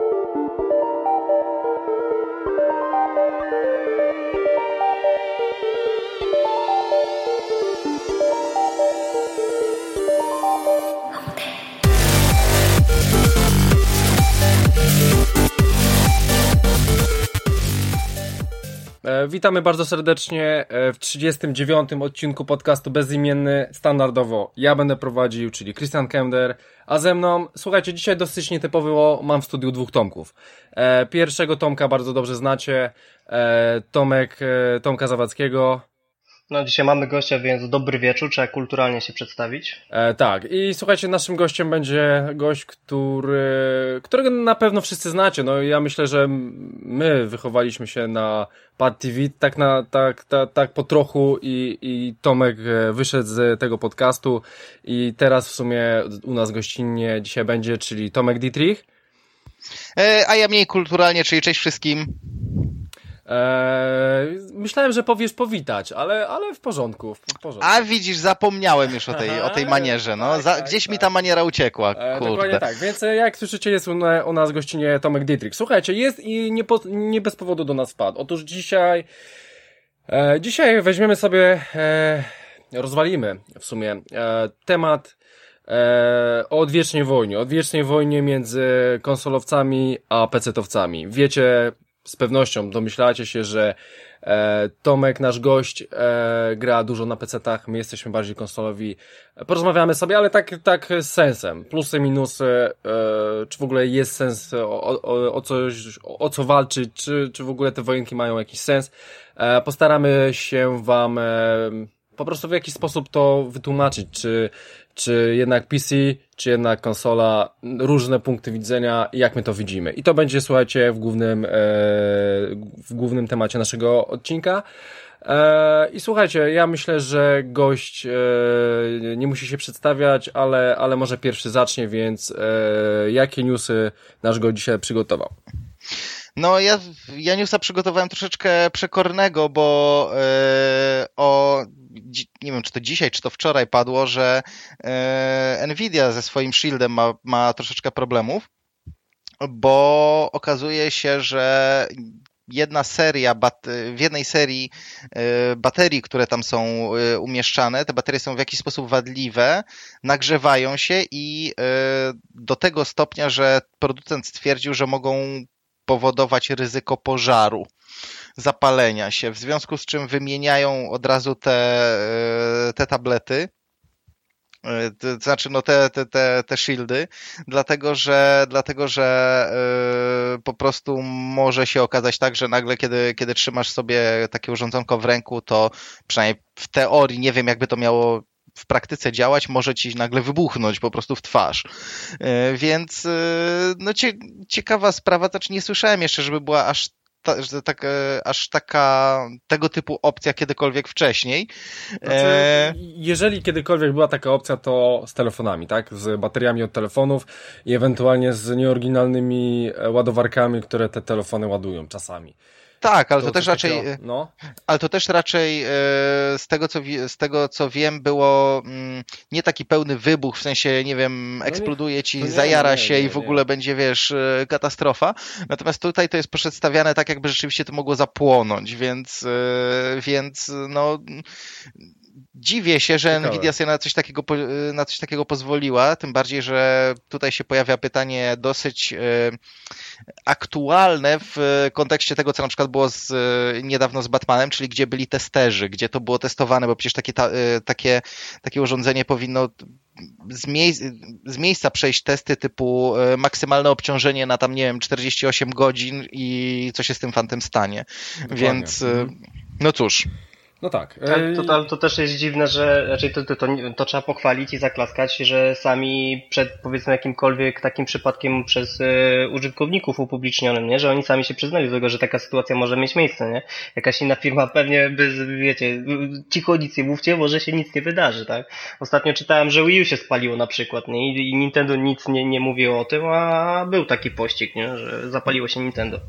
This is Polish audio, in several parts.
E, witamy bardzo serdecznie e, w 39. odcinku podcastu Bezimienny. Standardowo ja będę prowadził, czyli Christian Kender, a ze mną, słuchajcie, dzisiaj dosyć nietypowo mam w studiu dwóch Tomków. E, pierwszego Tomka bardzo dobrze znacie, Tomek Tomka Zawadzkiego. No dzisiaj mamy gościa, więc dobry wieczór, trzeba kulturalnie się przedstawić. E, tak, i słuchajcie, naszym gościem będzie gość, który, którego na pewno wszyscy znacie. No ja myślę, że my wychowaliśmy się na Pad TV tak, na, tak, tak, tak po trochu i, i Tomek e, wyszedł z tego podcastu i teraz w sumie u nas gościnnie dzisiaj będzie, czyli Tomek Dietrich. E, a ja mniej kulturalnie, czyli cześć wszystkim. Eee, myślałem, że powiesz powitać, ale, ale w porządku, w porządku. A widzisz, zapomniałem już o tej, o tej manierze, no. Tak, Za, tak, gdzieś tak. mi ta maniera uciekła, eee, kurde. dokładnie tak, więc e, jak słyszycie jest u, u nas gościnie Tomek Dietrich. Słuchajcie, jest i nie, po, nie bez powodu do nas wpadł. Otóż dzisiaj, e, dzisiaj weźmiemy sobie, e, rozwalimy w sumie e, temat e, o odwiecznej wojnie, odwiecznej wojnie między konsolowcami a pecetowcami. Wiecie, z pewnością domyślacie się, że e, Tomek, nasz gość, e, gra dużo na PC-tach, my jesteśmy bardziej konsolowi. Porozmawiamy sobie, ale tak, tak z sensem. Plusy, minusy, e, czy w ogóle jest sens o, o, o, coś, o co walczyć, czy, czy w ogóle te wojenki mają jakiś sens. E, postaramy się wam e, po prostu w jakiś sposób to wytłumaczyć, czy czy jednak PC, czy jednak konsola, różne punkty widzenia, jak my to widzimy. I to będzie, słuchajcie, w głównym, e, w głównym temacie naszego odcinka. E, I słuchajcie, ja myślę, że gość e, nie musi się przedstawiać, ale, ale może pierwszy zacznie, więc jakie newsy nasz gość dzisiaj przygotował? No ja, ja newsa przygotowałem troszeczkę przekornego, bo o nie wiem, czy to dzisiaj, czy to wczoraj padło, że e, Nvidia ze swoim Shieldem ma, ma troszeczkę problemów, bo okazuje się, że jedna seria, w jednej serii e, baterii, które tam są e, umieszczane, te baterie są w jakiś sposób wadliwe, nagrzewają się i do tego stopnia, że producent stwierdził, że mogą powodować ryzyko pożaru zapalenia się, w związku z czym wymieniają od razu te, e, te tablety, e, to znaczy no te, te, te, te shieldy, dlatego że, dlatego, że yy, po prostu może się okazać tak, że nagle kiedy, kiedy trzymasz sobie takie urządzonko w ręku, to przynajmniej w teorii, nie wiem jakby to miało w praktyce działać, może ci nagle wybuchnąć po prostu w twarz. Więc no ciekawa sprawa, to znaczy nie słyszałem jeszcze, żeby była aż ta, że tak, e, aż taka tego typu opcja kiedykolwiek wcześniej. Znaczy, e... Jeżeli kiedykolwiek była taka opcja, to z telefonami, tak? Z bateriami od telefonów i ewentualnie z nieoryginalnymi e, ładowarkami, które te telefony ładują czasami. Tak, ale to, to też raczej, takiego, no. ale to też raczej e, z tego, co, z tego co wiem, było mm, nie taki pełny wybuch, w sensie, nie wiem, no eksploduje ci, zajara nie, się nie, i w ogóle będzie, wiesz, e, katastrofa. Natomiast tutaj to jest przedstawiane tak, jakby rzeczywiście to mogło zapłonąć, więc, e, więc no dziwię się, że Ciekawe. Nvidia sobie na coś, takiego, na coś takiego pozwoliła, tym bardziej, że tutaj się pojawia pytanie dosyć aktualne w kontekście tego, co na przykład było z, niedawno z Batmanem, czyli gdzie byli testerzy, gdzie to było testowane, bo przecież takie, ta, e, takie, takie urządzenie powinno z, mie z miejsca przejść testy typu e, maksymalne obciążenie na tam, nie wiem, 48 godzin i co się z tym fantem stanie. Dokładnie. Więc, mhm. no cóż. No tak. To, to, to, też jest dziwne, że raczej to, to, to, to, trzeba pochwalić i zaklaskać, że sami przed powiedzmy jakimkolwiek takim przypadkiem przez y, użytkowników upublicznionym, nie? Że oni sami się przyznali do tego, że taka sytuacja może mieć miejsce, nie? Jakaś inna firma pewnie by, wiecie, cicho nic nie mówcie, może się nic nie wydarzy, tak? Ostatnio czytałem, że Wii U się spaliło na przykład, nie? I, i Nintendo nic nie, nie mówiło o tym, a był taki pościg, nie? Że zapaliło się Nintendo.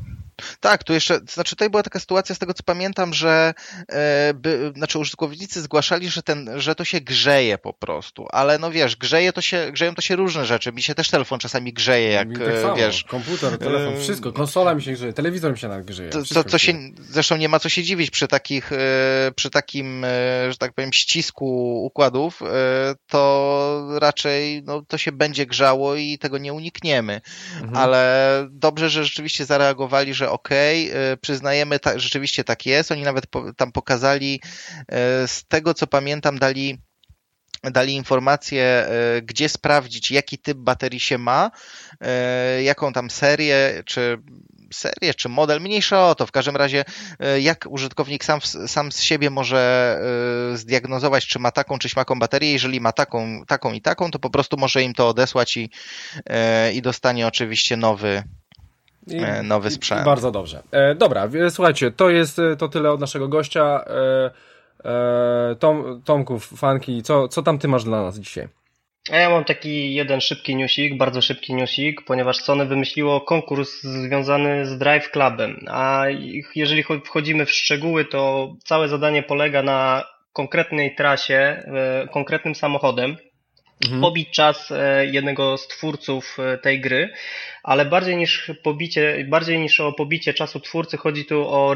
Tak, tu jeszcze, znaczy tutaj była taka sytuacja z tego co pamiętam, że e, by, znaczy użytkownicy zgłaszali, że, ten, że to się grzeje po prostu, ale no wiesz, grzeje to się, grzeją to się różne rzeczy. Mi się też telefon czasami grzeje, jak Mi tak samo. wiesz. Komputer, telefon, Yy, wszystko. Konsola mi się grzeje, telewizor mi się nawet grzeje. To, się, zresztą nie ma co się dziwić przy takich, e, przy takim, e, że tak powiem, ścisku układów, e, to raczej no, to się będzie grzało i tego nie unikniemy. Mhm. Ale dobrze, że rzeczywiście zareagowali, że okej, okay, przyznajemy, ta, rzeczywiście tak jest. Oni nawet po, tam pokazali, e, z tego co pamiętam, dali dali informację, e, gdzie sprawdzić, jaki typ baterii się ma, e, jaką tam serię, czy serię, czy model, mniejsza o to. W każdym razie, jak użytkownik sam, sam z siebie może zdiagnozować, czy ma taką, czy śmaką baterię. Jeżeli ma taką, taką i taką, to po prostu może im to odesłać i, i dostanie oczywiście nowy, I, nowy sprzęt. I bardzo dobrze. E, dobra, słuchajcie, to jest to tyle od naszego gościa. E, e, Tom, Tomków, fanki, co, co tam ty masz dla nas dzisiaj? A ja mam taki jeden szybki newsik, bardzo szybki newsik, ponieważ Sony wymyśliło konkurs związany z Drive Clubem, a jeżeli wchodzimy w szczegóły, to całe zadanie polega na konkretnej trasie, konkretnym samochodem, mhm. pobić czas jednego z twórców tej gry, ale bardziej niż pobicie, bardziej niż o pobicie czasu twórcy chodzi tu o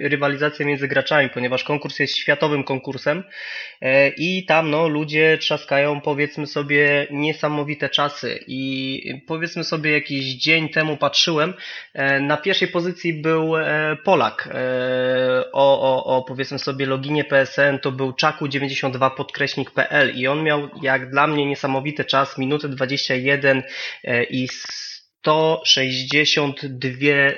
rywalizację, między graczami, ponieważ konkurs jest światowym konkursem i tam no, ludzie trzaskają powiedzmy sobie niesamowite czasy. I powiedzmy sobie jakiś dzień temu patrzyłem, na pierwszej pozycji był Polak. O, o, o powiedzmy sobie loginie PSN to był czaku92 podkreśnik.pl i on miał jak dla mnie niesamowity czas, minutę 21 i 162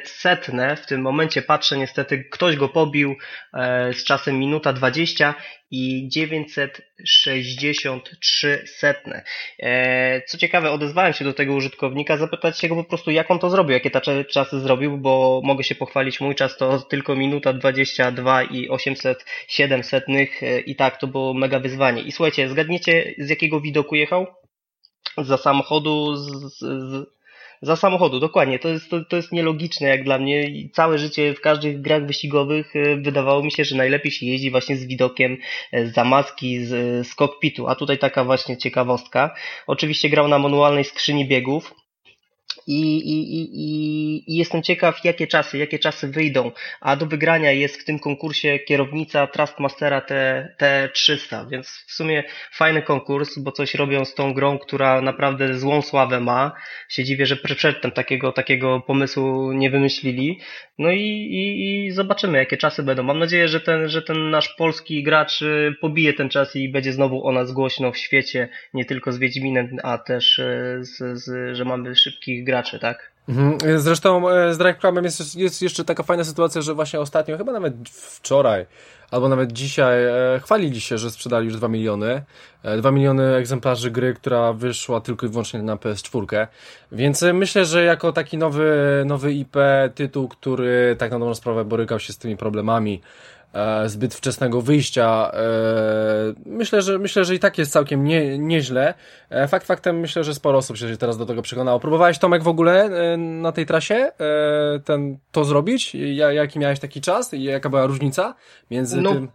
setne. W tym momencie patrzę, niestety ktoś go pobił e, z czasem minuta 20 i 963 setne. E, co ciekawe, odezwałem się do tego użytkownika, zapytać się go po prostu, jak on to zrobił, jakie ta czasy zrobił, bo mogę się pochwalić, mój czas to tylko minuta 22 i 807 setnych e, i tak, to było mega wyzwanie. I słuchajcie, zgadniecie z jakiego widoku jechał? Za samochodu z, z za samochodu, dokładnie. To jest, to, to jest nielogiczne jak dla mnie. I całe życie w każdych grach wyścigowych e, wydawało mi się, że najlepiej się jeździ właśnie z widokiem e, z zamaski, z, z kokpitu. A tutaj taka właśnie ciekawostka. Oczywiście grał na manualnej skrzyni biegów. I, i, i, I jestem ciekaw, jakie czasy, jakie czasy wyjdą. A do wygrania jest w tym konkursie kierownica Trustmastera T, T300, więc w sumie fajny konkurs, bo coś robią z tą grą, która naprawdę złą sławę ma. Się dziwię, że przedtem takiego, takiego pomysłu nie wymyślili. No i, i, i zobaczymy, jakie czasy będą. Mam nadzieję, że ten, że ten nasz polski gracz y, pobije ten czas i będzie znowu o nas głośno w świecie, nie tylko z Wiedźminem, a też y, z, z, że mamy szybkich graczy, tak? Mhm. Zresztą e, z Drive Clubem jest, jest jeszcze taka fajna sytuacja, że właśnie ostatnio, chyba nawet wczoraj, albo nawet dzisiaj, e, chwalili się, że sprzedali już 2 miliony. 2 e, miliony egzemplarzy gry, która wyszła tylko i wyłącznie na PS4. Więc myślę, że jako taki nowy, nowy IP tytuł, który tak na dobrą sprawę borykał się z tymi problemami, E, zbyt wczesnego wyjścia. E, myślę, że myślę, że i tak jest całkiem nie, nieźle. E, fakt faktem myślę, że sporo osób się teraz do tego przekonało. Próbowałeś Tomek w ogóle na tej trasie ten, to zrobić? Jaki miałeś taki czas i jaka była różnica między no. tym?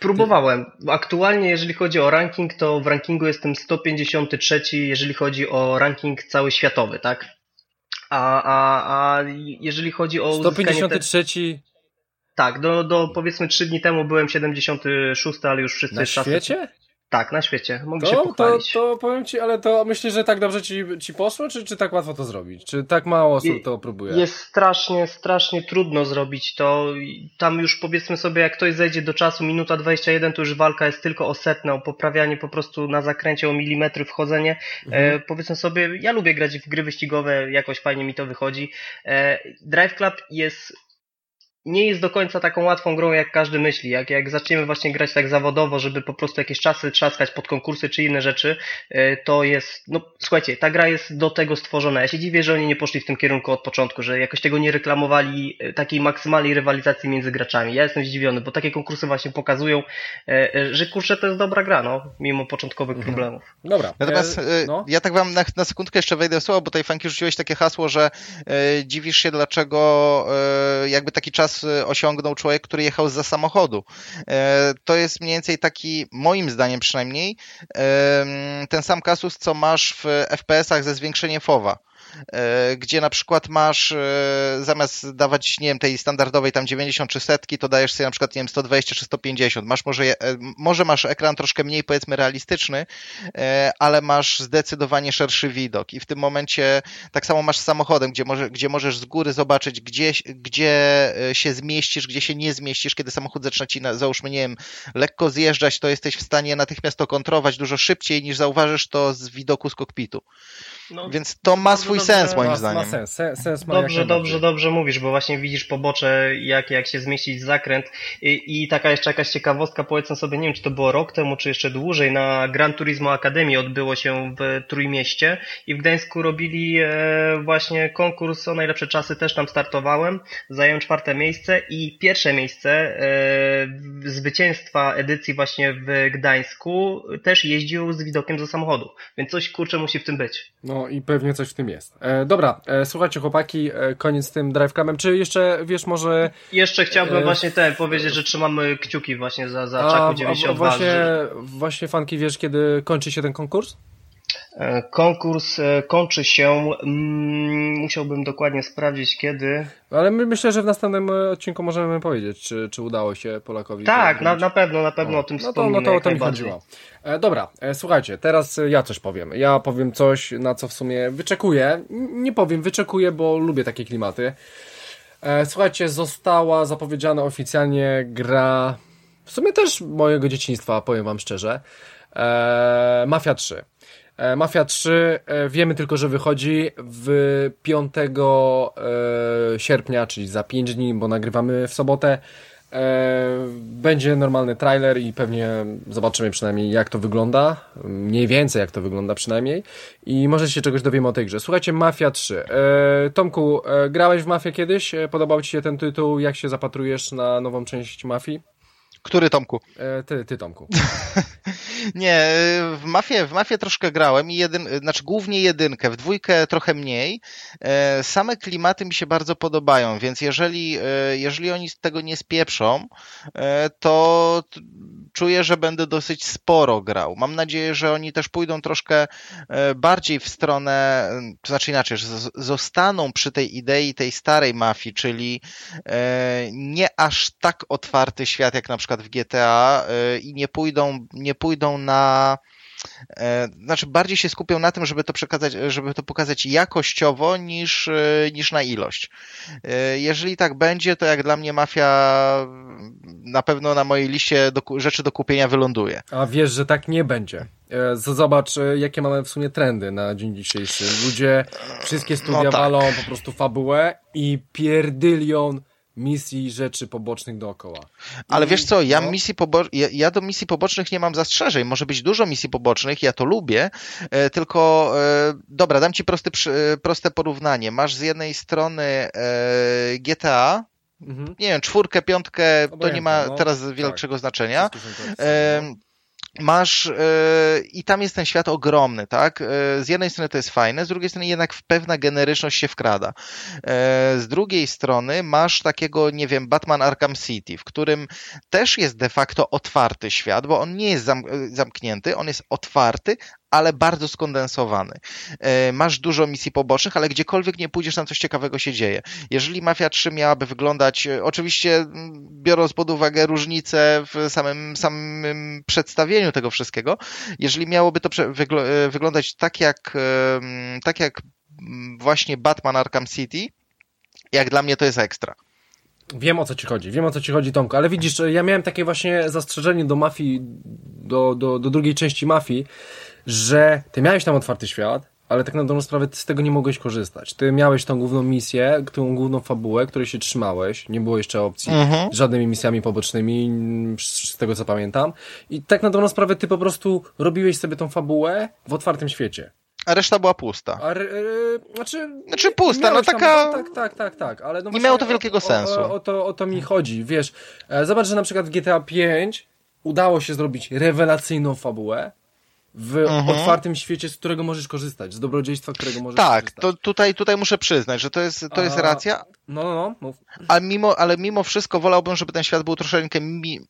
Próbowałem. Aktualnie, jeżeli chodzi o ranking, to w rankingu jestem 153, jeżeli chodzi o ranking cały światowy, tak? A, a, a jeżeli chodzi o. 153 te... Tak, do, do powiedzmy 3 dni temu byłem 76, ale już wszyscy Na świecie? Tak, na świecie. Mogę to, się pochwalić. To, to powiem ci, ale to myślisz, że tak dobrze ci, ci poszło, czy, czy tak łatwo to zrobić? Czy tak mało osób to próbuje? Jest strasznie, strasznie trudno zrobić to. Tam już powiedzmy sobie, jak ktoś zejdzie do czasu minuta 21, to już walka jest tylko o setne, o poprawianie po prostu na zakręcie o milimetry wchodzenie. Mhm. E, powiedzmy sobie, ja lubię grać w gry wyścigowe, jakoś fajnie mi to wychodzi. E, Drive Club jest nie jest do końca taką łatwą grą, jak każdy myśli. Jak, jak zaczniemy właśnie grać tak zawodowo, żeby po prostu jakieś czasy trzaskać pod konkursy czy inne rzeczy, e, to jest, no słuchajcie, ta gra jest do tego stworzona. Ja się dziwię, że oni nie poszli w tym kierunku od początku, że jakoś tego nie reklamowali, e, takiej maksymalnej rywalizacji między graczami. Ja jestem zdziwiony, bo takie konkursy właśnie pokazują, e, że kurczę, to jest dobra gra, no, mimo początkowych mhm. problemów. Dobra. Natomiast no. ja tak wam na, na sekundkę jeszcze wejdę w słowo, bo tutaj Fanki rzuciłeś takie hasło, że e, dziwisz się dlaczego e, jakby taki czas osiągnął człowiek, który jechał za samochodu. E, to jest mniej więcej taki, moim zdaniem przynajmniej, ten sam kasus, co masz w FPS-ach ze zwiększeniem FOWA. E, gdzie na przykład masz e, zamiast dawać, nie wiem, tej standardowej tam 90 czy setki, to dajesz sobie na przykład, nie wiem, 120 czy 150. Masz może, e, może masz ekran troszkę mniej, powiedzmy, realistyczny, ale masz zdecydowanie szerszy widok i w tym momencie tak samo masz z samochodem, gdzie, może, gdzie możesz z góry zobaczyć, gdzie, gdzie się zmieścisz, gdzie się nie zmieścisz, kiedy samochód zaczyna ci, na, załóżmy, nie wiem, lekko zjeżdżać, to jesteś w stanie natychmiast to kontrolować dużo szybciej niż zauważysz to z widoku z kokpitu. No, Więc to ma swój dobrze, sens moim ma, zdaniem. Ma sens, sens, sens ma Dobrze, dobrze, dobrze mówisz, bo właśnie widzisz pobocze, jak, jak się zmieścić zakręt. I, i taka jeszcze jakaś ciekawostka, powiedzmy sobie, nie wiem, czy to było rok temu, czy jeszcze dłużej, na Gran Turismo Academy odbyło się w Trójmieście i w Gdańsku robili e, właśnie konkurs o najlepsze czasy, też tam startowałem, zająłem czwarte miejsce i pierwsze miejsce e, zwycięstwa edycji właśnie w Gdańsku też jeździł z widokiem ze samochodu, więc coś kurczę musi w tym być. No i pewnie coś w tym jest. E, dobra, e, słuchajcie chłopaki, e, koniec z tym Drive Clubem. Czy jeszcze, wiesz, może... Jeszcze chciałbym e... właśnie ten powiedzieć, że trzymamy kciuki właśnie za, za Czaku 92. A właśnie, właśnie fanki, wiesz, kiedy kończy się ten konkurs? E, konkurs e, kończy się, mm, musiałbym dokładnie sprawdzić kiedy. Ale my myślę, że w następnym odcinku możemy powiedzieć, czy, czy udało się Polakowi. Tak, na, na pewno, na pewno o, o tym no to, no to o to mi chodziło. E, dobra, e, słuchajcie, teraz ja coś powiem. Ja powiem coś, na co w sumie wyczekuję. Nie powiem wyczekuję, bo lubię takie klimaty. E, słuchajcie, została zapowiedziana oficjalnie gra, w sumie też mojego dzieciństwa, powiem wam szczerze. E, Mafia 3. E, Mafia 3 e, wiemy tylko, że wychodzi w 5 e, sierpnia, czyli za 5 dni, bo nagrywamy w sobotę. Będzie normalny trailer i pewnie zobaczymy przynajmniej jak to wygląda, mniej więcej jak to wygląda przynajmniej i może się czegoś dowiemy o tej grze. Słuchajcie, Mafia 3. Tomku, grałeś w Mafię kiedyś? Podobał Ci się ten tytuł? Jak się zapatrujesz na nową część Mafii? Który Tomku? E, ty, ty Tomku. nie, w Mafię, w Mafię troszkę grałem i jedyn, znaczy głównie jedynkę, w dwójkę trochę mniej. E, same klimaty mi się bardzo podobają, więc jeżeli, e, jeżeli oni tego nie spieprzą, e, to czuję, że będę dosyć sporo grał. Mam nadzieję, że oni też pójdą troszkę e, bardziej w stronę, to znaczy inaczej, że zostaną przy tej idei tej starej mafii, czyli e, nie aż tak otwarty świat jak na przykład w GTA e, i nie pójdą, nie pójdą na E, znaczy bardziej się skupią na tym, żeby to przekazać, żeby to pokazać jakościowo niż, e, niż na ilość. E, jeżeli tak będzie, to jak dla mnie mafia na pewno na mojej liście do, rzeczy do kupienia wyląduje. A wiesz, że tak nie będzie. Zobacz, jakie mamy w sumie trendy na dzień dzisiejszy. Ludzie wszystkie studia no tak. walą po prostu fabułę i pierdylion misji, rzeczy pobocznych dookoła. Ale I, wiesz co, ja, no... misji pobo... ja, ja, do misji pobocznych nie mam zastrzeżeń. Może być dużo misji pobocznych, ja to lubię, e, tylko e, dobra, dam ci prosty, e, proste porównanie. Masz z jednej strony e, GTA, mhm. nie wiem, czwórkę, piątkę, to nie ma no, teraz tak. większego tak. znaczenia. Masz yy, i tam jest ten świat ogromny, tak? Yy, z jednej strony to jest fajne, z drugiej strony jednak pewna generyczność się wkrada. Yy, z drugiej strony masz takiego, nie wiem, Batman Arkham City, w którym też jest de facto otwarty świat, bo on nie jest zam zamknięty, on jest otwarty, ale bardzo skondensowany. E, masz dużo misji pobocznych, ale gdziekolwiek nie pójdziesz, tam coś ciekawego się dzieje. Jeżeli Mafia 3 miałaby wyglądać, e, oczywiście biorąc pod uwagę różnice w samym, samym przedstawieniu tego wszystkiego, jeżeli miałoby to e, wyglądać tak jak, tak jak właśnie Batman Arkham City, jak dla mnie to jest ekstra. Wiem o co ci chodzi, wiem o co ci chodzi Tomku, ale widzisz, ja miałem takie właśnie zastrzeżenie do mafii, do, do, do drugiej części mafii, że ty miałeś tam otwarty świat, ale tak na dobrą sprawę ty z tego nie mogłeś korzystać. Ty miałeś tą główną misję, tą główną fabułę, której się trzymałeś, nie było jeszcze opcji Mhm. z żadnymi misjami pobocznymi, z tego co pamiętam. I tak na dobrą sprawę ty po prostu robiłeś sobie tą fabułę w otwartym świecie. A reszta była pusta. A, e, znaczy, Znaczy pusta, no miałeś tam- taka- Tak, tak, tak, tak, ale no Nie miało to wielkiego o, sensu. O, o, to, o to mi chodzi, wiesz. E, Zobacz, że na przykład w GTA 5 udało się zrobić rewelacyjną fabułę w Mhm. otwartym świecie, z którego możesz korzystać, z dobrodziejstwa, którego możesz Tak, korzystać. to tutaj, tutaj muszę przyznać, że to jest, to jest A- racja, No, no, no, mów. ale mimo, ale mimo wszystko wolałbym, żeby ten świat był troszeczkę mi,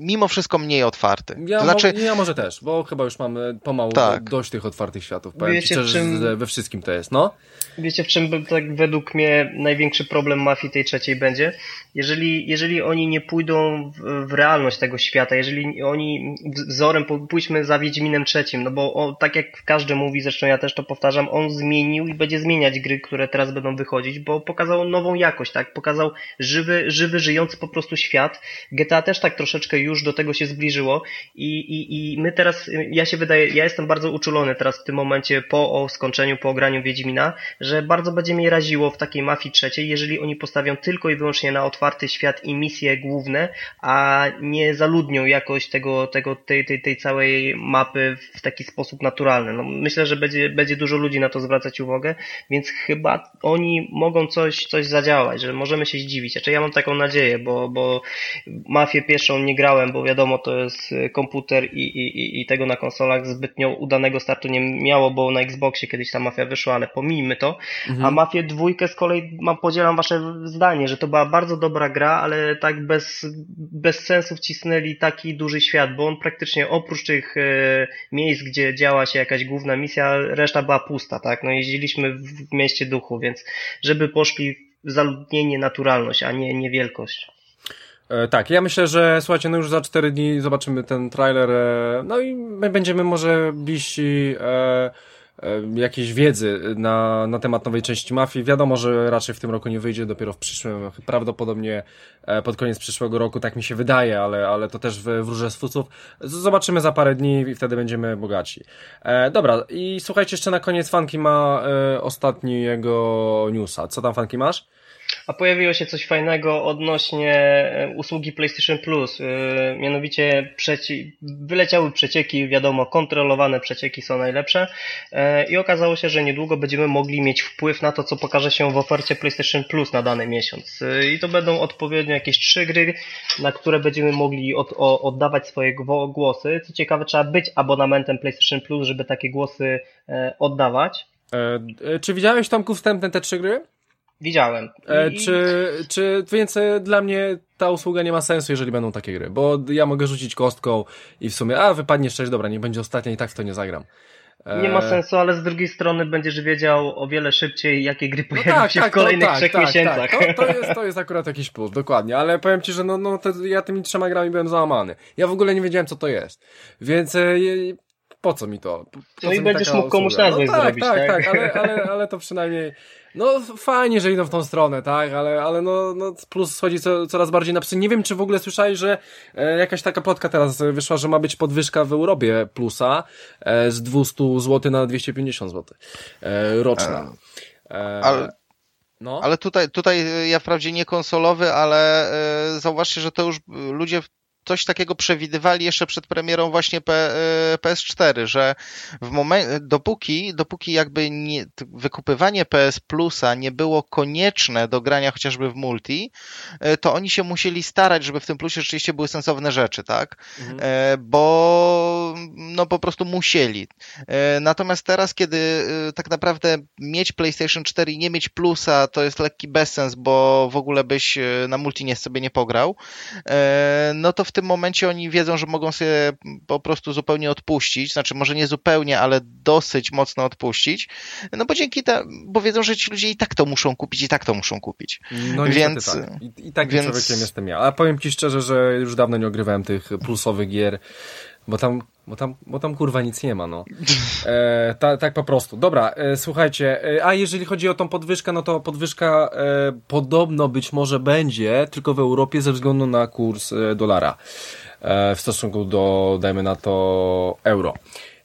mimo wszystko mniej otwarty. Ja, to mo- znaczy, ja może też, bo chyba już mamy pomału Tak. dość tych otwartych światów. Powiem Wiecie, szczerze, czym- we wszystkim to jest, no. Wiecie, w czym tak według mnie największy problem mafii tej trzeciej będzie? Jeżeli, jeżeli oni nie pójdą w, w realność tego świata, jeżeli oni wzorem, pójdźmy za Wiedźminem trzecim, no bo on, tak jak każdy mówi, zresztą ja też to powtarzam, on zmienił i będzie zmieniać gry, które teraz będą wychodzić, bo pokazał nową jakość, tak? Pokazał żywy, żywy, żyjący po prostu świat. GTA też tak troszeczkę już do tego się zbliżyło i, i, i my teraz, ja się wydaje, ja jestem bardzo uczulony teraz w tym momencie po skończeniu, po ograniu Wiedźmina, że bardzo będzie mnie raziło w takiej mafii trzeciej, jeżeli oni postawią tylko i wyłącznie na otwarty świat i misje główne, a nie zaludnią jakoś tego, tego, tej, tej, tej całej mapy w taki sposób naturalny. No, myślę, że będzie, będzie dużo ludzi na to zwracać uwagę, więc chyba oni mogą coś, coś zadziałać, że możemy się zdziwić. Znaczy ja mam taką nadzieję, bo, bo mafię pierwszą nie grałem, bo wiadomo, to jest y, komputer i, i, i- tego na konsolach zbytnio udanego startu nie miało, bo na Xboxie kiedyś ta mafia wyszła, ale pomijmy to. A mafię dwójkę z kolei mam, podzielam wasze zdanie, że to była bardzo dobra gra, ale tak bez, bez sensu wcisnęli taki duży świat, bo on praktycznie oprócz tych e, miejsc, gdzie działa się jakaś główna misja, reszta była pusta, tak? No jeździliśmy w, mieście duchu, więc żeby poszli w zaludnienie, naturalność, a nie, nie wielkość. E, tak, ja myślę, że słuchajcie, no już za cztery dni zobaczymy ten trailer, e, no i my będziemy może bliżsi e, e, jakiejś wiedzy na, na temat nowej części Mafii. Wiadomo, że raczej w tym roku nie wyjdzie, dopiero w przyszłym, prawdopodobnie e, pod koniec przyszłego roku, tak mi się wydaje, ale, ale to też wróżę z fuców. Zobaczymy za parę dni i wtedy będziemy bogaci. E, dobra, i słuchajcie, jeszcze na koniec Fanki ma e, ostatniego newsa. Co tam Fanki masz? A pojawiło się coś fajnego odnośnie e, usługi PlayStation Plus. Yy, mianowicie przeci wyleciały przecieki, wiadomo, kontrolowane przecieki są najlepsze. E, I okazało się, że niedługo będziemy mogli mieć wpływ na to, co pokaże się w ofercie PlayStation Plus na dany miesiąc. E, I to będą odpowiednio jakieś trzy gry, na które będziemy mogli od, oddawać swoje głosy. Co ciekawe, trzeba być abonamentem PlayStation Plus, żeby takie głosy e, oddawać. E, e, czy widziałeś Tomku wstępne te trzy gry? Widziałem. E, I- czy, czy, więc e, dla mnie ta usługa nie ma sensu, jeżeli będą takie gry, bo ja mogę rzucić kostką i w sumie, a wypadnie szczęść, dobra, nie będzie ostatnia i tak w to nie zagram. E, Nie ma sensu, ale z drugiej strony będziesz wiedział o wiele szybciej, jakie gry No pojawią tak, się tak, w kolejnych to, tak, trzech tak, miesiącach. Tak. To, to, jest, to jest akurat jakiś plus, dokładnie, ale powiem Ci, że no, no to ja tymi trzema grami byłem załamany. Ja w ogóle nie wiedziałem, co to jest, więc e, po co mi to? Po, po No co i mi będziesz mógł komuś usługa? nazwę no, tak, zrobić, tak, tak? tak, ale, ale, ale to przynajmniej, no fajnie, że idą w tą stronę, tak, ale, ale no, no plus schodzi co, coraz bardziej na psy. Nie wiem, czy w ogóle słyszałeś, że e, jakaś taka plotka teraz wyszła, że ma być podwyżka w Europie plusa e, z 200 zł na 250 zł e, roczna. E, Ale- no. Ale tutaj, tutaj ja wprawdzie nie konsolowy, ale y, zauważcie, że to już ludzie coś takiego przewidywali jeszcze przed premierą właśnie P, y, PS4, że w momencie, dopóki, dopóki jakby nie, wykupywanie PS Plusa nie było konieczne do grania chociażby w multi, y, to oni się musieli starać, żeby w tym plusie rzeczywiście były sensowne rzeczy, tak? Mhm. E, bo no po prostu musieli. E, Natomiast teraz, kiedy e, tak naprawdę mieć PlayStation 4 i nie mieć plusa, to jest lekki bezsens, bo w ogóle byś na multi nie sobie nie pograł, e, no to w tym momencie oni wiedzą, że mogą sobie po prostu zupełnie odpuścić, znaczy może nie zupełnie, ale dosyć mocno odpuścić, no bo dzięki te, bo wiedzą, że ci ludzie i tak to muszą kupić, i tak to muszą kupić. No Więc- tak. I, i takim więc- człowiekiem jestem ja. A powiem ci szczerze, że już dawno nie ogrywałem tych plusowych gier, bo tam, bo tam, bo tam kurwa nic nie ma, no. E, ta, tak po prostu. Dobra, e, słuchajcie, e, a jeżeli chodzi o tą podwyżkę, no to podwyżka e, podobno być może będzie tylko w Europie ze względu na kurs e, dolara e, w stosunku do, dajmy na to, euro.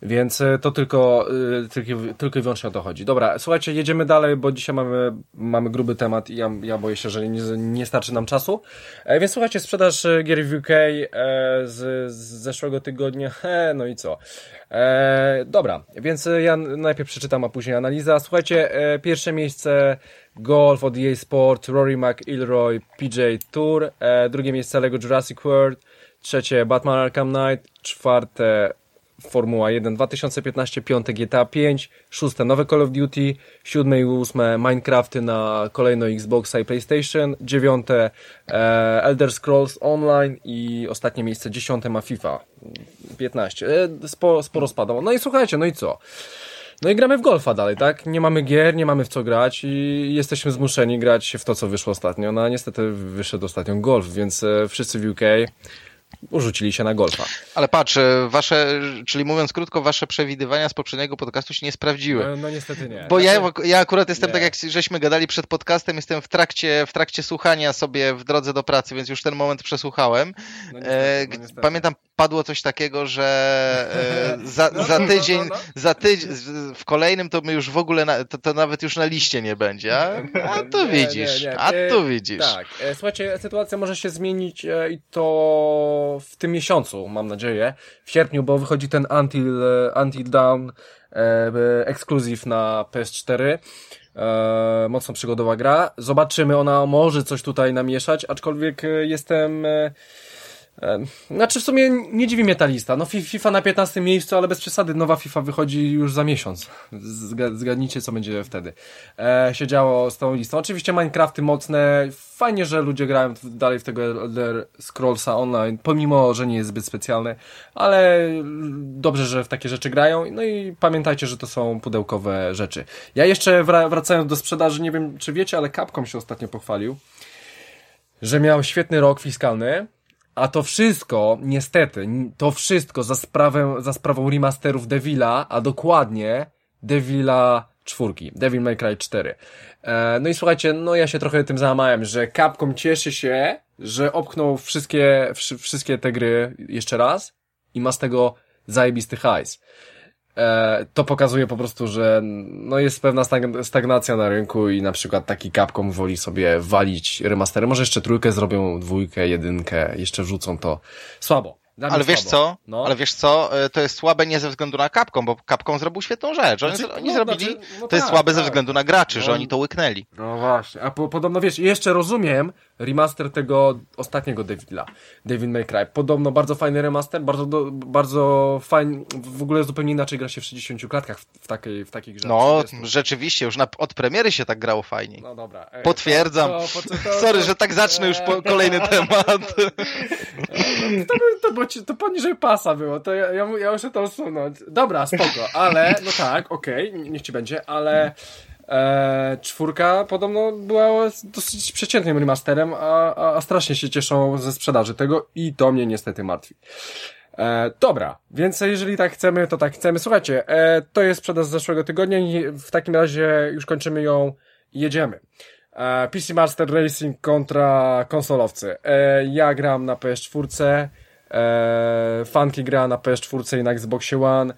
Więc e, to tylko, e, tylko, tylko i wyłącznie o to chodzi. Dobra, słuchajcie, jedziemy dalej, bo dzisiaj mamy, mamy gruby temat i ja, ja boję się, że nie, nie starczy nam czasu. E, więc słuchajcie, sprzedaż gier w UK z, z zeszłego tygodnia, he, no i co? E, dobra, więc ja najpierw przeczytam, a później analiza. Słuchajcie, e, pierwsze miejsce Golf od EA Sport, Rory McIlroy, PJ Tour, e, drugie miejsce Lego Jurassic World, trzecie Batman Arkham Knight, czwarte Formuła 1 2015, piąte GTA 5, szóste nowe Call of Duty, siódme i ósme Minecrafty na kolejno Xboxa i PlayStation, dziewiąte e, Elder Scrolls Online i ostatnie miejsce dziesiąte ma FIFA 15. E, sporo spadało. No i słuchajcie, no i co? No i gramy w golfa dalej, tak? Nie mamy gier, nie mamy w co grać i jesteśmy zmuszeni grać w to, co wyszło ostatnio. No a niestety wyszedł ostatnio golf, więc e, wszyscy w UK urzucili się na golfa. Ale patrz, e, wasze, czyli mówiąc krótko, wasze przewidywania z poprzedniego podcastu się nie sprawdziły. No, no niestety nie. Bo znaczy, ja, ja akurat jestem, nie. tak jak żeśmy gadali przed podcastem, jestem w trakcie, w trakcie słuchania sobie w drodze do pracy, więc już ten moment przesłuchałem. No niestety, no Pamiętam, padło coś takiego, że e, za, no, za tydzień, no, za tydzień, w kolejnym to my już w ogóle, na, to, to, nawet już na liście nie będzie, a, a tu widzisz, nie, nie, a tu widzisz. Tak, słuchajcie, sytuacja może się zmienić i to w tym miesiącu, mam nadzieję, w sierpniu, bo wychodzi ten Until, e, Until Dawn e, ekskluzyw na PS4. E, mocno przygodowa gra. Zobaczymy, ona może coś tutaj namieszać, aczkolwiek e, jestem... E, znaczy w sumie nie dziwi mnie ta lista. No FIFA na 15 miejscu, ale bez przesady nowa FIFA wychodzi już za miesiąc. Zgadnijcie co będzie wtedy. E, się działo z tą listą. Oczywiście Minecrafty mocne. Fajnie, że ludzie grają dalej w tego Elder Scrollsa online, pomimo, że nie jest zbyt specjalny, ale dobrze, że w takie rzeczy grają. No i pamiętajcie, że to są pudełkowe rzeczy. Ja jeszcze wracając do sprzedaży, nie wiem czy wiecie, ale Capcom się ostatnio pochwalił, że miał świetny rok fiskalny a to wszystko, niestety, to wszystko za sprawę, za sprawą remasterów Devila, a dokładnie Devila czwórki, Devil May Cry 4. E, no i słuchajcie, no ja się trochę tym załamałem, że Capcom cieszy się, że opchnął wszystkie, wszystkie te gry jeszcze raz i ma z tego zajebisty hajs. E, to pokazuje po prostu, że no jest pewna stagnacja na rynku i na przykład taki Capcom woli sobie walić remastery. Może jeszcze trójkę zrobią, dwójkę, jedynkę, jeszcze wrzucą to. Słabo. Ale wiesz co? No. Ale wiesz co? E, to jest słabe nie ze względu na Capcom, bo Capcom zrobił świetną rzecz. Oni, znaczy, oni no, zrobili, znaczy, no to tak, jest słabe tak. ze względu na graczy, no, że oni to łyknęli. No właśnie. A po, podobno wiesz, jeszcze rozumiem remaster tego ostatniego Davida, David May Cry. Podobno bardzo fajny remaster, bardzo, do, bardzo fajny, w ogóle zupełnie inaczej gra się w 60 klatkach w, w takiej, w takiej grze. No, 30. rzeczywiście, już na, od premiery się tak grało fajniej. No dobra. Ej, Potwierdzam. To, to, to, Sorry, że tak zacznę już po, kolejny temat. to, to, to, to poniżej pasa było, to ja, ja, ja muszę to usunąć. Dobra, spoko, ale, no tak, okej, okay, niech ci będzie, ale e, czwórka podobno była dosyć przeciętnym remasterem, a, a, a strasznie się cieszą ze sprzedaży tego i to mnie niestety martwi. E, dobra, więc jeżeli tak chcemy, to tak chcemy. Słuchajcie, e, to jest sprzedaż z zeszłego tygodnia i w takim razie już kończymy ją i jedziemy. E, PC Master Racing kontra konsolowcy. E, ja gram na PS4, E, Funky gra na PS4 i na Xboxie One.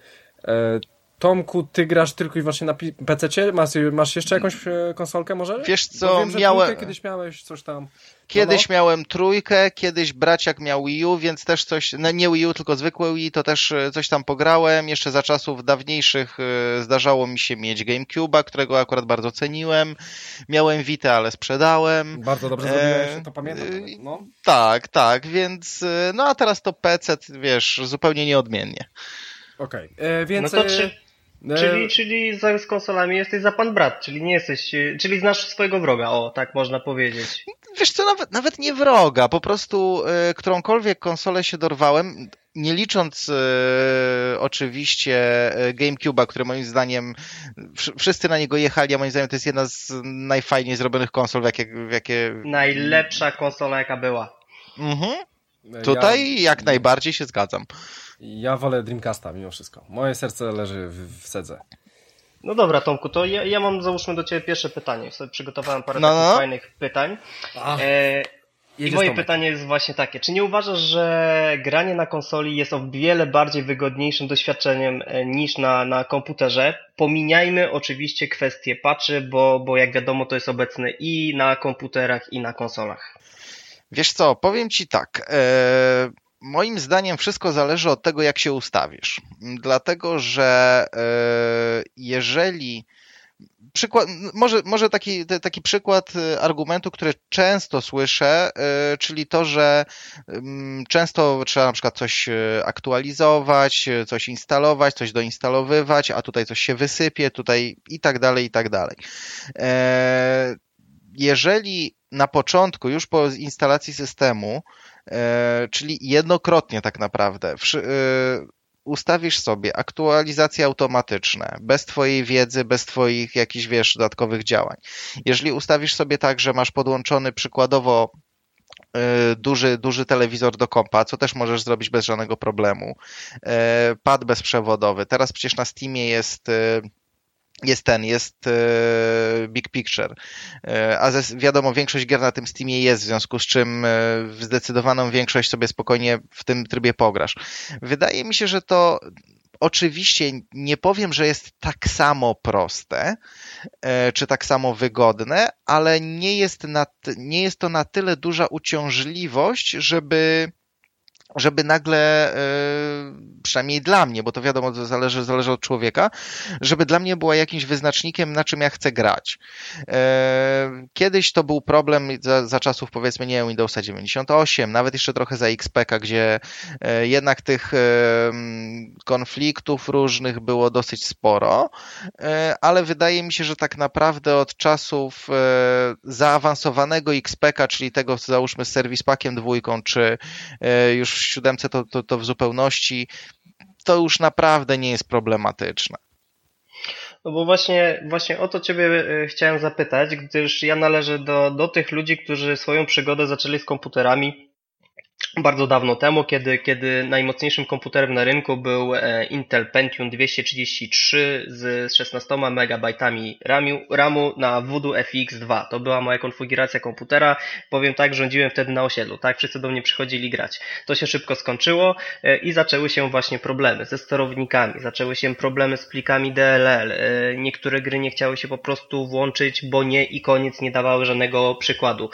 E, Tomku, ty grasz tylko i wyłącznie na PC? Masz, masz jeszcze jakąś e, konsolkę może? Wiesz co, wiem, miałem... kiedyś miałeś coś tam. Kiedyś no, no. miałem trójkę, kiedyś braciak miał Wii U, więc też coś, no nie Wii U, tylko zwykłe Wii, to też e, coś tam pograłem. Jeszcze za czasów dawniejszych e, zdarzało mi się mieć GameCube'a, którego akurat bardzo ceniłem. Miałem Vita, ale sprzedałem. Bardzo dobrze zrobiłeś, to pamiętam. No. Tak, tak, więc no a teraz to PC, wiesz, zupełnie nieodmiennie. Okej, okay. więc... No to czy czyli, czyli z konsolami jesteś za pan brat, czyli nie jesteś, czyli znasz swojego wroga, o, tak można powiedzieć. Wiesz co, nawet, nawet nie wroga, po prostu y, którąkolwiek konsolę się dorwałem, nie licząc y, oczywiście y, GameCube'a, który moim zdaniem wszyscy na niego jechali, a moim zdaniem to jest jedna z najfajniej zrobionych konsol, w jakie... W jakie... Najlepsza konsola, jaka była. Mhm. Tutaj ja... jak najbardziej się zgadzam. Ja wolę Dreamcasta mimo wszystko. Moje serce leży w, w sedze. No dobra, Tomku, to ja, ja mam załóżmy do Ciebie pierwsze pytanie. Sobie przygotowałem parę no, takich no. fajnych pytań. E, I moje pytanie jest właśnie takie, czy nie uważasz, że granie na konsoli jest o wiele bardziej wygodniejszym doświadczeniem e, niż na, na komputerze? Pominiajmy oczywiście kwestie patchy, bo, bo jak wiadomo to jest obecne i na komputerach i na konsolach. Wiesz co, powiem Ci tak, e, moim zdaniem wszystko zależy od tego, jak się ustawisz. Dlatego, że e, jeżeli przykład, może, może taki, taki przykład e, argumentu, który często słyszę, czyli to, że mm, często trzeba na przykład coś aktualizować, coś instalować, coś doinstalowywać, a tutaj coś się wysypie, tutaj i tak dalej, i tak dalej. Jeżeli na początku, już po instalacji systemu, czyli jednokrotnie tak naprawdę, ustawisz sobie aktualizacje automatyczne, bez twojej wiedzy, bez twoich jakichś, wiesz, dodatkowych działań. Jeżeli ustawisz sobie tak, że masz podłączony przykładowo y, duży, duży telewizor do kompa, co też możesz zrobić bez żadnego problemu. Pad bezprzewodowy. Teraz przecież na Steamie jest jest ten, jest e, Big Picture. E, a wiadomo, większość gier na tym Steamie jest, w związku z czym e, zdecydowaną większość sobie spokojnie w tym trybie pograsz. Wydaje mi się, że to oczywiście nie powiem, że jest tak samo proste, czy tak samo wygodne, ale nie jest, na, nie jest to na tyle duża uciążliwość, żeby żeby nagle, e, przynajmniej dla mnie, bo to wiadomo, to zależy, zależy od człowieka, żeby dla mnie była jakimś wyznacznikiem, na czym ja chcę grać. E, kiedyś to był problem za, za czasów, powiedzmy, nie Windowsa 98, nawet jeszcze trochę za XPK, gdzie e, jednak tych konfliktów różnych było dosyć sporo, ale wydaje mi się, że tak naprawdę od czasów zaawansowanego XPK, czyli tego, załóżmy z Service Packiem dwójką, czy już siódemce to, to, to w zupełności, to już naprawdę nie jest problematyczne. No bo właśnie, właśnie o to Ciebie e, chciałem zapytać, gdyż ja należę do, do tych ludzi, którzy swoją przygodę zaczęli z komputerami bardzo dawno temu, kiedy, kiedy najmocniejszym komputerem na rynku był e, Intel Pentium 233 z 16 MB RAMu, RAMu na Voodoo FX2. To była moja konfiguracja komputera. Powiem tak, rządziłem wtedy na osiedlu, tak? Wszyscy do mnie przychodzili grać. To się szybko skończyło e, i zaczęły się właśnie problemy ze sterownikami, zaczęły się problemy z plikami DLL. E, niektóre gry nie chciały się po prostu włączyć, bo nie i koniec nie dawały żadnego przykładu,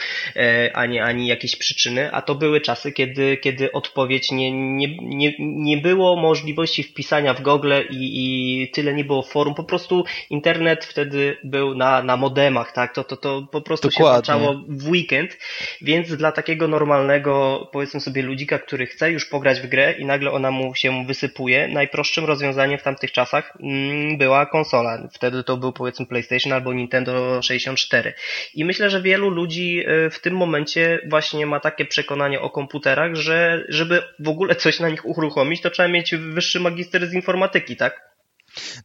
ani, ani jakiejś przyczyny, a to były czasy, kiedy kiedy, odpowiedź nie, nie, nie, nie było możliwości wpisania w Google i, i tyle nie było forum. Po prostu internet wtedy był na, na modemach, tak? To, to, to po prostu Dokładnie. się włączało w weekend, więc dla takiego normalnego, powiedzmy sobie, ludzika, który chce już pograć w grę i nagle ona mu się wysypuje, najprostszym rozwiązaniem w tamtych czasach mm, była konsola. Wtedy to był powiedzmy PlayStation albo Nintendo 64. I myślę, że wielu ludzi e, w tym momencie właśnie ma takie przekonanie o komputerach, że żeby w ogóle coś na nich uruchomić, to trzeba mieć wyższy magister z informatyki, tak?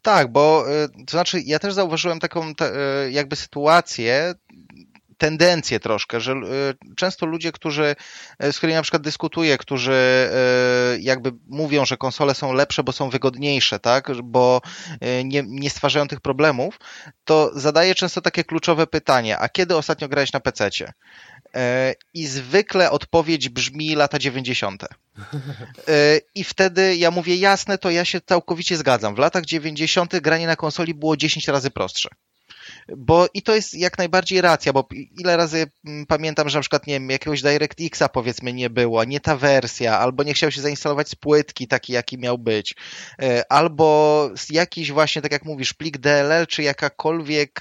Tak, bo y, to znaczy ja też zauważyłem taką y, jakby sytuację, tendencję troszkę, że y, często ludzie, którzy, z którymi na przykład dyskutuję, którzy jakby mówią, że konsole są lepsze, bo są wygodniejsze, tak, bo nie, nie stwarzają tych problemów, to zadaję często takie kluczowe pytanie, a kiedy ostatnio grałeś na PC-cie? E, I zwykle odpowiedź brzmi lata 90. E, I wtedy ja mówię, jasne, to ja się całkowicie zgadzam. W latach 90. granie na konsoli było 10 razy prostsze. Bo i to jest jak najbardziej racja, bo ile razy mm, pamiętam, że na przykład, nie wiem, jakiegoś DirectXa powiedzmy nie było, nie ta wersja, albo nie chciał się zainstalować z płytki taki, jaki miał być, e, albo jakiś właśnie, tak jak mówisz, plik DLL, czy jakakolwiek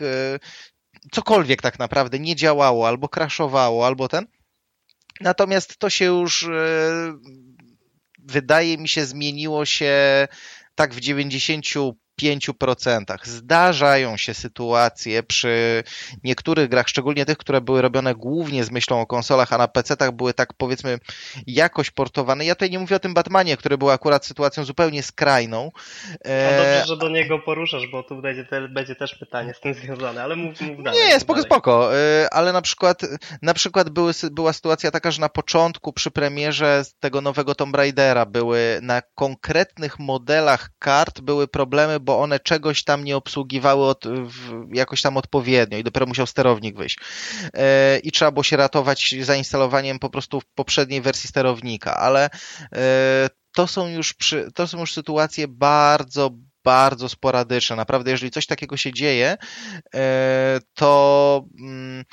cokolwiek tak naprawdę nie działało, albo crashowało, albo ten. Natomiast to się już e, wydaje mi się zmieniło się tak w 90 5%. Zdarzają się sytuacje przy niektórych grach, szczególnie tych, które były robione głównie z myślą o konsolach, a na PC-tach były tak powiedzmy jakoś portowane. Ja tutaj nie mówię o tym Batmanie, który był akurat sytuacją zupełnie skrajną. A dobrze, że do niego poruszasz, bo tu będzie, te, będzie też pytanie z tym związane, ale mów, mów dalej. Nie, spoko, dalej. spoko, e, ale na przykład, na przykład były, była sytuacja taka, że na początku przy premierze tego nowego Tomb Raidera były na konkretnych modelach kart były problemy, bo one czegoś tam nie obsługiwały od, w, jakoś tam odpowiednio i dopiero musiał sterownik wyjść. E, I trzeba było się ratować zainstalowaniem po prostu poprzedniej wersji sterownika, ale e, to są już, przy, to są już sytuacje bardzo, bardzo sporadyczne. Naprawdę, jeżeli coś takiego się dzieje, e, to mm,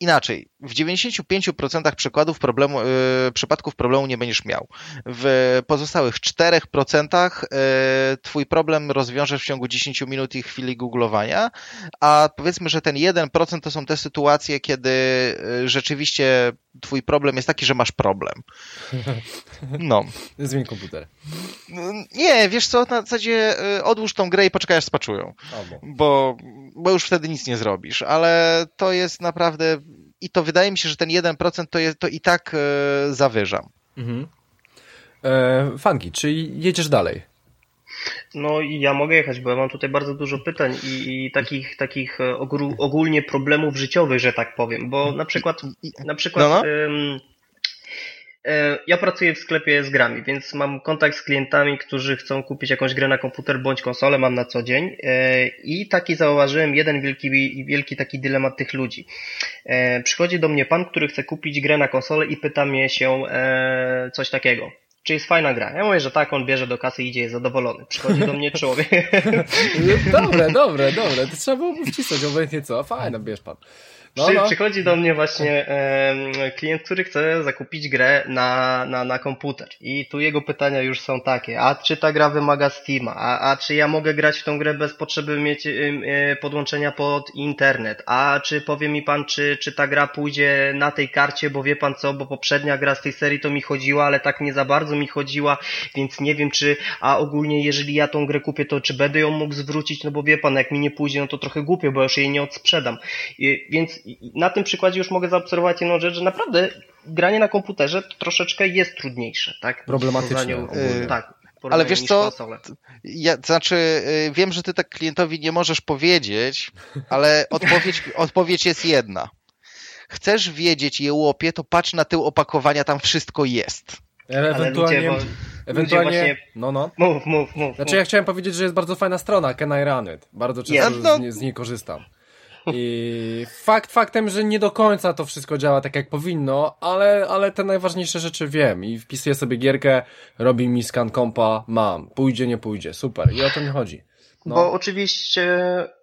inaczej, w 95% przykładów problemu, yy, przypadków problemu nie będziesz miał. W pozostałych 4% yy, twój problem rozwiążesz w ciągu 10 minut i chwili googlowania, a powiedzmy, że ten 1% to są te sytuacje, kiedy yy, rzeczywiście twój problem jest taki, że masz problem. No. Zmień komputer. Nie, wiesz co, na zasadzie y, odłóż tą grę i poczekaj aż spaczują. Bo, bo już wtedy nic nie zrobisz, ale to jest naprawdę i to wydaje mi się, że ten 1% to, jest, to i tak e, zawyżam. Mhm. E, Fanki, czy jedziesz dalej? No i ja mogę jechać, bo ja mam tutaj bardzo dużo pytań i, i takich, takich e, ogólnie problemów życiowych, że tak powiem, bo na przykład, na przykład no, no. Ja pracuję w sklepie z grami, więc mam kontakt z klientami, którzy chcą kupić jakąś grę na komputer bądź konsolę, mam na co dzień e, i taki zauważyłem jeden wielki, wielki taki dylemat tych ludzi. E, przychodzi do mnie pan, który chce kupić grę na konsolę i pyta mnie się coś takiego. Czy jest fajna gra? Ja mówię, że tak, on bierze do kasy i idzie, jest zadowolony. Przychodzi do mnie człowiek. dobre, dobre, dobre. To trzeba było wcisnąć, obojętnie co. Fajna, bierz pan. No, Przy, no. Przychodzi do mnie właśnie e, klient, który chce zakupić grę na, na, na komputer. I tu jego pytania już są takie, a czy ta gra wymaga Steama? A, a czy ja mogę grać w tą grę bez potrzeby mieć e, podłączenia pod internet? A czy powie mi pan, czy, czy ta gra pójdzie na tej karcie, bo wie pan co, bo poprzednia gra z tej serii to mi chodziła, ale tak nie za bardzo mi chodziła, więc nie wiem czy, a ogólnie jeżeli ja tą grę kupię, to czy będę ją mógł zwrócić, no bo wie pan, jak mi nie pójdzie, no to trochę głupio, bo już jej nie odsprzedam. I, więc na tym przykładzie już mogę zaobserwować jedną rzecz, że naprawdę granie na komputerze troszeczkę jest trudniejsze, tak? Problematyczne. Yy, tak. Ale wiesz co, ja, to znaczy yy, wiem, że ty tak klientowi nie możesz powiedzieć, ale odpowiedź, odpowiedź jest jedna. Chcesz wiedzieć je łopie, to patrz na tył opakowania, tam wszystko jest. Ewentualnie, ludzie, ewentualnie właśnie... no no. Mów, mów, mów. Znaczy mów. ja chciałem powiedzieć, że jest bardzo fajna strona, Can I Run It. Bardzo często no, z, z niej korzystam. I fakt faktem, że nie do końca to wszystko działa tak jak powinno, ale, ale te najważniejsze rzeczy wiem i wpisuję sobie gierkę, robi mi scan kompa, mam, pójdzie, nie pójdzie, super i o to mi chodzi. No. Bo oczywiście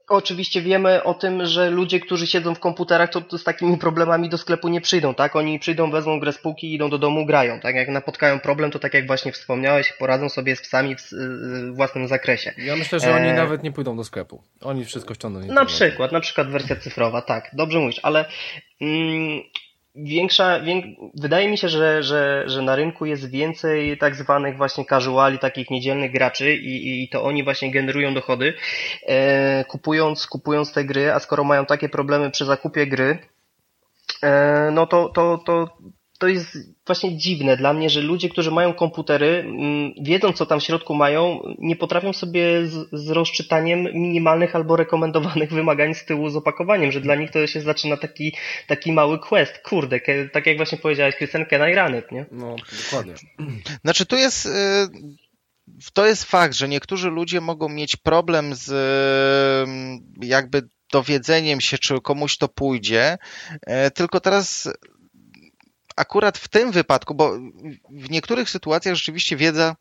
Oczywiście wiemy o tym, że ludzie, którzy siedzą w komputerach, to z takimi problemami do sklepu nie przyjdą, tak? Oni przyjdą, wezmą grę z półki, idą do domu, grają, tak? Jak napotkają problem, to tak jak właśnie wspomniałeś, poradzą sobie w, w własnym zakresie. Ja myślę, że oni e... nawet nie pójdą do sklepu. Oni wszystko ściągną. Na przykład, na przykład wersja cyfrowa, tak, dobrze mówisz, ale mm, większa, wiek, wydaje mi się, że, że, że na rynku jest więcej tak zwanych właśnie casuali, takich niedzielnych graczy i, i to oni właśnie generują dochody, e, kupując, kupując te gry, a skoro mają takie problemy przy zakupie gry, e, no to, to, to, to jest właśnie dziwne dla mnie, że ludzie, którzy mają komputery, mm, wiedzą co tam w środku mają, nie potrafią sobie z, z rozczytaniem minimalnych albo rekomendowanych wymagań z tyłu z opakowaniem, że dla nich to się zaczyna taki, taki mały quest. Kurde, tak jak właśnie powiedziałeś, Krystian, can I run it, nie? No, dokładnie. Znaczy tu jest... Y, to jest fakt, że niektórzy ludzie mogą mieć problem z y, jakby dowiedzeniem się, czy komuś to pójdzie. Y, tylko teraz akurat w tym wypadku, bo w niektórych sytuacjach rzeczywiście wiedza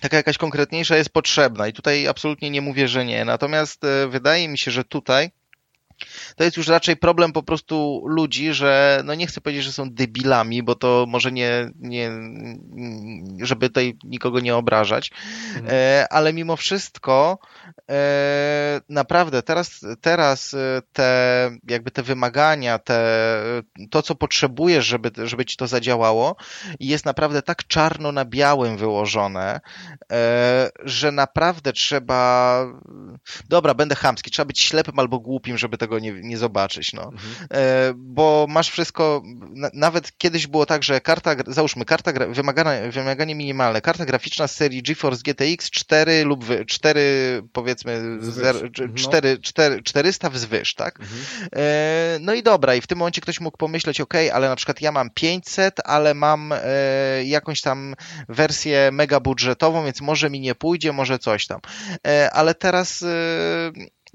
taka jakaś konkretniejsza jest potrzebna i tutaj absolutnie nie mówię, że nie. Natomiast e, wydaje mi się, że tutaj to jest już raczej problem po prostu ludzi, że no nie chcę powiedzieć, że są debilami, bo to może nie, nie żeby tutaj nikogo nie obrażać, mhm. E, ale mimo wszystko e, naprawdę teraz, teraz e, te jakby te wymagania, te, to co potrzebujesz, żeby, żeby ci to zadziałało jest naprawdę tak czarno na białym wyłożone, że naprawdę trzeba dobra, będę chamski, trzeba być ślepym albo głupim, żeby tego tego nie, nie zobaczyć, no. Mhm. E, bo masz wszystko, na, nawet kiedyś było tak, że karta, załóżmy, karta wymagane, wymaganie minimalne, karta graficzna z serii GeForce GTX 4 lub 4 powiedzmy 4, 4, 400 wzwyż, tak? Mhm. E, no i dobra, i w tym momencie ktoś mógł pomyśleć, ok, ale na przykład ja mam 500, ale mam e, jakąś tam wersję mega budżetową, więc może mi nie pójdzie, może coś tam. Ale teraz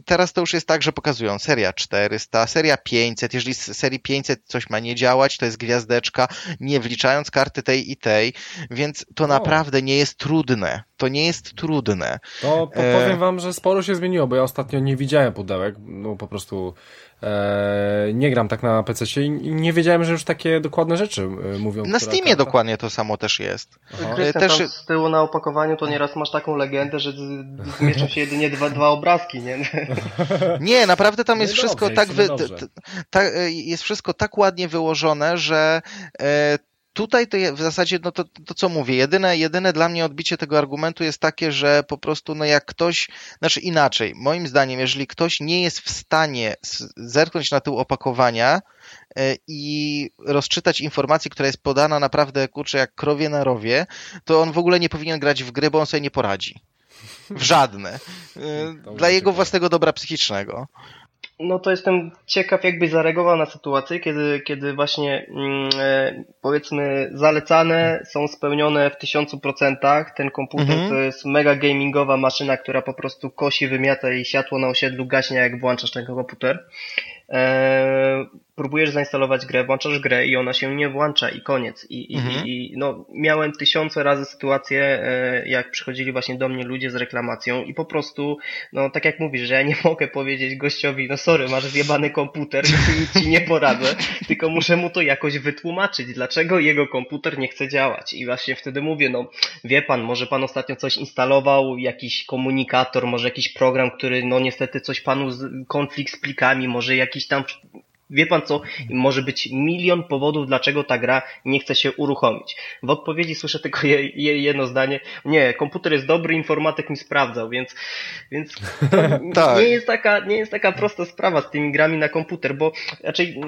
teraz to już jest tak, że pokazują seria 400, seria 500, jeżeli z serii 500 coś ma nie działać, to jest gwiazdeczka, nie wliczając karty tej i tej, więc to o. naprawdę nie jest trudne. To nie jest trudne. To powiem wam, że sporo się zmieniło, bo ja ostatnio nie widziałem pudełek, no po prostu E, nie gram tak na PC i nie wiedziałem, że już takie dokładne rzeczy e, mówią. Na Steamie karta. dokładnie to samo też jest. E, też... z tyłu na opakowaniu to nieraz masz taką legendę, że zmieszczą się jedynie dwa, dwa obrazki, nie? Nie, naprawdę tam jest no wszystko dobrze, tak wy... ta, jest wszystko tak ładnie wyłożone, że tutaj to w zasadzie, no to, to co mówię, jedyne, jedyne dla mnie odbicie tego argumentu jest takie, że po prostu, no jak ktoś, znaczy inaczej, moim zdaniem, jeżeli ktoś nie jest w stanie zerknąć na tył opakowania e, i rozczytać informacji, która jest podana naprawdę, kurczę, jak krowie na rowie, to on w ogóle nie powinien grać w gry, bo on sobie nie poradzi. W żadne. E, dla jego własnego dobra psychicznego. No to jestem ciekaw, jakbyś zareagował na sytuację, kiedy, kiedy właśnie mm, e, powiedzmy zalecane są spełnione w tysiącu procentach. Ten komputer mhm. to jest mega gamingowa maszyna, która po prostu kosi, wymiata i światło na osiedlu gaśnie, jak włączasz ten komputer. E, próbujesz zainstalować grę, włączasz grę i ona się nie włącza i koniec. I, mhm. i, i no, miałem tysiące razy sytuację, e, jak przychodzili właśnie do mnie ludzie z reklamacją i po prostu, no tak jak mówisz, że ja nie mogę powiedzieć gościowi, no sorry, masz zjebany komputer, nic ci nie poradzę, tylko muszę mu to jakoś wytłumaczyć, dlaczego jego komputer nie chce działać. I właśnie wtedy mówię, no wie pan, może pan ostatnio coś instalował, jakiś komunikator, może jakiś program, który no niestety coś panu, z, konflikt z plikami, może jakiś tam Wie pan co? Może być milion powodów, dlaczego ta gra nie chce się uruchomić. W odpowiedzi słyszę tylko je, je, jedno zdanie. Nie, komputer jest dobry, informatyk mi sprawdzał, więc, więc tak. nie, jest taka, nie jest taka prosta sprawa z tymi grami na komputer, bo raczej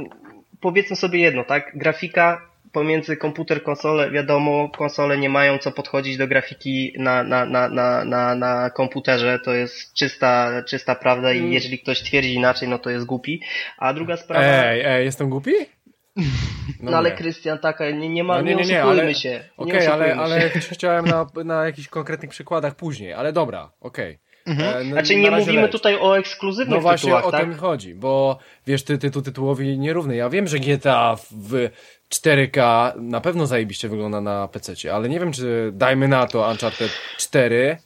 powiedzmy sobie jedno, tak? Grafika pomiędzy komputer, konsole, wiadomo, konsole nie mają co podchodzić do grafiki na, na, na, na, na, na komputerze, to jest czysta, czysta prawda i mm. jeżeli ktoś twierdzi inaczej, no to jest głupi. A druga sprawa... Ej, ej, jestem głupi? No, no ale Krystian, taka, nie, nie ma, no, nie, nie, nie, ale, się. Okej, okay, ale, ale chciałem na, na jakichś konkretnych przykładach później, ale dobra, okej. Okay. Mhm. E, no, znaczy nie mówimy leć. tutaj o ekskluzywnych No właśnie tytułach, o tak? tym chodzi, bo wiesz, ty, tytuł tytułowi nierówny. Ja wiem, że GTA w 4K na pewno zajebiście wygląda na PC, ale nie wiem, czy dajmy na to Uncharted 4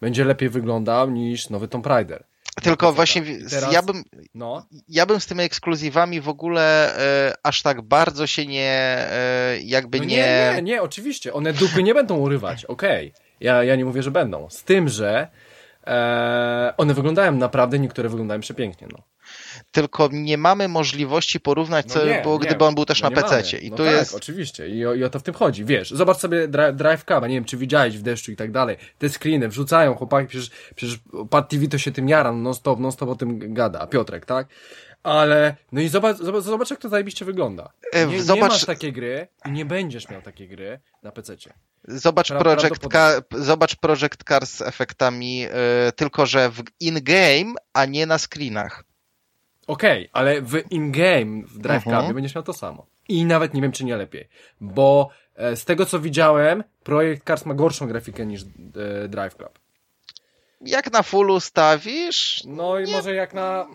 będzie lepiej wyglądał niż nowy Tomb Raider. Tylko właśnie Teraz, ja, bym, no. ja bym z tymi ekskluzywami w ogóle e, aż tak bardzo się nie e, jakby no nie, nie... Nie, nie, oczywiście. One dupy nie będą urywać, okej. Okay. Ja, ja nie mówię, że będą. Z tym, że e, one wyglądają naprawdę, niektóre wyglądają przepięknie. No tylko nie mamy możliwości porównać, no co nie, było, gdyby nie, on był też no na PC. I no tu tak, jest. Oczywiście, I o, i o to w tym chodzi. Wiesz, zobacz sobie Drive Cup, nie wiem, czy widziałeś w deszczu i tak dalej. Te screeny wrzucają chłopaki, przecież, przecież Pad TV to się tym jara, non stop, non stop o tym gada, Piotrek, tak? Ale, no i zobacz, zobacz, zobacz jak to zajebiście wygląda. E, nie, zobacz... nie masz takiej gry i nie będziesz miał takiej gry na PC. Zobacz Project, Car, zobacz Project Cars z efektami, yy, tylko że w in-game, a nie na screenach. Okej, okay, ale w in-game, w Drive Clubie mhm. będziesz miał to samo. I nawet nie wiem, czy nie lepiej. Bo e, z tego, co widziałem, projekt Cars ma gorszą grafikę niż e, Drive Club. Jak na fullu stawisz? No i nie. może jak na...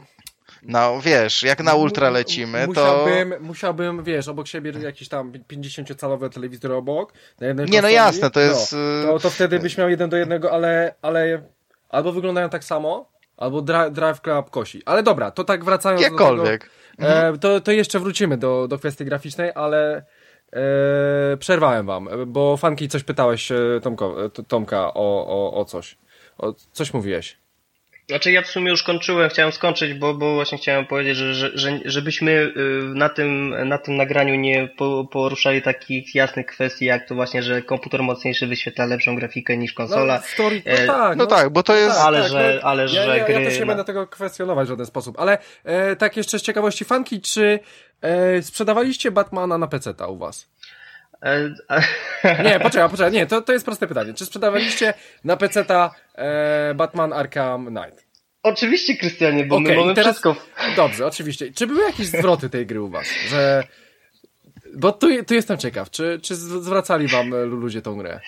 No wiesz, jak na ultra lecimy, musiałbym, to... Musiałbym, wiesz, obok siebie jakiś tam 50-calowy telewizor obok. Na jednej nie, no jasne, to jest... No, to, to wtedy byś miał jeden do jednego, ale, ale albo wyglądają tak samo, Albo Drive, drive Club kosi. Ale dobra, to tak wracając Jakkolwiek. do tego, e, to, to jeszcze wrócimy do, do kwestii graficznej, ale e, przerwałem wam, bo Fanki coś pytałeś e, Tomko, e, Tomka o, o, o coś. O, coś mówiłeś. Znaczy ja w sumie już kończyłem, chciałem skończyć, bo, bo właśnie chciałem powiedzieć, że, że, że żebyśmy y, na tym, na tym nagraniu nie poruszali takich jasnych kwestii, jak to właśnie, że komputer mocniejszy wyświetla lepszą grafikę niż konsola. No, story, no e, tak, no, no, tak, bo to jest... Tak, ale tak, że, no, ale ja, że ja, gry... Ja też nie będę tego kwestionować w żaden sposób, ale e, tak jeszcze z ciekawości fanki, czy e, sprzedawaliście Batmana na PC-ta u was? E, nie, poczekaj, poczekaj, nie, to, to jest proste pytanie. Czy sprzedawaliście na PC-ta e, Batman Arkham Knight? Oczywiście, Krystianie, bo okay, my mamy teraz, wszystko. Dobrze, oczywiście. Czy były jakieś zwroty tej gry u was? Że... Bo tu, tu jestem ciekaw, czy, czy zwracali wam ludzie tą grę?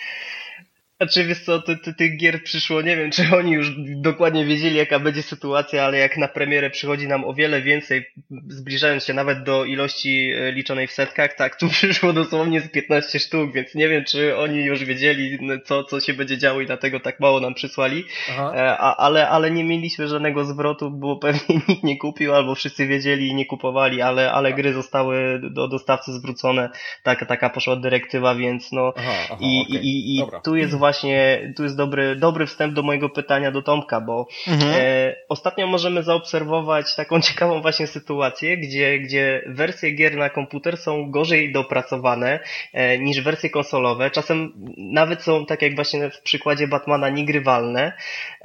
Znaczy, wiesz co, ty, ty, tych gier przyszło, nie wiem, czy oni już dokładnie wiedzieli, jaka będzie sytuacja, ale jak na premierę przychodzi nam o wiele więcej, zbliżając się nawet do ilości e, liczonej w setkach, tak, tu przyszło dosłownie z 15 sztuk, więc nie wiem, czy oni już wiedzieli, co, co się będzie działo i dlatego tak mało nam przysłali, e, a, ale, ale nie mieliśmy żadnego zwrotu, bo pewnie nikt nie kupił, albo wszyscy wiedzieli i nie kupowali, ale, ale gry zostały do dostawcy zwrócone, taka, taka poszła dyrektywa, więc no, aha, aha, i, okay. i, i tu jest właśnie właśnie, tu jest dobry, dobry wstęp do mojego pytania do Tomka, bo mhm. e, ostatnio możemy zaobserwować taką ciekawą właśnie sytuację, gdzie, gdzie wersje gier na komputer są gorzej dopracowane e, niż wersje konsolowe. Czasem nawet są, tak jak właśnie w przykładzie Batmana, niegrywalne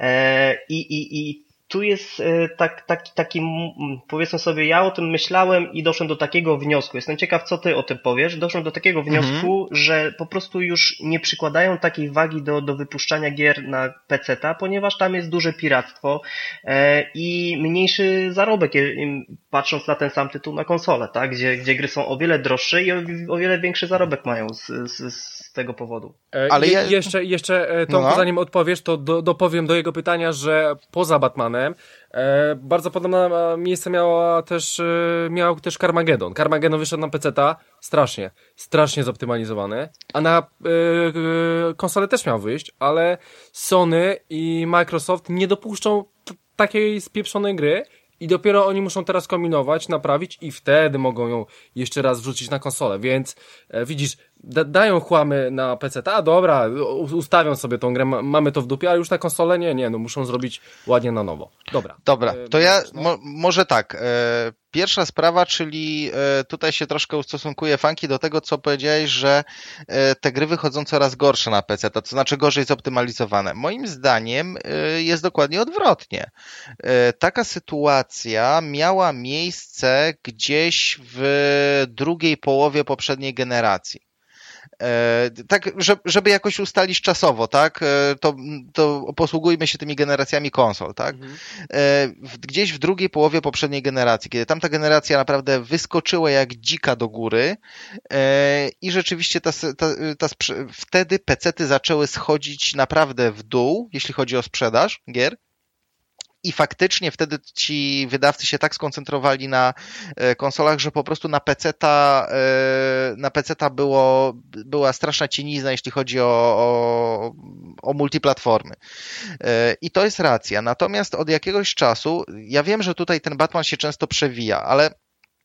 e, i, i, i tu jest e, tak, taki, taki, powiedzmy sobie, ja o tym myślałem i doszłem do takiego wniosku. Jestem ciekaw, co ty o tym powiesz. Doszłem do takiego mhm. wniosku, że po prostu już nie przykładają takiej wagi do, do wypuszczania gier na PC-ta, ponieważ tam jest duże piractwo e, i mniejszy zarobek, patrząc na ten sam tytuł na konsolę, tak? Gdzie, gdzie gry są o wiele droższe i o, o wiele większy zarobek mają z, z, z tego powodu. E, Ale ja... jeszcze, jeszcze to, no. zanim odpowiesz, to do, dopowiem do jego pytania, że poza Batmanem E, bardzo podobne miejsce miała też, e, miał też Carmageddon. Carmageddon wyszedł na PC-ta strasznie, strasznie zoptymalizowany, a na e, konsolę też miał wyjść, ale Sony i Microsoft nie dopuszczą takiej spieprzonej gry i dopiero oni muszą teraz kombinować, naprawić i wtedy mogą ją jeszcze raz wrzucić na konsolę, więc e, widzisz, da dają chłamy na PC, a dobra, ustawią sobie tą grę, mamy to w dupie, ale już na konsolę nie, nie, no muszą zrobić ładnie na nowo. Dobra. Dobra, e, to ja no. mo może tak, e, pierwsza sprawa, czyli e, tutaj się troszkę ustosunkuję Fanki do tego, co powiedziałeś, że te gry wychodzą coraz gorsze na PC, to znaczy gorzej zoptymalizowane. Moim zdaniem jest dokładnie odwrotnie. Taka sytuacja miała miejsce gdzieś w drugiej połowie poprzedniej generacji. E, tak, żeby jakoś ustalić czasowo, tak, e, to, to posługujmy się tymi generacjami konsol, tak. Mhm. E, gdzieś w drugiej połowie poprzedniej generacji, kiedy tamta generacja naprawdę wyskoczyła jak dzika do góry i rzeczywiście ta, ta, ta wtedy pecety zaczęły schodzić naprawdę w dół, jeśli chodzi o sprzedaż gier i faktycznie wtedy ci wydawcy się tak skoncentrowali na e, konsolach, że po prostu na PC-ta, e, na PC-ta było, była straszna cienizna, jeśli chodzi o, o, o multiplatformy. E, I to jest racja. Natomiast od jakiegoś czasu, ja wiem, że tutaj ten Batman się często przewija, ale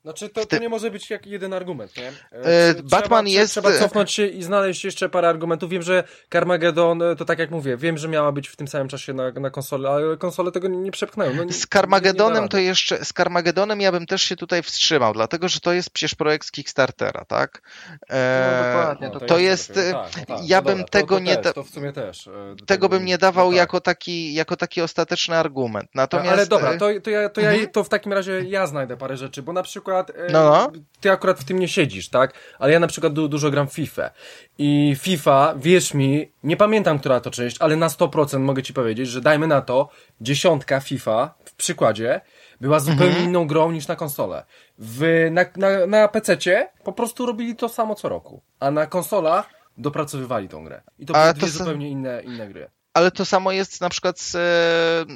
znaczy, to, to nie może być jak jeden argument, nie? E, Batman trzeba, jest... Trzeba cofnąć się i znaleźć jeszcze parę argumentów. Wiem, że Carmageddon, e, to tak jak mówię, wiem, że miała być w tym samym czasie na, na konsolę, ale konsole tego nie przepchnęły. No, z Carmageddonem to jeszcze, z Carmageddonem ja bym też się tutaj wstrzymał, dlatego, że to jest przecież projekt z Kickstartera, tak? E, no, dokładnie. To, to jest... jest tak, no tak, ja bym dobra, tego to, nie... Też, to w sumie też. Tego, tego bym nie dawał no, tak. jako, taki, jako taki ostateczny argument. Natomiast... Ale dobra, to, to, ja, to, ja, mhm. to w takim razie ja znajdę parę rzeczy, bo na przykład... No, no ty akurat w tym nie siedzisz, tak? Ale ja na przykład du dużo gram w FIFA. I FIFA, wierz mi, nie pamiętam, która to część, ale na 100% mogę ci powiedzieć, że dajmy na to, dziesiątka FIFA, w przykładzie, była zupełnie mhm. inną grą niż na konsolę. W, na, na, na PC-cie po prostu robili to samo co roku, a na konsolach dopracowywali tą grę. I to były dwie zupełnie inne, inne gry ale to samo jest na przykład z, e,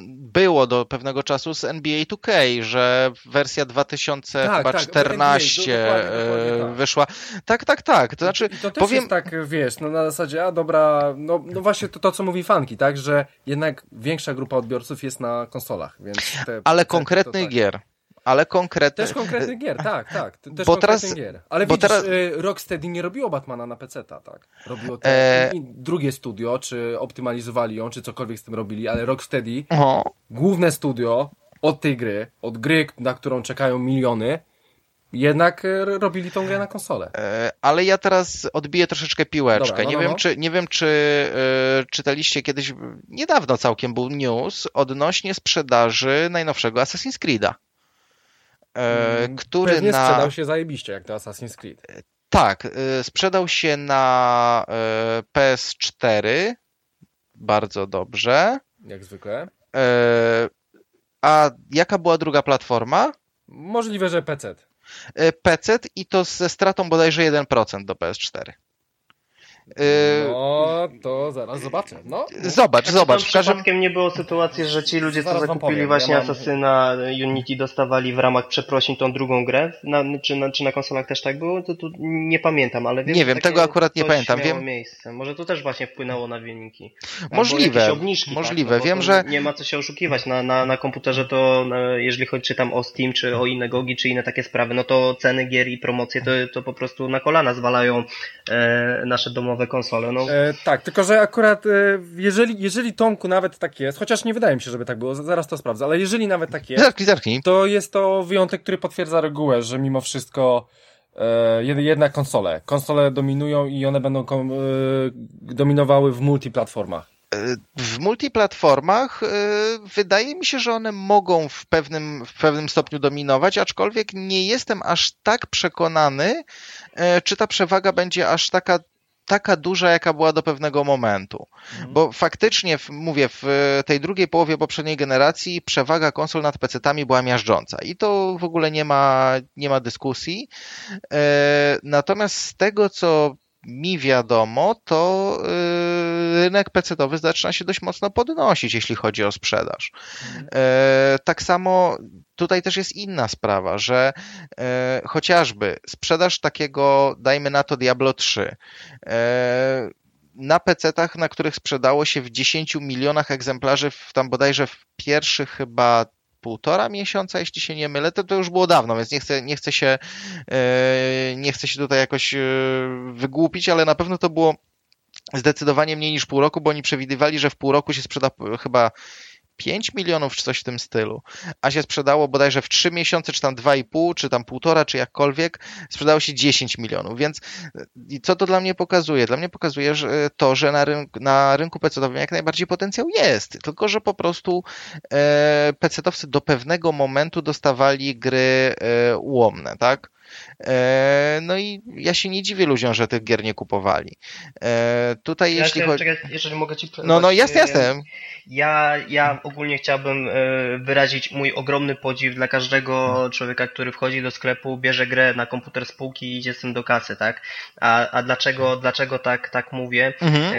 było do pewnego czasu z NBA 2K, że wersja 2014 tak, tak, tak. wyszła. Tak, tak, tak. To znaczy, I to też powiem... jest tak, wiesz, no na zasadzie, a dobra, no, no właśnie to, to, co mówi fanki, tak, że jednak większa grupa odbiorców jest na konsolach, więc... Te, ale te, konkretnych tak. gier ale konkretny... Też konkretnych gier, tak, tak. Też Bo teraz- gier. Ale bo widzisz, teraz- y, Rocksteady nie robiło Batmana na PC-ta, tak? Robiło to E- drugie studio, czy optymalizowali ją, czy cokolwiek z tym robili, ale Rocksteady, O, główne studio od tej gry, od gry, na którą czekają miliony, jednak y, robili tą grę na konsolę. e, ale ja teraz odbiję troszeczkę piłeczkę. Dobra, no, nie, no, wiem, no. Czy, nie wiem, czy e, czytaliście kiedyś, niedawno całkiem był news odnośnie sprzedaży najnowszego Assassin's Creed'a. E, Mm, który Pewnie na... sprzedał się zajebiście, jak to Assassin's Creed. Tak, y, sprzedał się na y, PS4 bardzo dobrze. Jak zwykle. A jaka była druga platforma? Możliwe, że PC. PC i to ze stratą bodajże 1% do PS4. Y, No, to zaraz zobaczę. No, Zobacz, Czy zobacz. W każdym... przypadkiem nie było sytuacji, że ci ludzie, co Zaraz wam zakupili powiem, właśnie ja mam- Asasyna Unity, dostawali w ramach przeprosin tą drugą grę? Na, czy, na, czy na konsolach też tak było? To tu nie pamiętam, ale wiem, Nie wiem, tego akurat nie pamiętam. Wiem- miejsce. Może to też właśnie wpłynęło na wyniki. Możliwe, obniżki, możliwe. Tak, no bo Wiem, to że- Nie ma co się oszukiwać. Na, na, na komputerze to, e, jeżeli chodzi czy tam o Steam, czy o inne gogi, czy inne takie sprawy, no to ceny gier i promocje to, to po prostu na kolana zwalają e, nasze domowe konsole. No, E, tak, tylko że akurat e, jeżeli, jeżeli Tomku nawet tak jest, chociaż nie wydaje mi się, żeby tak było, zaraz to sprawdzę, ale jeżeli nawet tak jest, Zerknij, zerknij. to jest to wyjątek, który potwierdza regułę, że mimo wszystko e, jed- jednak konsole. Konsole dominują i one będą kom, e, dominowały w multiplatformach. W multiplatformach y, wydaje mi się, że one mogą w pewnym, w pewnym stopniu dominować, aczkolwiek nie jestem aż tak przekonany, y, czy ta przewaga będzie aż taka taka duża, jaka była do pewnego momentu. Bo faktycznie, mówię, w tej drugiej połowie poprzedniej generacji przewaga konsol nad PC-tami była miażdżąca i to w ogóle nie ma, nie ma dyskusji. E, Natomiast z tego, co mi wiadomo, to e, rynek PC-towy zaczyna się dość mocno podnosić, jeśli chodzi o sprzedaż. E, Tak samo tutaj też jest inna sprawa, że e, chociażby sprzedaż takiego, dajmy na to Diablo 3, e, na PC-tach, na których sprzedało się w 10 milionach egzemplarzy, w, tam bodajże w pierwszych chyba półtora miesiąca, jeśli się nie mylę, to, to już było dawno, więc nie chcę, nie chcę się e, nie chcę się tutaj jakoś e, wygłupić, ale na pewno to było zdecydowanie mniej niż pół roku, bo oni przewidywali, że w pół roku się sprzeda chyba 5 milionów czy coś w tym stylu, a się sprzedało bodajże w 3 miesiące, czy tam 2,5, czy tam półtora, czy jakkolwiek, sprzedało się 10 milionów, więc e, co to dla mnie pokazuje? Dla mnie pokazuje że e, to, że na, rynku, na rynku PC-owym jak najbardziej potencjał jest, tylko że po prostu e, PC-towcy do pewnego momentu dostawali gry e, ułomne, tak? E, no i ja się nie dziwię ludziom, że tych gier nie kupowali. E, tutaj ja jeśli chodzi... czekaj, jeżeli mogę ci No, no, jasne, jasne. Ja, ja ogólnie chciałbym e, wyrazić mój ogromny podziw dla każdego człowieka, który wchodzi do sklepu, bierze grę na komputer spółki i idzie z tym do kasy, tak? A, a dlaczego, dlaczego tak, tak mówię? Mhm.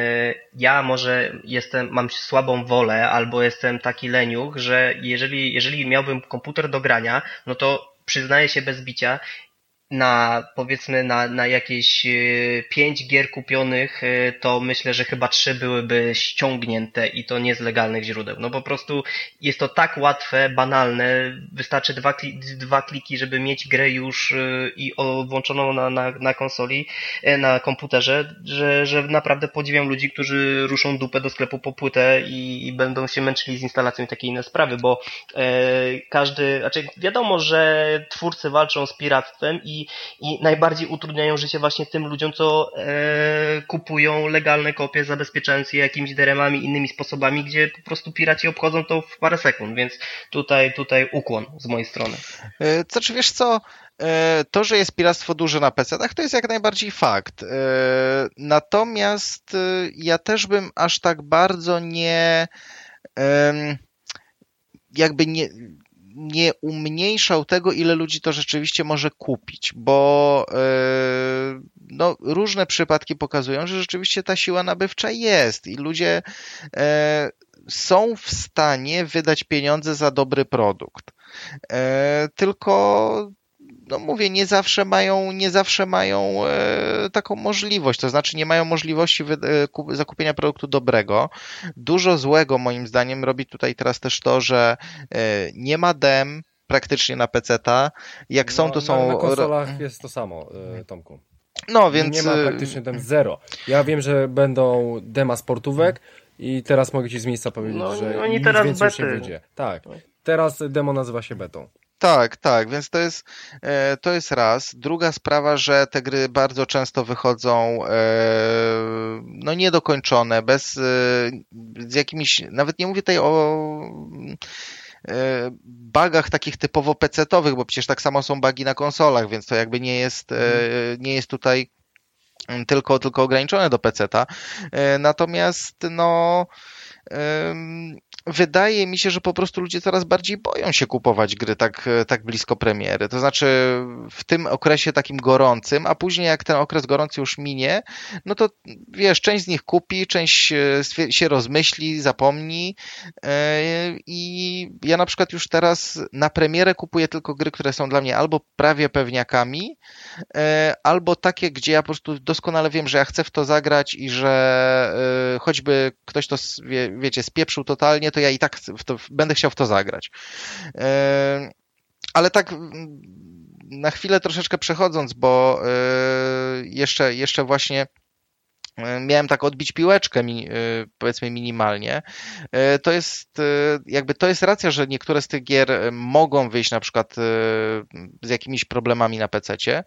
Ja może jestem, mam słabą wolę albo jestem taki leniuch, że jeżeli, jeżeli miałbym komputer do grania, no to przyznaję się bez bicia, na powiedzmy na, na jakieś e, pięć gier kupionych, e, to myślę, że chyba trzy byłyby ściągnięte i to nie z legalnych źródeł. No po prostu jest to tak łatwe, banalne, wystarczy dwa, kli, dwa kliki, żeby mieć grę już e, i włączoną na, na, na konsoli, na komputerze, że, że naprawdę podziwiam ludzi, którzy ruszą dupę do sklepu po płytę i, i będą się męczyli z instalacją takie inne sprawy, bo e, każdy, znaczy wiadomo, że twórcy walczą z piractwem i, i najbardziej utrudniają życie właśnie tym ludziom, co e, kupują legalne kopie, zabezpieczając je jakimiś DRM-ami, innymi sposobami, gdzie po prostu piraci obchodzą to w parę sekund, więc tutaj, tutaj ukłon z mojej strony. E, Co czy wiesz co? E, To, że jest piractwo duże na PC-tach, to jest jak najbardziej fakt. E, Natomiast ja też bym aż tak bardzo nie jakby nie, nie umniejszał tego, ile ludzi to rzeczywiście może kupić, bo e, no, różne przypadki pokazują, że rzeczywiście ta siła nabywcza jest i ludzie e, są w stanie wydać pieniądze za dobry produkt. E, tylko no mówię, nie zawsze mają, nie zawsze mają e, taką możliwość, to znaczy nie mają możliwości wy, e, kup, zakupienia produktu dobrego. Dużo złego moim zdaniem robi tutaj teraz też to, że e, nie ma dem, praktycznie na PC-ta. Jak są, No, to są... Na, na konsolach jest to samo, Tomku. No, więc... Nie ma praktycznie dem zero. Ja wiem, że będą dema sportówek i teraz mogę ci z miejsca powiedzieć, No, że oni nic teraz więcej już nie bety. wyjdzie. Tak. Teraz demo nazywa się betą. Tak, tak, więc to jest, e, to jest raz. Druga sprawa, że te gry bardzo często wychodzą e, no niedokończone, bez, e, z jakimiś, nawet nie mówię tutaj o bugach takich typowo PC-towych, bo przecież tak samo są bugi na konsolach, więc to jakby nie jest, e, nie jest tutaj mm, tylko, tylko ograniczone do PC-ta. E, Natomiast no wydaje mi się, że po prostu ludzie coraz bardziej boją się kupować gry tak, tak blisko premiery. To znaczy w tym okresie takim gorącym, a później jak ten okres gorący już minie, no to wiesz, część z nich kupi, część e, się rozmyśli, zapomni e, i ja na przykład już teraz na premierę kupuję tylko gry, które są dla mnie albo prawie pewniakami, e, albo takie, gdzie ja po prostu doskonale wiem, że ja chcę w to zagrać i że choćby ktoś to, wiecie, spieprzył totalnie, to ja i tak to, będę chciał w to zagrać. E, Ale tak mm, na chwilę troszeczkę przechodząc, bo e, jeszcze, jeszcze właśnie e, miałem tak odbić piłeczkę, e, powiedzmy minimalnie, to jest jakby to jest racja, że niektóre z tych gier mogą wyjść na przykład z jakimiś problemami na PC-cie,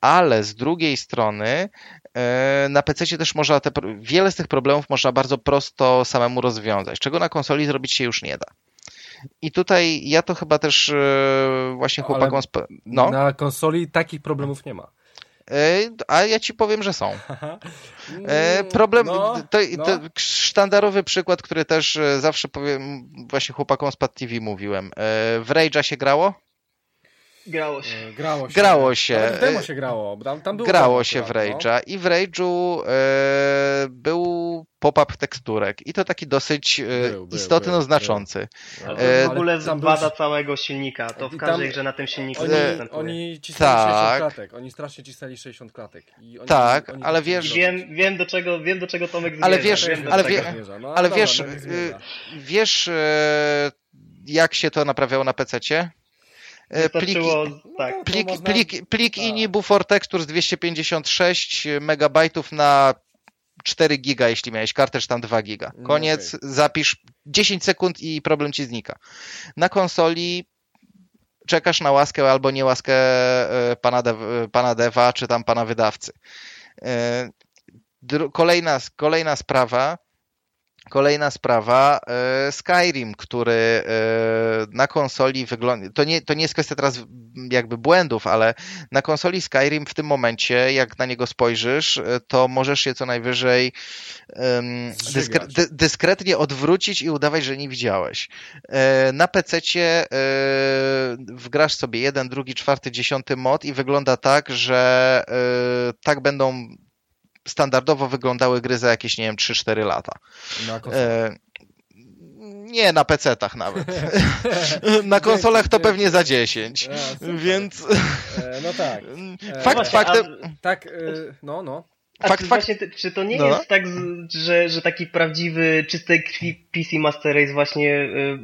ale z drugiej strony e, na PC też można te, wiele z tych problemów można bardzo prosto samemu rozwiązać, czego na konsoli zrobić się już nie da. I tutaj ja to chyba też e, właśnie chłopakom... Sp- no, Na konsoli takich problemów nie ma. e, a ja ci powiem, że są. Problem, No, to, no. to sztandarowy przykład, który też zawsze powiem, właśnie chłopakom z Pad TV mówiłem. W Rage'a się grało? Grało się. E, Grało się. Grało się. Nawet w demo się grało. Tam, tam było Grało demo się w no. Rage'a i w Rage'u e, był pop-up teksturek i to taki dosyć e, Był, był, istotny, był, no znaczący. Ale E, w ogóle wada był- całego silnika. To w każdej tam- grze na tym silniku Oni, występuje. oni cisnęli Tak. 60 klatek. Oni strasznie cisnęli 60 klatek. I oni, Tak, oni ale wiesz-. Wiem, wiem, do czego, wiem do czego Tomek zmierza. Ale wiesz- wiem, ale wie-. No, ale dobra, wiesz, y. Wiesz, e, jak się to naprawiało na PC-cie? E, Pliki, Wystarczyło, tak. No, plik, można- plik, plik tak. ini buffer texture z 256 megabajtów na 4 giga, jeśli miałeś kartę, czy tam 2 giga. No Koniec, zapisz 10 sekund i problem ci znika. Na konsoli czekasz na łaskę albo nie łaskę e, pana, dev, pana deva, czy tam pana wydawcy. E, Kolejna, kolejna sprawa, Kolejna sprawa, e, Skyrim, który e, na konsoli wygląda. To nie, to nie jest kwestia teraz jakby błędów, ale na konsoli Skyrim w tym momencie, jak na niego spojrzysz, e, to możesz się co najwyżej dyskre, dy, dyskretnie odwrócić i udawać, że nie widziałeś. Na PC-cie wgrasz sobie jeden, drugi, czwarty, dziesiąty mod i wygląda tak, że tak będą standardowo wyglądały gry za jakieś, nie wiem, 3-4 lata. Na. E, nie, na PC-tach nawet. na konsolach to pewnie za 10. A, super. Więc E, no tak. E, fakt właśnie, faktem, a- Tak, e, no, no. A Fakt, czy, fakt- właśnie, czy to nie No. jest tak, że, że taki prawdziwy, czystej krwi PC Master Race właśnie y,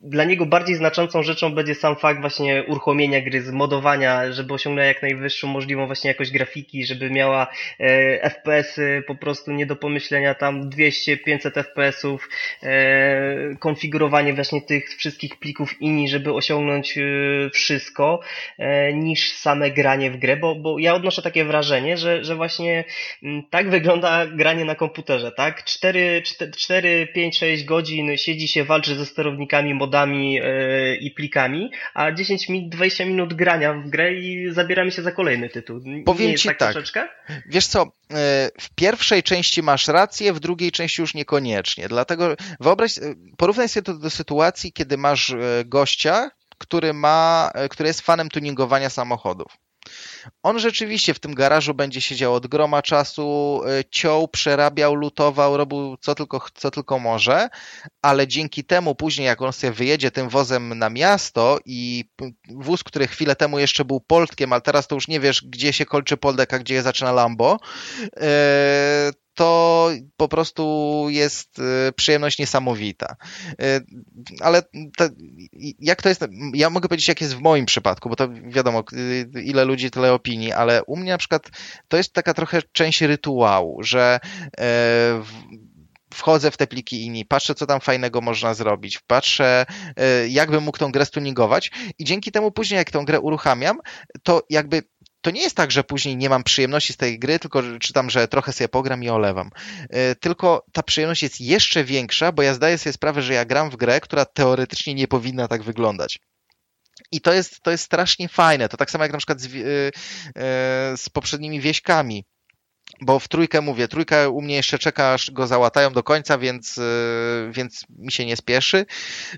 dla niego bardziej znaczącą rzeczą będzie sam fakt właśnie uruchomienia gry, zmodowania, żeby osiągnęła jak najwyższą możliwą właśnie jakość grafiki, żeby miała e, FPS-y po prostu nie do pomyślenia tam 200-500 FPS-ów, e, konfigurowanie właśnie tych wszystkich plików INI, żeby osiągnąć e, wszystko, e, niż same granie w grę, bo, bo ja odnoszę takie wrażenie, że, że właśnie tak wygląda granie na komputerze, tak? 4, 4, 5, 6 godzin siedzi się, walczy ze sterownikami, modami e, i plikami, a 10 minut, 20 minut grania w grę i zabieramy się za kolejny tytuł. Powiem ci tak, tak. troszeczkę? Wiesz co, e, w pierwszej części masz rację, w drugiej części już niekoniecznie. Dlatego wyobraź, e, porównaj sobie to do sytuacji, kiedy masz gościa, który ma, który jest fanem tuningowania samochodów. On rzeczywiście w tym garażu będzie siedział od groma czasu, e, ciął, przerabiał, lutował, robił co tylko, co tylko może, ale dzięki temu później, jak on sobie wyjedzie tym wozem na miasto i wóz, który chwilę temu jeszcze był Poltkiem, ale teraz to już nie wiesz, gdzie się kończy Poldek, a gdzie zaczyna Lambo, e, to po prostu jest y, przyjemność niesamowita. Y, ale to, jak to jest, ja mogę powiedzieć, jak jest w moim przypadku, bo to wiadomo, y, ile ludzi, tyle opinii, ale u mnie na przykład to jest taka trochę część rytuału, że wchodzę w te pliki INI, patrzę, co tam fajnego można zrobić, patrzę, jakbym mógł tą grę stuningować i dzięki temu później, jak tą grę uruchamiam, to jakby to nie jest tak, że później nie mam przyjemności z tej gry, tylko czytam, że trochę sobie pogram i olewam. E, tylko ta przyjemność jest jeszcze większa, bo ja zdaję sobie sprawę, że ja gram w grę, która teoretycznie nie powinna tak wyglądać. I to jest, to jest strasznie fajne. To tak samo jak na przykład z, e, e, z poprzednimi wieśkami bo w trójkę mówię, trójka u mnie jeszcze czeka, aż go załatają do końca, więc, e, więc mi się nie spieszy.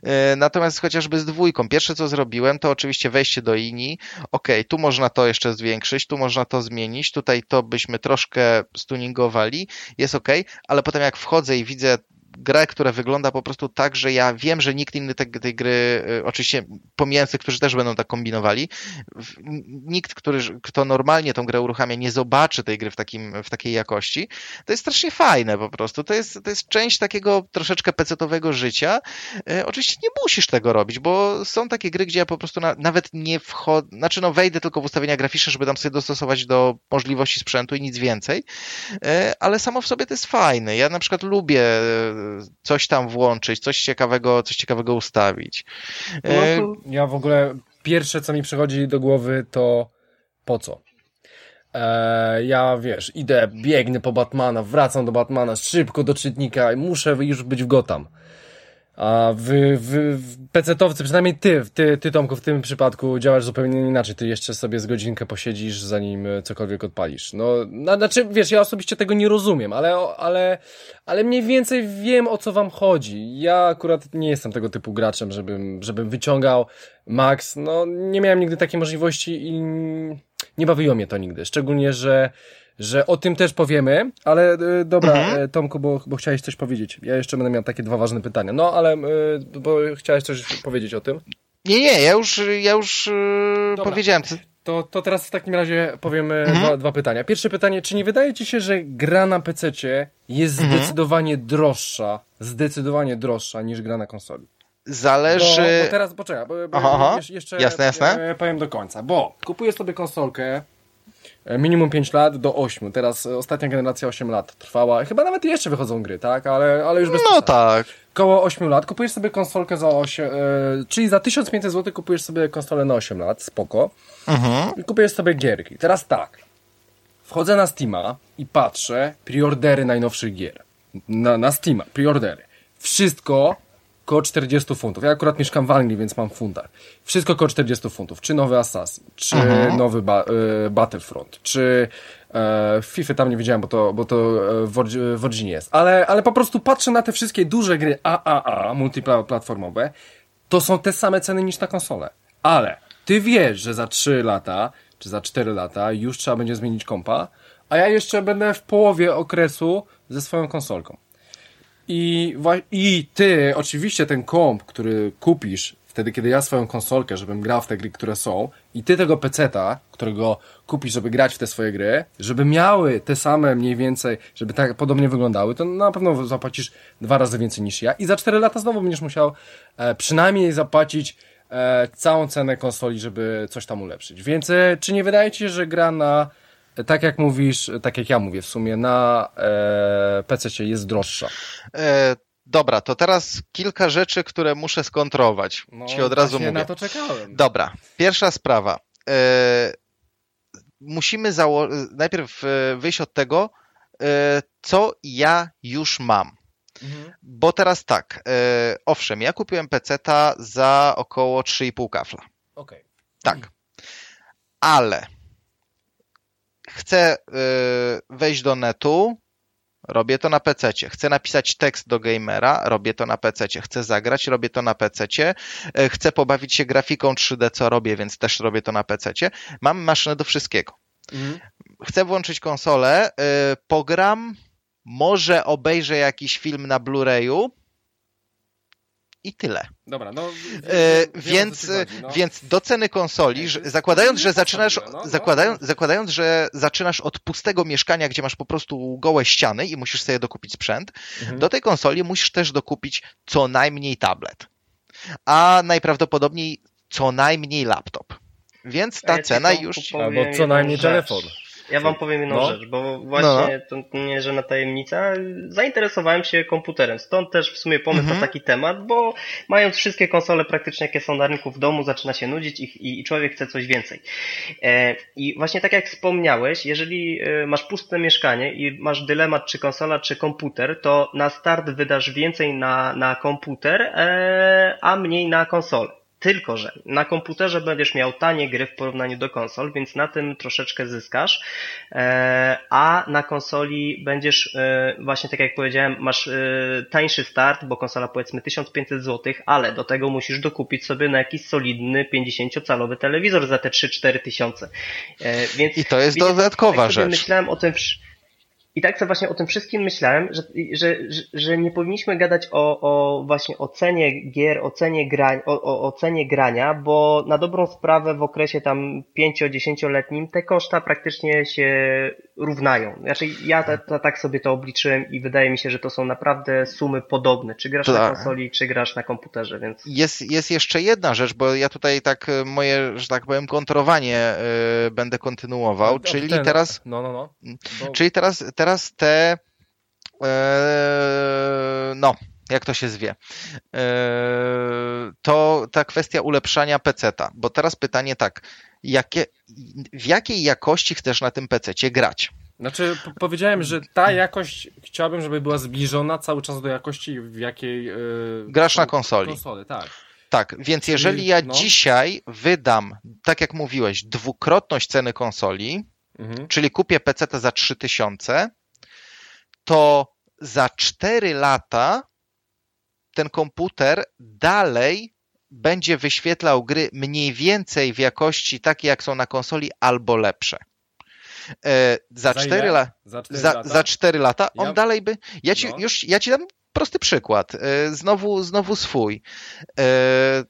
E, natomiast chociażby z dwójką, pierwsze co zrobiłem, to oczywiście wejście do INI. Ok, tu można to jeszcze zwiększyć, tu można to zmienić, tutaj to byśmy troszkę stuningowali, jest ok, ale potem jak wchodzę i widzę grę, która wygląda po prostu tak, że ja wiem, że nikt inny te, tej gry, y, oczywiście pomijając tych, którzy też będą tak kombinowali, nikt, który, kto normalnie tą grę uruchamia, nie zobaczy tej gry w, takim, w takiej jakości. To jest strasznie fajne po prostu. To jest, to jest część takiego troszeczkę pecetowego życia. E, oczywiście nie musisz tego robić, bo są takie gry, gdzie ja po prostu na, nawet nie wchodzę, znaczy no wejdę tylko w ustawienia graficzne, żeby tam sobie dostosować do możliwości sprzętu i nic więcej, e, ale samo w sobie to jest fajne. Ja na przykład lubię coś tam włączyć, coś ciekawego, coś ciekawego ustawić. E, no ja w ogóle pierwsze, co mi przychodzi do głowy, to po co? Eee, ja wiesz, idę, biegnę po Batmana, wracam do Batmana, szybko do czytnika i muszę już być w Gotham. A wy, wy, PC-towcy, przynajmniej ty, ty, ty Tomku, w tym przypadku działasz zupełnie inaczej. Ty jeszcze sobie z godzinkę posiedzisz, zanim cokolwiek odpalisz. No, no znaczy, wiesz, ja osobiście tego nie rozumiem, ale, ale, ale mniej więcej wiem, o co wam chodzi. Ja akurat nie jestem tego typu graczem, żebym, żebym wyciągał max. No, nie miałem nigdy takiej możliwości i nie bawiło mnie to nigdy. Szczególnie, że że o tym też powiemy, ale y, dobra, mhm. E, Tomku, bo, bo chciałeś coś powiedzieć. Ja jeszcze będę miał takie dwa ważne pytania. No, ale y, bo chciałeś coś powiedzieć o tym. Nie, nie, ja już, ja już dobra. powiedziałem. To, to teraz w takim razie powiemy mhm. dwa, dwa, pytania. Pierwsze pytanie, czy nie wydaje ci się, że gra na PC jest mhm. zdecydowanie droższa, zdecydowanie droższa niż gra na konsoli? Zależy. Bo, bo teraz poczekaj, bo, bo aha, jeszcze jasne, jasne. powiem do końca. Bo kupujesz sobie konsolkę minimum 5 lat do 8. Teraz e, ostatnia generacja 8 lat trwała. Chyba nawet jeszcze wychodzą gry, tak? Ale, ale już bez No tak. Koło 8 lat kupujesz sobie konsolkę za 8, e, czyli za 1500 zł kupujesz sobie konsolę na 8 lat, spoko. Mhm. I kupujesz sobie gierki. Teraz tak. Wchodzę na Steama i patrzę preordery najnowszych gier. Na, na Steama, preordery. Wszystko koło 40 funtów. Ja akurat mieszkam w Anglii, więc mam w funtach. Wszystko koło 40 funtów. Czy nowy Assassin, czy mhm. nowy ba y Battlefront, czy e, FIFA tam nie widziałem, bo to, bo to e, w, Virginie jest. Ale, ale po prostu patrzę na te wszystkie duże gry AAA, multiplatformowe, to są te same ceny niż na konsolę. Ale ty wiesz, że za 3 lata, czy za 4 lata już trzeba będzie zmienić kompa, a ja jeszcze będę w połowie okresu ze swoją konsolką. I, I ty, oczywiście ten komp, który kupisz wtedy, kiedy ja swoją konsolkę, żebym grał w te gry, które są, i ty tego peceta, którego kupisz, żeby grać w te swoje gry, żeby miały te same mniej więcej, żeby tak podobnie wyglądały, to na pewno zapłacisz dwa razy więcej niż ja i za cztery lata znowu będziesz musiał e, przynajmniej zapłacić e, całą cenę konsoli, żeby coś tam ulepszyć. Więc e, czy nie wydaje ci się, że gra na tak jak mówisz, tak jak ja mówię w sumie, na e, PC jest droższa. E, dobra, to teraz kilka rzeczy, które muszę skontrować. No, Ci od razu mówię. na to czekałem. Dobra, pierwsza sprawa. E, musimy najpierw e, wyjść od tego, e, co ja już mam. Mhm. Bo teraz tak, e, owszem, ja kupiłem PC-ta za około 3,5 kafla. Okej. Okay. Tak. Ale chcę y, wejść do netu, robię to na PC. Chcę napisać tekst do gamera, robię to na PC. Chcę zagrać, robię to na PC. Y, chcę pobawić się grafiką 3D, co robię, więc też robię to na PC. Mam maszynę do wszystkiego. Mhm. Chcę włączyć konsolę, y, pogram, może obejrzę jakiś film na Blu-rayu, i tyle. Dobra, no. E, więc, chodzi, no. więc do ceny konsoli, że, zakładając, że zaczynasz, no, no, zakładając, no. zakładając, że zaczynasz od pustego mieszkania, gdzie masz po prostu gołe ściany i musisz sobie dokupić sprzęt, mhm. do tej konsoli musisz też dokupić co najmniej tablet. A najprawdopodobniej co najmniej laptop. Więc ta ja cena już. Albo co najmniej telefon. Ja wam powiem jedną no. rzecz, bo właśnie no. to nie żadna tajemnica, zainteresowałem się komputerem. Stąd też w sumie pomysł mhm. na taki temat, bo mając wszystkie konsole praktycznie jakie są na rynku w domu, zaczyna się nudzić i, i człowiek chce coś więcej. E, I właśnie tak jak wspomniałeś, jeżeli e, masz puste mieszkanie i masz dylemat czy konsola, czy komputer, to na start wydasz więcej na, na komputer, e, a mniej na konsolę. Tylko, że na komputerze będziesz miał tanie gry w porównaniu do konsol, więc na tym troszeczkę zyskasz, e, a na konsoli będziesz, e, właśnie tak jak powiedziałem, masz e, tańszy start, bo konsola powiedzmy 1500 zł, ale do tego musisz dokupić sobie na jakiś solidny 50-calowy telewizor za te 3-4 tysiące. Więc I to jest dodatkowa rzecz. Myślałem o tym, i tak sobie właśnie o tym wszystkim myślałem, że, że, że, że nie powinniśmy gadać o, o właśnie o cenie gier, o cenie, grań, o, o, o cenie grania, bo na dobrą sprawę w okresie tam 5-10-letnim te koszta praktycznie się równają. Znaczy ja ta, ta, tak sobie to obliczyłem i wydaje mi się, że to są naprawdę sumy podobne. Czy grasz na konsoli, czy grasz na komputerze, więc... Jest, jest jeszcze jedna rzecz, bo ja tutaj tak e, moje, że tak powiem, kontrowanie yy, będę kontynuował, no, czyli ten, teraz... No, no, no. Bo... Czyli teraz teraz te e, no, jak to się zwie, e, to ta kwestia ulepszania peceta, bo teraz pytanie tak, jakie, w jakiej jakości chcesz na tym pececie grać? Znaczy, powiedziałem, że ta jakość chciałbym, żeby była zbliżona cały czas do jakości, w jakiej. Yy, Grasz na konsoli. konsoli tak. Tak, więc jeżeli ja no. dzisiaj wydam, tak jak mówiłeś, dwukrotność ceny konsoli, mhm. czyli kupię PC za 3000, to za 4 lata ten komputer dalej będzie wyświetlał gry mniej więcej w jakości takiej, jak są na konsoli, albo lepsze. E, za, za, 4 la... za, 4 za, lata? za 4 lata on ja... dalej by. Ja ci, no. już, ja ci dam prosty przykład. E, znowu, znowu swój. E,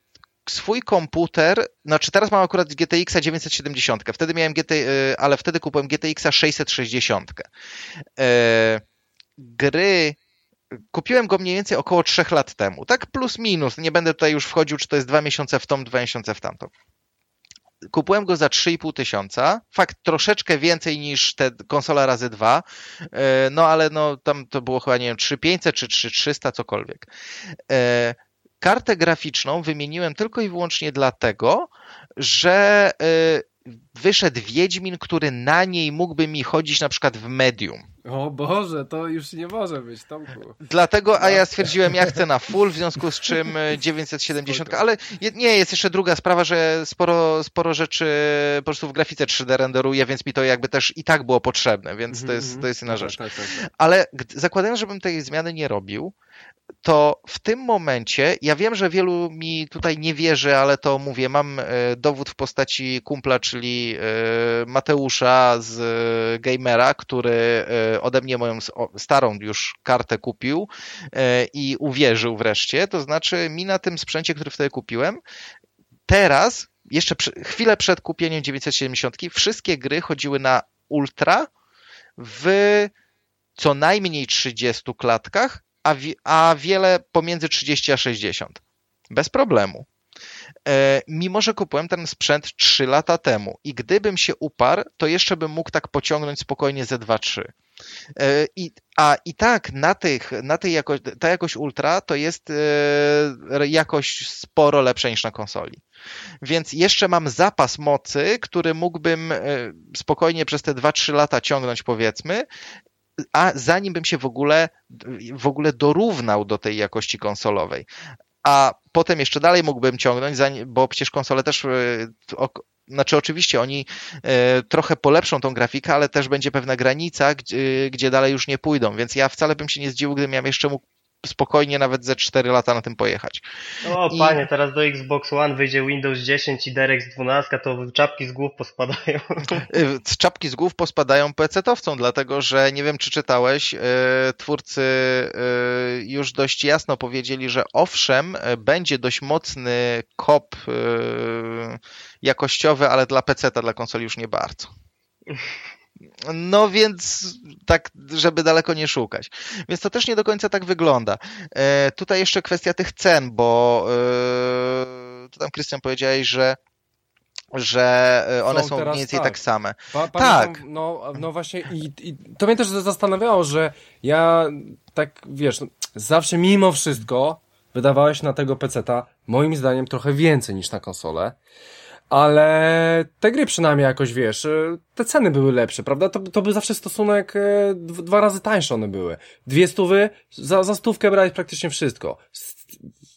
swój komputer, znaczy teraz mam akurat GTX 970, wtedy miałem GT, e, ale wtedy kupiłem GTX 660. E, gry kupiłem go mniej więcej około 3 lat temu. Tak plus minus. Nie będę tutaj już wchodził, czy to jest 2 miesiące w tą, 2 miesiące w tamtą. Kupiłem go za 3,5 tysiąca. Fakt troszeczkę więcej niż te konsola razy 2. E, no ale no tam to było chyba, nie wiem, 3500 czy 3300, cokolwiek. Kartę graficzną wymieniłem tylko i wyłącznie dlatego, że y, wyszedł Wiedźmin, który na niej mógłby mi chodzić na przykład w medium. O Boże, to już nie może być, Tomku. Dlatego, a ja stwierdziłem, ja chcę na full, w związku z czym 970, ale nie, jest jeszcze druga sprawa, że sporo, sporo rzeczy po prostu w grafice 3D renderuje, więc mi to jakby też i tak było potrzebne, więc to jest, mhm, to jest inna mhm. rzecz. Tak, tak, tak. Ale zakładając, żebym tej zmiany nie robił, to w tym momencie, ja wiem, że wielu mi tutaj nie wierzy, ale to mówię, mam e, dowód w postaci kumpla, czyli e, Mateusza z e, Gamera, który ode mnie moją starą już kartę kupił i uwierzył wreszcie. To znaczy, mi na tym sprzęcie, który wtedy kupiłem, teraz, jeszcze chwilę przed kupieniem 970, wszystkie gry chodziły na Ultra w co najmniej 30 klatkach, a, a wiele pomiędzy 30 a 60. Bez problemu. E, mimo, że kupiłem ten sprzęt 3 lata temu i gdybym się uparł, to jeszcze bym mógł tak pociągnąć spokojnie ze 2-3. E, I, a i tak na, tych, na tej jakość, ta jakość ultra to jest e, jakość sporo lepsza niż na konsoli. Więc jeszcze mam zapas mocy, który mógłbym spokojnie przez te 2-3 lata ciągnąć powiedzmy a zanim bym się w ogóle, w ogóle dorównał do tej jakości konsolowej. A potem jeszcze dalej mógłbym ciągnąć, bo przecież konsole też, e, znaczy oczywiście oni e, trochę polepszą tą grafikę, ale też będzie pewna granica, gdzie, gdzie dalej już nie pójdą, więc ja wcale bym się nie zdziwił, gdybym miał jeszcze mógł spokojnie nawet ze 4 lata na tym pojechać. O I... panie, teraz do Xbox One wyjdzie Windows 10 i DirectX 12, to czapki z głów pospadają. Z czapki z głów pospadają PC-towcom, dlatego że nie wiem czy czytałeś, twórcy już dość jasno powiedzieli, że owszem, będzie dość mocny kop jakościowy, ale dla PC-ta, dla konsoli już nie bardzo. No więc tak, żeby daleko nie szukać. Więc to też nie do końca tak wygląda. E, tutaj jeszcze kwestia tych cen, bo e, tu tam Krystian powiedziałeś, że że e, one są, są mniej więcej tak, tak same. Pa, tak. No, no właśnie i, i to mnie też zastanawiało, że ja tak, wiesz, zawsze mimo wszystko wydawałeś na tego peceta moim zdaniem trochę więcej niż na konsolę ale te gry przynajmniej jakoś, wiesz, e, te ceny były lepsze, prawda? To, to był zawsze stosunek, e, dwa razy tańsze one były. Dwie stówy, za, za stówkę brałeś praktycznie wszystko.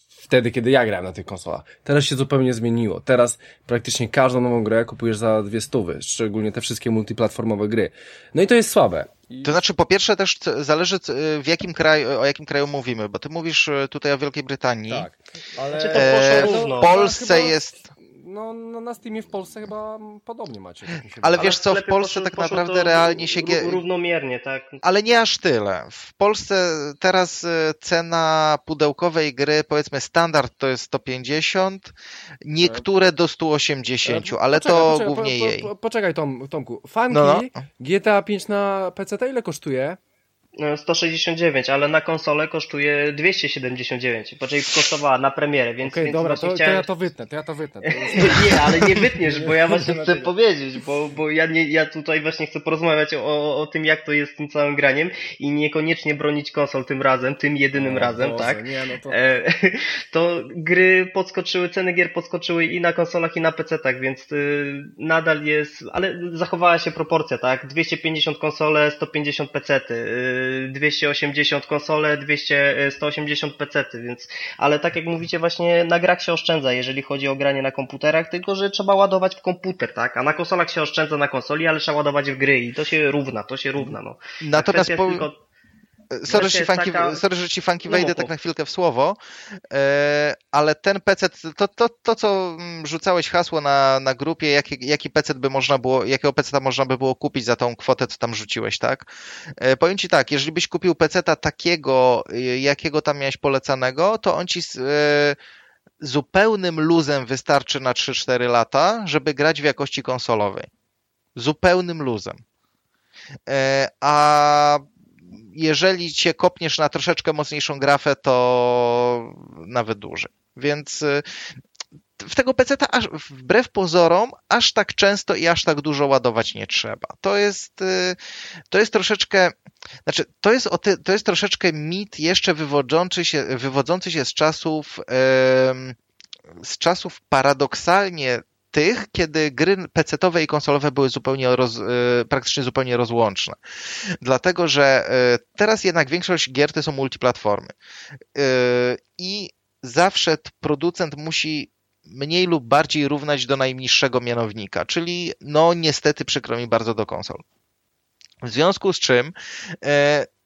Wtedy, kiedy ja grałem na tych konsolach. Teraz się zupełnie zmieniło. Teraz praktycznie każdą nową grę kupujesz za dwie stówy, szczególnie te wszystkie multiplatformowe gry. No i to jest słabe. To znaczy, po pierwsze też zależy w jakim kraju, o jakim kraju mówimy, bo ty mówisz e, tutaj o Wielkiej Brytanii. Tak, ale... Czy to e, w Polsce jest no, no na Steamie w Polsce chyba podobnie macie. Tak ale wiesz co, w Polsce tak naprawdę realnie się... Równomiernie, tak. Ale nie aż tyle. W Polsce teraz y, cena pudełkowej gry, powiedzmy standard to jest 150, niektóre do 180, e, ale poczekaj, to poczekaj, głównie po, po, jej. Poczekaj Tom, Tomku, fanki no, no. GTA 5 na PC ile kosztuje? 169, ale na konsolę kosztuje 279, bo kosztowała na premierę, więc... Okej, okay, dobra, to, chciałem... to, ja to wytnę, to ja to wytnę. To nie, ale nie wytniesz, bo ja właśnie chcę powiedzieć, bo, bo ja, nie, ja tutaj właśnie chcę porozmawiać o, o tym, jak to jest z tym całym graniem i niekoniecznie bronić konsol tym razem, tym jedynym razem, Boże, tak? Nie, no to... E, to gry podskoczyły, ceny gier podskoczyły i na konsolach i na PC-tak, więc y, nadal jest, ale zachowała się proporcja, tak? 250 konsole, 150 PC-ty, y, 280 konsole, 200, 180 PC, więc, ale tak jak mówicie, właśnie na grach się oszczędza, jeżeli chodzi o granie na komputerach, tylko że trzeba ładować w komputer, tak? A na konsolach się oszczędza na konsoli, ale trzeba ładować w gry i to się równa, to się równa, no. Natomiast po... tylko Sorry, że ci funky, taka... sorry, że ci funky wejdę no, tak na chwilkę w słowo, e, ale ten PC, to, to, to co mm, rzucałeś hasło na, na grupie, jaki, jaki PC by można było, jakiego PC można by było kupić za tą kwotę, co tam rzuciłeś, tak? E, powiem ci tak, jeżeli byś kupił PC takiego, e, jakiego tam miałeś polecanego, to on ci zupełnym luzem wystarczy na 3-4 lata, żeby grać w jakości konsolowej. Zupełnym luzem. A jeżeli cię kopniesz na troszeczkę mocniejszą grafę, to nawet dłużej. Więc y, w tego PC aż, wbrew pozorom aż tak często i aż tak dużo ładować nie trzeba. To jest, y, to jest troszeczkę, znaczy to jest, to jest troszeczkę mit jeszcze wywodzący się, wywodzący się z czasów, z czasów paradoksalnie tych, kiedy gry PC-owe i konsolowe były zupełnie roz, e, praktycznie zupełnie rozłączne. Dlatego, że e, teraz jednak większość gier to są multiplatformy. E, I zawsze producent musi mniej lub bardziej równać do najniższego mianownika, czyli no niestety przykro mi bardzo do konsol. W związku z czym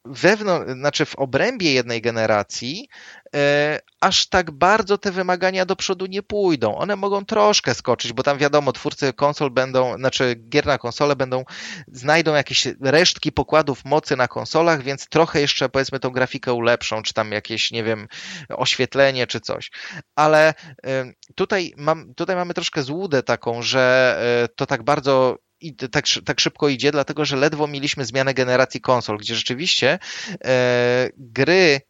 wewnątrz, znaczy w obrębie jednej generacji e, aż tak bardzo te wymagania do przodu nie pójdą. One mogą troszkę skoczyć, bo tam wiadomo, twórcy konsol będą, znaczy gier na konsole będą, znajdą jakieś resztki pokładów mocy na konsolach, więc trochę jeszcze powiedzmy tą grafikę ulepszą, czy tam jakieś, nie wiem, oświetlenie, czy coś. Ale e, tutaj, mam, tutaj mamy troszkę złudę taką, że e, to tak bardzo i tak, tak szybko idzie, dlatego że ledwo mieliśmy zmianę generacji konsol, gdzie rzeczywiście e, gry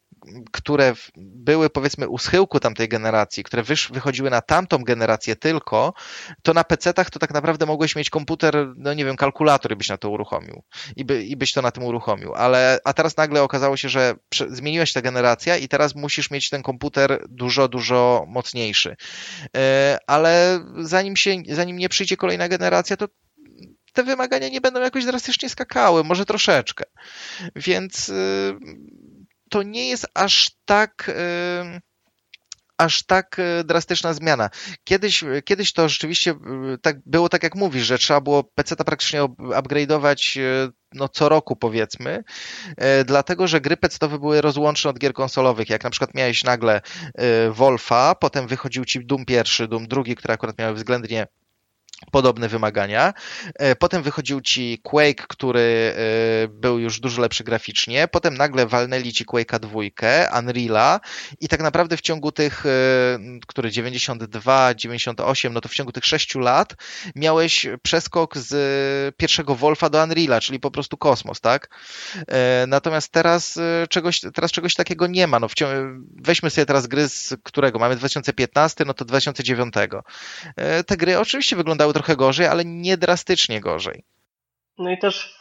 które były powiedzmy u schyłku tamtej generacji, które wysz, wychodziły na tamtą generację tylko, to na PC-tach to tak naprawdę mogłeś mieć komputer, no nie wiem, kalkulator byś na to uruchomił. I, by, i byś to na tym uruchomił. Ale, a teraz nagle okazało się, że zmieniła ta generacja i teraz musisz mieć ten komputer dużo, dużo mocniejszy. E, ale zanim się, zanim nie przyjdzie kolejna generacja, to te wymagania nie będą jakoś drastycznie skakały, może troszeczkę. Więc y, to nie jest aż tak y, aż tak e, drastyczna zmiana. Kiedyś, kiedyś to rzeczywiście tak, było tak jak mówisz, że trzeba było PC-ta praktycznie upgrade'ować no, co roku powiedzmy, dlatego, że gry PC-owe były rozłączne od gier konsolowych. Jak na przykład miałeś nagle Wolfa, potem wychodził ci Doom pierwszy, Doom drugi, które akurat miały względnie podobne wymagania. E, potem wychodził ci Quake, który e, był już dużo lepszy graficznie. Potem nagle walnęli ci Quake'a dwójkę, Unreal'a i tak naprawdę w ciągu tych, e, który 92, 98, no to w ciągu tych 6 lat miałeś przeskok z pierwszego Wolfa do Unreal'a, czyli po prostu kosmos, tak? Natomiast teraz czegoś, teraz czegoś takiego nie ma. No weźmy sobie teraz gry z którego? Mamy 2015, no to 2009. Te gry oczywiście wyglądały trochę gorzej, ale nie drastycznie gorzej. No i też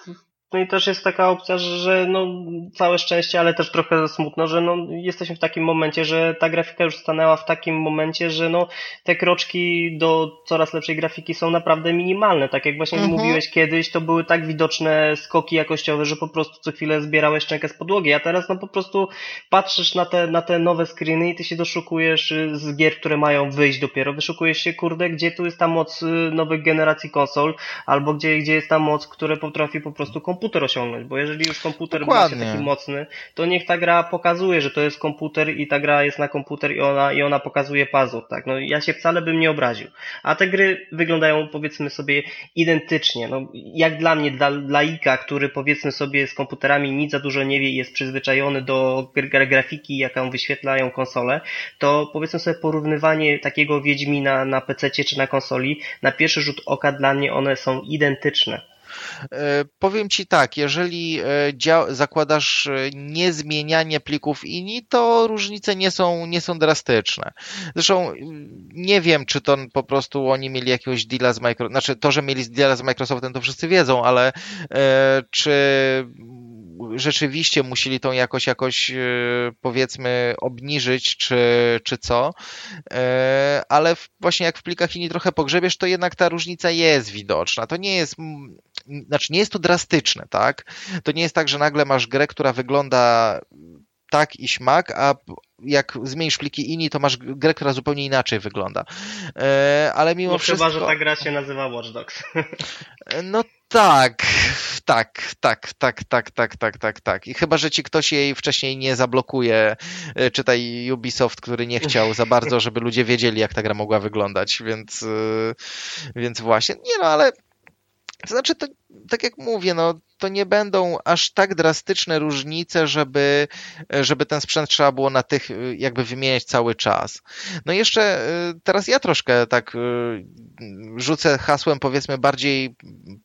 no i też jest taka opcja, że no, całe szczęście, ale też trochę smutno, że no, jesteśmy w takim momencie, że ta grafika już stanęła w takim momencie, że no, te kroczki do coraz lepszej grafiki są naprawdę minimalne. Tak jak właśnie mhm. mówiłeś kiedyś, to były tak widoczne skoki jakościowe, że po prostu co chwilę zbierałeś szczękę z podłogi, a teraz no po prostu patrzysz na te, na te nowe screeny i ty się doszukujesz y, z gier, które mają wyjść dopiero. Wyszukujesz się, kurde, gdzie tu jest ta moc y, nowych generacji konsol, albo gdzie, gdzie jest ta moc, która potrafi po prostu komputer komputer osiągnąć, bo jeżeli już komputer będzie taki mocny, to niech ta gra pokazuje, że to jest komputer i ta gra jest na komputer i ona, i ona pokazuje pazur, tak? No ja się wcale bym nie obraził. A te gry wyglądają powiedzmy sobie identycznie, no jak dla mnie, dla laika, który powiedzmy sobie z komputerami nic za dużo nie wie i jest przyzwyczajony do grafiki, jaką wyświetlają konsole, to powiedzmy sobie porównywanie takiego Wiedźmina na PC czy na konsoli, na pierwszy rzut oka dla mnie one są identyczne. E, powiem Ci tak, jeżeli e, zakładasz e, niezmienianie plików INI, to różnice nie są, nie są drastyczne. Zresztą nie wiem, czy to po prostu oni mieli jakiegoś deala z Microsoftem, znaczy to, że mieli deala z Microsoftem, to wszyscy wiedzą, ale czy rzeczywiście musieli tą jakoś, jakoś powiedzmy obniżyć, czy, czy co, ale właśnie jak w plikach INI trochę pogrzebiesz, to jednak ta różnica jest widoczna. To nie jest znaczy nie jest to drastyczne, tak? To nie jest tak, że nagle masz grę, która wygląda tak i śmak, a jak zmienisz pliki INI, to masz grę, która zupełnie inaczej wygląda. E, ale mimo no, wszystko... Chyba, że ta gra się nazywa Watch Dogs. No tak, tak, tak, tak, tak, tak, tak, tak, tak. I chyba, że ci ktoś jej wcześniej nie zablokuje, e, czytaj Ubisoft, który nie chciał za bardzo, żeby ludzie wiedzieli, jak ta gra mogła wyglądać, więc, e, więc właśnie. Nie no, ale to znaczy, to, tak jak mówię, no, to nie będą aż tak drastyczne różnice, żeby, żeby ten sprzęt trzeba było na tych jakby wymieniać cały czas. No jeszcze y, teraz ja troszkę tak y, rzucę hasłem powiedzmy bardziej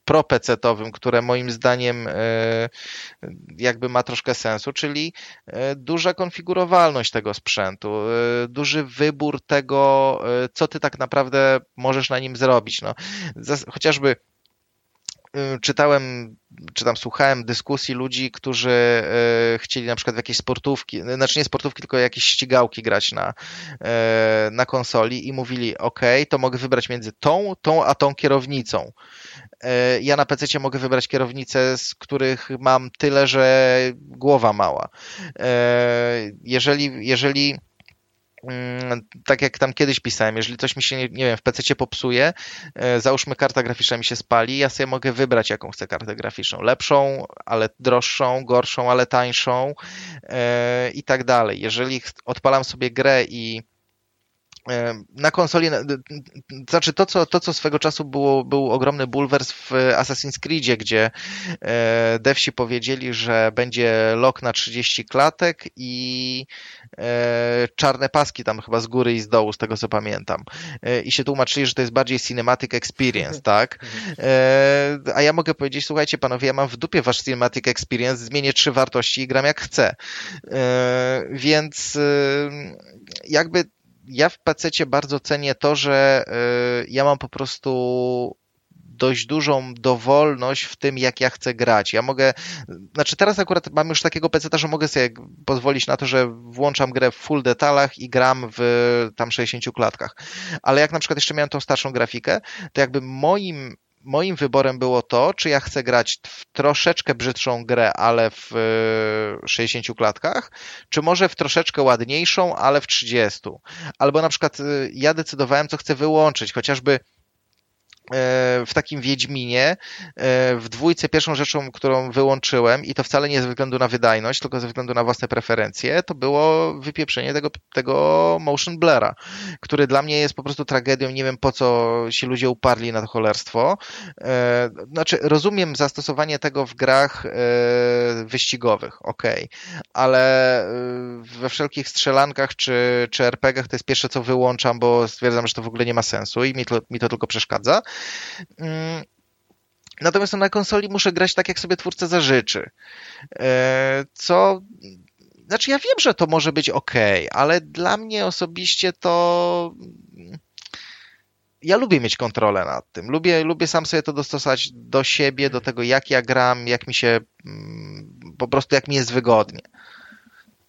pro-pecetowym, które moim zdaniem y, jakby ma troszkę sensu, czyli duża konfigurowalność tego sprzętu, duży wybór tego, co ty tak naprawdę możesz na nim zrobić. No, chociażby czytałem, czy tam słuchałem dyskusji ludzi, którzy y, chcieli na przykład w jakieś sportówki, znaczy nie sportówki, tylko jakieś ścigałki grać na, y, na konsoli i mówili, ok, to mogę wybrać między tą, tą, a tą kierownicą. Ja na PC mogę wybrać kierownicę, z których mam tyle, że głowa mała. Jeżeli, jeżeli tak jak tam kiedyś pisałem, jeżeli coś mi się, nie, nie wiem, w PC popsuje, e, załóżmy karta graficzna mi się spali, ja sobie mogę wybrać, jaką chcę kartę graficzną. Lepszą, ale droższą, gorszą, ale tańszą e, i tak dalej. Jeżeli odpalam sobie grę i na konsoli, znaczy to co, to, co swego czasu było, był ogromny bulwers w Assassin's Creedzie, gdzie e, devsi powiedzieli, że będzie lock na 30 klatek i e, czarne paski tam chyba z góry i z dołu, z tego co pamiętam. E, I się tłumaczyli, że to jest bardziej cinematic experience, tak? A ja mogę powiedzieć, słuchajcie panowie, ja mam w dupie wasz cinematic experience, zmienię trzy wartości i gram jak chcę. Więc jakby ja w PC bardzo cenię to, że y, ja mam po prostu dość dużą dowolność w tym, jak ja chcę grać. Ja mogę, znaczy teraz akurat mam już takiego PC, że mogę sobie pozwolić na to, że włączam grę w full detalach i gram w tam 60 klatkach. Ale jak na przykład jeszcze miałem tą starszą grafikę, to jakby moim moim wyborem było to, czy ja chcę grać w troszeczkę brzydszą grę, ale w 60 e, klatkach, czy może w troszeczkę ładniejszą, ale w 30. Albo na przykład e, ja decydowałem, co chcę wyłączyć, chociażby w takim Wiedźminie, e, w dwójce pierwszą rzeczą, którą wyłączyłem i to wcale nie ze względu na wydajność, tylko ze względu na własne preferencje, to było wypieprzenie tego, tego motion blura, który dla mnie jest po prostu tragedią. Nie wiem po co się ludzie uparli na to cholerstwo. E, znaczy, rozumiem zastosowanie tego w grach wyścigowych, ok, ale we wszelkich strzelankach czy, czy RPGach to jest pierwsze co wyłączam, bo stwierdzam, że to w ogóle nie ma sensu i mi to, mi to tylko przeszkadza. Mm, natomiast na konsoli muszę grać tak, jak sobie twórca zażyczy. E, co znaczy, ja wiem, że to może być ok, ale dla mnie osobiście to. Ja lubię mieć kontrolę nad tym. Lubię, lubię sam sobie to dostosować do siebie, do tego, jak ja gram, jak mi się. Mm, po prostu, jak mi jest wygodnie.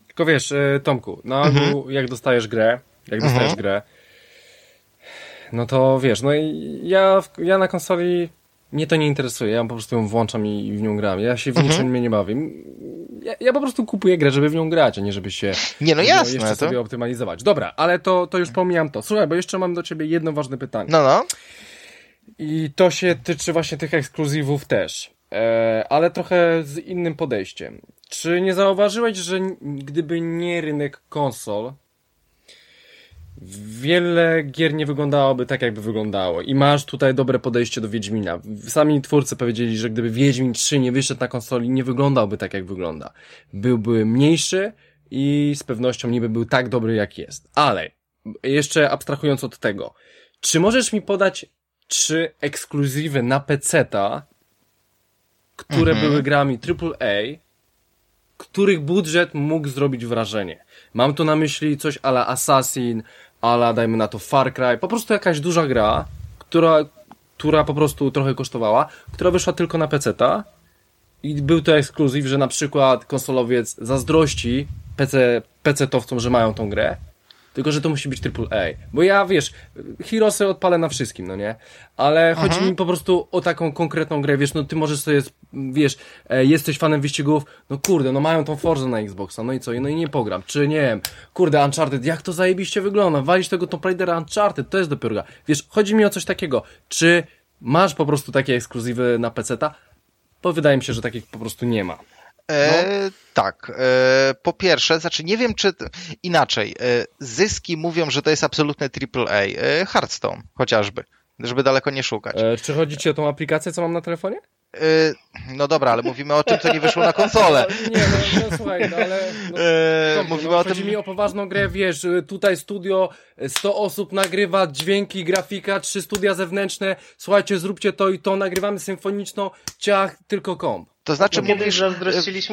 Tylko wiesz, e, Tomku, no mhm. jak dostajesz grę, jak dostajesz mhm. grę, no to wiesz, no i ja, ja na konsoli mnie to nie interesuje, ja po prostu ją włączam i, w nią gram. Ja się w mhm. niczym mnie nie bawię. Ja, ja, po prostu kupuję grę, żeby w nią grać, a nie żeby się nie, no jasne, jeszcze to... sobie optymalizować. Dobra, ale to, to już pomijam to. Słuchaj, bo jeszcze mam do ciebie jedno ważne pytanie. No, no. I to się tyczy właśnie tych ekskluzywów też, e, ale trochę z innym podejściem. Czy nie zauważyłeś, że gdyby nie rynek konsol, wiele gier nie wyglądałoby tak, jakby wyglądało. I masz tutaj dobre podejście do Wiedźmina. Sami twórcy powiedzieli, że gdyby Wiedźmin 3 nie wyszedł na konsoli, nie wyglądałby tak, jak wygląda. Byłby mniejszy i z pewnością niby był tak dobry, jak jest. Ale, jeszcze abstrahując od tego, czy możesz mi podać trzy ekskluzywy na PC-ta, które mhm. były grami AAA, których budżet mógł zrobić wrażenie? Mam tu na myśli coś ala Assassin, ala dajmy na to Far Cry, po prostu jakaś duża gra, która, która po prostu trochę kosztowała, która wyszła tylko na PC-ta i był to ekskluzyw, że na przykład konsolowiec zazdrości PC, PC-towcom, że mają tą grę tylko, że to musi być AAA. Bo ja, wiesz, Heroesy odpalę na wszystkim, no nie? Ale Aha. chodzi mi po prostu o taką konkretną grę, wiesz, no ty możesz sobie, wiesz, e, jesteś fanem wyścigów, no kurde, no mają tą Forza na Xboxa, no i co? No i nie pogram. Czy nie wiem, kurde, Uncharted, jak to zajebiście wygląda? Walisz tego Tomb Raidera Uncharted, to jest dopiero gra. Wiesz, chodzi mi o coś takiego. Czy masz po prostu takie ekskluzywy na PC-ta? Bo wydaje mi się, że takich po prostu nie ma. E, no. Tak. E, po pierwsze, znaczy nie wiem, czy inaczej. E, zyski mówią, że to jest absolutne AAA. E, Hearthstone chociażby, żeby daleko nie szukać. E, czy chodzi ci o tą aplikację, co mam na telefonie? Y, no dobra, ale mówimy o czym, co nie wyszło na konsolę. Nie, no, no, no słuchaj, no ale... No, y, dobrze, no, mówimy no, o chodzi tym... mi o poważną grę, wiesz, y, tutaj studio, 100 osób nagrywa dźwięki, grafika, trzy studia zewnętrzne, słuchajcie, zróbcie to i to, nagrywamy symfoniczno, ciach, tylko komp. To znaczy no mówisz...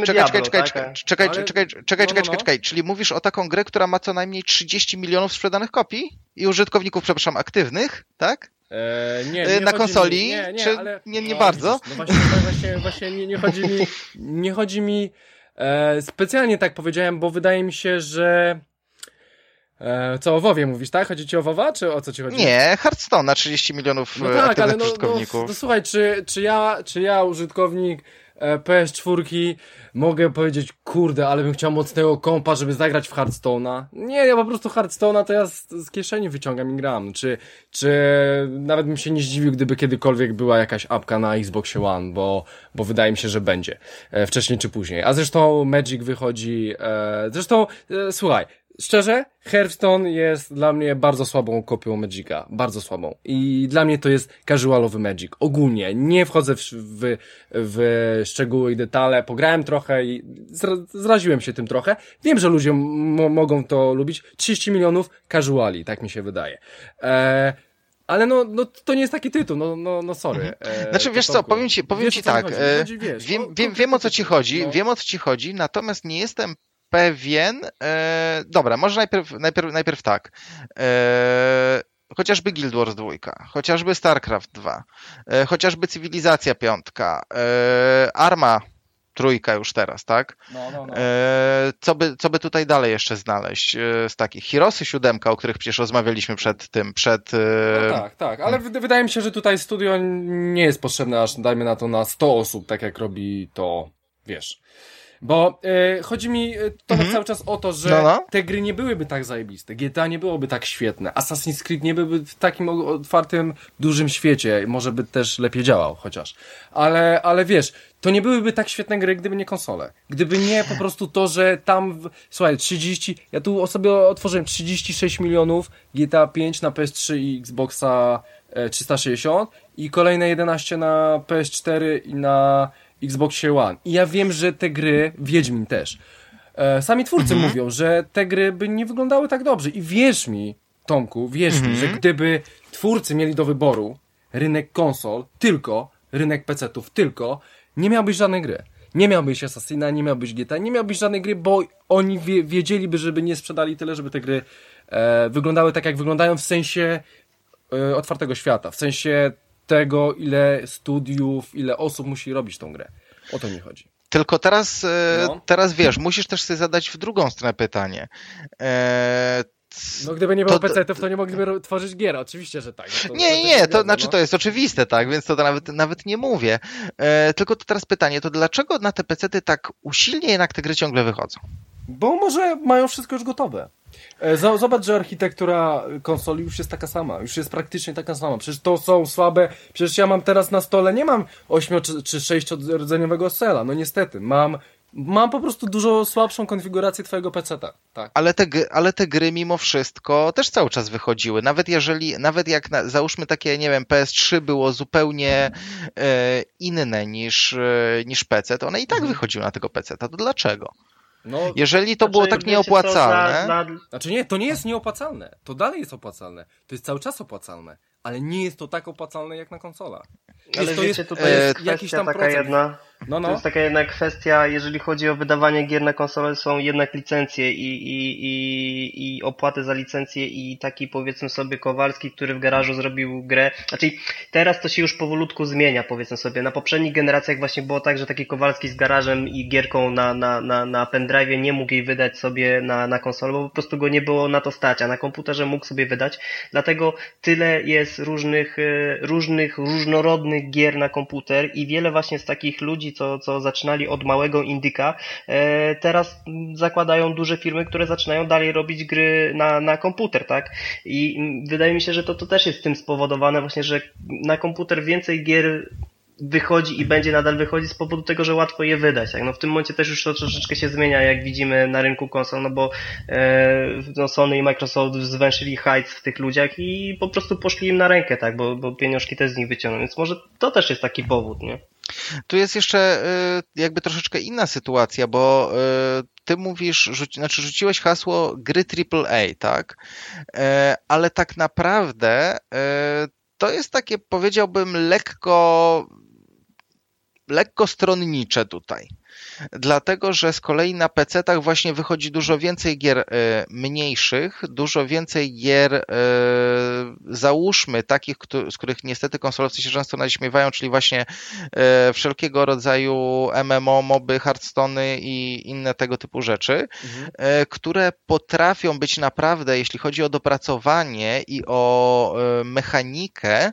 Czekaj, czekaj, czekaj, czekaj, czekaj, czekaj, czekaj, czekaj, czekaj, czyli mówisz o taką grę, która ma co najmniej 30 milionów sprzedanych kopii i użytkowników, przepraszam, aktywnych, tak? Eee, nie, nie na konsoli, mi, nie, nie, czy ale, nie, nie no, bardzo? No właśnie, właśnie, właśnie nie, nie chodzi mi, nie chodzi mi e, specjalnie tak powiedziałem, bo wydaje mi się, że E, co o WoWie mówisz, tak? Chodzi ci o WoWa, czy o co ci chodzi? Nie, Hearthstone na 30 milionów no tak, ale no, użytkowników. No, no, słuchaj, czy, czy, ja, czy ja, użytkownik e, PS4 mogę powiedzieć, kurde, ale bym chciał mocnego kompa, żeby zagrać w Hearthstone'a. Nie, ja po prostu Hearthstone'a to ja z, z, kieszeni wyciągam i gram. Czy, czy nawet bym się nie zdziwił, gdyby kiedykolwiek była jakaś apka na Xbox One, bo, bo wydaje mi się, że będzie. E, wcześniej czy później. A zresztą Magic wychodzi, e, zresztą, e, słuchaj, Szczerze, Hearthstone jest dla mnie bardzo słabą kopią Magica. Bardzo słabą. I dla mnie to jest casualowy Magic. Ogólnie. Nie wchodzę w, w, w szczegóły i detale. Pograłem trochę i zra, zraziłem się tym trochę. Wiem, że ludzie mogą to lubić. 30 milionów casuali, tak mi się wydaje. E, ale no, no, to nie jest taki tytuł, no, no, no sorry. Mhm. E, znaczy, wiesz co, powiem ci, powiem wiesz, ci tak, e, chodzi, wiesz, wiem, wiem, wiem o co ci chodzi, no. wiem o co ci chodzi, natomiast nie jestem pewien. E, dobra, może najpierw, najpierw, najpierw tak. E, chociażby Guild Wars 2, chociażby StarCraft 2, e, chociażby Cywilizacja 5, e, Arma trójka już teraz, tak? No, no, no. Co, by, co by tutaj dalej jeszcze znaleźć z takich? Hirosy siódemka, o których przecież rozmawialiśmy przed tym, przed... No tak, tak, ale wydaje mi się, że tutaj studio nie jest potrzebne aż, dajmy na to, na 100 osób, tak jak robi to, wiesz... Bo e, chodzi mi e, to mhm. cały czas o to, że no, no. te gry nie byłyby tak zajebiste, GTA nie byłoby tak świetne, Assassin's Creed nie byłby w takim otwartym, dużym świecie, może by też lepiej działał chociaż. Ale, ale wiesz, to nie byłyby tak świetne gry, gdyby nie konsole. Gdyby nie po prostu to, że tam, w... słuchaj, 30, ja tu sobie otworzyłem 36 milionów GTA 5 na PS3 i Xboxa 360 e, i kolejne 11 na PS4 i na Xboxie One. I ja wiem, że te gry, Wiedźmin też, e, sami twórcy mhm. mówią, że te gry by nie wyglądały tak dobrze. I wierz mi, Tomku, wierz mhm. mi, że gdyby twórcy mieli do wyboru rynek konsol, tylko, rynek PC-ów, tylko, nie miałbyś żadnej gry. Nie miałbyś Assassina, nie miałbyś GTA, nie miałbyś żadnej gry, bo oni wie, wiedzieliby, żeby nie sprzedali tyle, żeby te gry e, wyglądały tak, jak wyglądają w sensie e, otwartego świata, w sensie tego, ile studiów, ile osób musi robić tą grę. O to mi chodzi. Tylko teraz, e, no. teraz wiesz, musisz też sobie zadać w drugą stronę pytanie. E, no gdyby nie było to, PC-ów, to nie mogliby tworzyć gier, oczywiście, że tak. No to, nie, to nie, to znaczy to jest oczywiste, tak, więc to nawet, nawet nie mówię. E, tylko to teraz pytanie, to dlaczego na te PC-ty tak usilnie jednak te gry ciągle wychodzą? Bo może mają wszystko już gotowe. E, zobacz, że architektura konsoli już jest taka sama, już jest praktycznie taka sama. Przecież to są słabe, przecież ja mam teraz na stole, nie mam 8 czy, czy 6 rdzeniowego sela, no niestety, mam Mam po prostu dużo słabszą konfigurację twojego PC-ta. Tak. Ale, te, ale te gry mimo wszystko też cały czas wychodziły. Nawet jeżeli, nawet jak na, załóżmy takie, nie wiem, PS3 było zupełnie e, inne niż, e, niż PC, to one i tak mhm. wychodziły na tego PC-ta. To dlaczego? No, Jeżeli to znaczy, było tak nieopłacalne. za... Znaczy nie, to nie jest nieopłacalne. To dalej jest opłacalne. To jest cały czas opłacalne. Ale nie jest to tak opłacalne jak na konsolach. Ale jest, wiecie, tutaj jest, jest jakiś tam taka procent. jedna no, no. To jest taka jednak kwestia, jeżeli chodzi o wydawanie gier na konsolę, są jednak licencje i, i, i, i opłaty za licencje i taki powiedzmy sobie Kowalski, który w garażu zrobił grę. Znaczy teraz to się już powolutku zmienia, powiedzmy sobie. Na poprzednich generacjach właśnie było tak, że taki Kowalski z garażem i gierką na, na, na, na pendrive nie mógł jej wydać sobie na, na konsolę, bo po prostu go nie było na to stać, a na komputerze mógł sobie wydać. Dlatego tyle jest różnych, e, różnych, różnorodnych gier na komputer i wiele właśnie z takich ludzi, co, co zaczynali od małego indyka, e, teraz zakładają duże firmy, które zaczynają dalej robić gry na, na komputer, tak? I wydaje mi się, że to, to też jest tym spowodowane właśnie, że na komputer więcej gier wychodzi i będzie nadal wychodzić z powodu tego, że łatwo je wydać. Tak? No w tym momencie też już to troszeczkę się zmienia, jak widzimy na rynku konsol, no bo e, no Sony i Microsoft zwęszyli hajc w tych ludziach i po prostu poszli im na rękę, tak? Bo, bo pieniążki też z nich wyciągną, więc może to też jest taki powód, nie? Tu jest jeszcze y, jakby troszeczkę inna sytuacja, bo y, ty mówisz, rzuci, znaczy rzuciłeś hasło gry AAA, tak? E, ale tak naprawdę e, to jest takie, powiedziałbym, lekko lekko stronnicze tutaj. Dlatego, że z kolei na PC-tach właśnie wychodzi dużo więcej gier y, mniejszych, dużo więcej gier, y, załóżmy, takich, z których niestety konsolowcy się często naśmiewają, czyli właśnie y, wszelkiego rodzaju MMO, moby, Hearthstone i inne tego typu rzeczy, mhm. które potrafią być naprawdę, jeśli chodzi o dopracowanie i o mechanikę,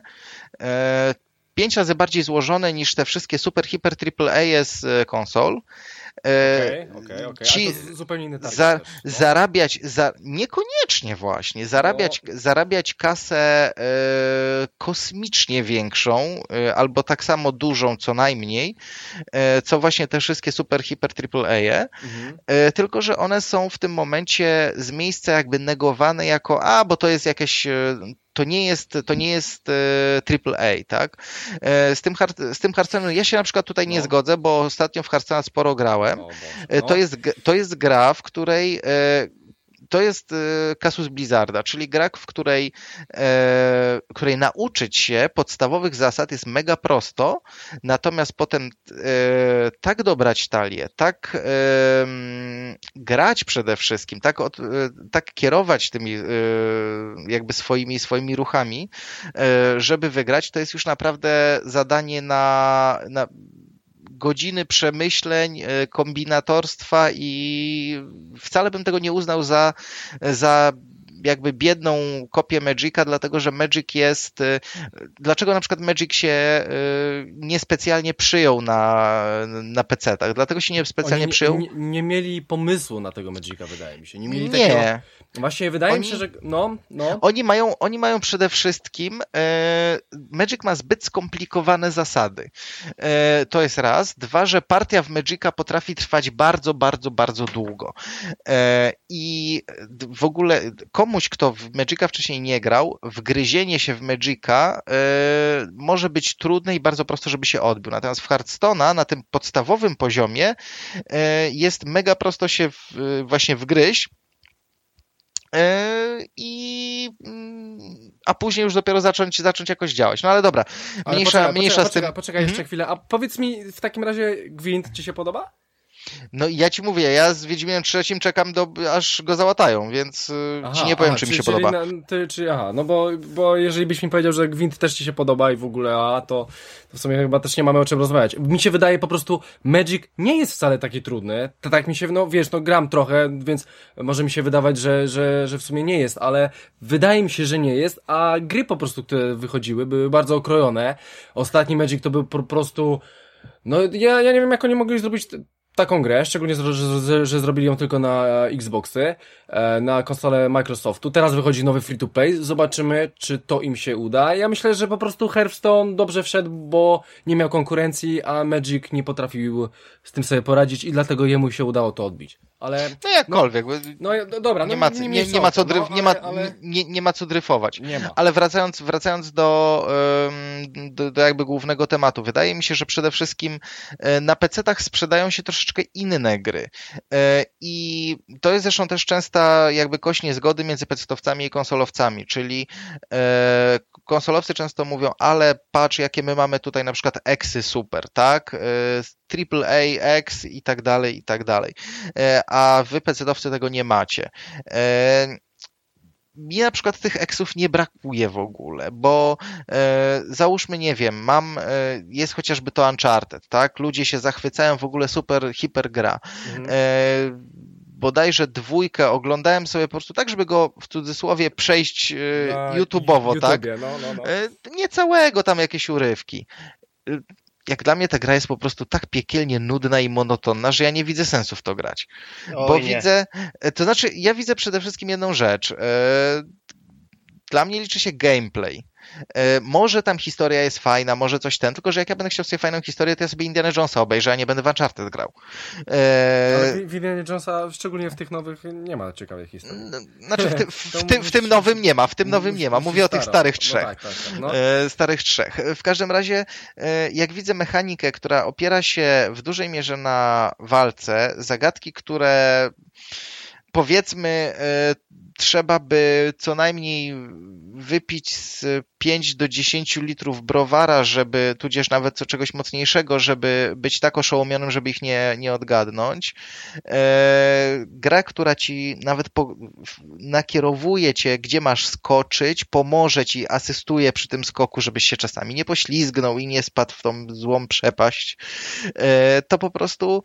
pięć razy bardziej złożone niż te wszystkie super, hiper, triple A z e, konsol. E, okej, okej, okej. zupełnie inny za, też, no? Zarabiać, za, niekoniecznie właśnie, zarabiać, no. zarabiać kasę e, kosmicznie większą, e, albo tak samo dużą co najmniej, e, co właśnie te wszystkie super, hiper, triple A, mhm. E, tylko że one są w tym momencie z miejsca jakby negowane jako, a, bo to jest jakieś to nie jest, to nie jest AAA, tak? Z tym, z tym Hearthstone'em ja się na przykład tutaj nie no. zgodzę, bo ostatnio w Hearthstone'a sporo grałem. No, no. To, jest, to jest gra, w której to jest kasus Blizzarda, czyli gra, w której, e, której nauczyć się podstawowych zasad jest mega prosto, natomiast potem e, tak dobrać talię, tak e, grać przede wszystkim, tak, od, tak kierować tymi jakby swoimi, swoimi ruchami, żeby wygrać, to jest już naprawdę zadanie na, na godziny przemyśleń, kombinatorstwa i wcale bym tego nie uznał za, za jakby biedną kopię Magica, dlatego że Magic jest. Y, dlaczego na przykład Magic się y, niespecjalnie przyjął na, na PC-tach? Dlatego się niespecjalnie Oni przyjął. Nie, nie, mieli pomysłu na tego Magica, wydaje mi się. Nie mieli nie. takiego. Właśnie wydaje Oni... mi się, że. No, no. Oni mają, oni mają przede wszystkim. E, Magic ma zbyt skomplikowane zasady. E, to jest raz. Dwa, że partia w Magica potrafi trwać bardzo, bardzo, bardzo długo. E, I w ogóle komuś, kto w Magica wcześniej nie grał, wgryzienie się w Magica e, może być trudne i bardzo prosto, żeby się odbił. Natomiast w Hearthstone'a na tym podstawowym poziomie e, jest mega prosto się w, właśnie wgryźć E, i mm, a później już dopiero zacząć, zacząć jakoś działać. No ale dobra, mniejsza, ale poczekaj, mniejsza poczekaj, z tym. Poczekaj, poczekaj jeszcze mhm. chwilę, a powiedz mi w takim razie Gwint ci się podoba? No ja ci mówię, ja z Wiedźminem trzecim czekam do, aż go załatają, więc y, aha, ci nie powiem, aha, czy mi się podoba. Na, ty, czy, aha, no bo, bo jeżeli byś mi powiedział, że Gwint też ci się podoba i w ogóle, a to, to w sumie chyba też nie mamy o czym rozmawiać. Mi się wydaje po prostu, Magic nie jest wcale taki trudny. To tak mi się, no wiesz, no gram trochę, więc może mi się wydawać, że, że, że w sumie nie jest, ale wydaje mi się, że nie jest, a gry po prostu, które wychodziły, były bardzo okrojone. Ostatni Magic to był po prostu, no ja, ja nie wiem, jak oni mogli zrobić taką grę, szczególnie, że, że, że, zrobili ją tylko na Xboxy, e, na konsolę Microsoftu. Teraz wychodzi nowy free-to-play, zobaczymy, czy to im się uda. Ja myślę, że po prostu Hearthstone dobrze wszedł, bo nie miał konkurencji, a Magic nie potrafił z tym sobie poradzić i dlatego jemu się udało to odbić. Ale, no jakkolwiek. No, no dobra, nie, no, ma, nie, nie, nie ma co dryf, no, nie, ma, ale... nie, nie ma co dryfować. Nie ma. Ale wracając, wracając do, do, do jakby głównego tematu, wydaje mi się, że przede wszystkim e, na PC-tach sprzedają się troszeczkę inne gry. E, I to jest zresztą też częsta jakby kość niezgody między PC-towcami i konsolowcami, czyli e, konsolowcy często mówią, ale patrz jakie my mamy tutaj na przykład Exy super, tak? AAA, X i tak dalej, i tak dalej. A wy PC-owcy tego nie macie mi na przykład tych eksów nie brakuje w ogóle, bo e, załóżmy, nie wiem, mam, e, jest chociażby to Uncharted, tak? Ludzie się zachwycają, w ogóle super, hiper gra. Mhm. E, bodajże dwójkę oglądałem sobie po prostu tak, żeby go w cudzysłowie przejść e, YouTube'owo, tak? No, no, no. E, nie całego, tam jakieś urywki jak dla mnie ta gra jest po prostu tak piekielnie nudna i monotonna, że ja nie widzę sensu w to grać. Oj, Bo nie. widzę, e, to znaczy ja widzę przede wszystkim jedną rzecz. E, dla mnie liczy się gameplay. E, może tam historia jest fajna, może coś ten, tylko że jak ja będę chciał sobie fajną historię, to ja sobie Indiana Jonesa obejrzę, a nie będę w Uncharted grał. E... Ale w Indiana Jonesa, szczególnie w tych nowych, nie ma ciekawej historii. Znaczy w, ty, w, w, tym, w tym nowym nie ma, w tym nowym nie ma. Mówię o tych starych no trzech. No tak, tak, tak. No. E, starych trzech. W każdym razie, jak widzę mechanikę, która opiera się w dużej mierze na walce, zagadki, które powiedzmy trzeba by co najmniej wypić z 5 do 10 litrów browara, żeby, tudzież nawet co czegoś mocniejszego, żeby być tak oszołomionym, żeby ich nie, nie odgadnąć. E, gra, która ci nawet po, nakierowuje cię, gdzie masz skoczyć, pomoże ci, asystuje przy tym skoku, żebyś się czasami nie poślizgnął i nie spadł w tą złą przepaść. E, to po prostu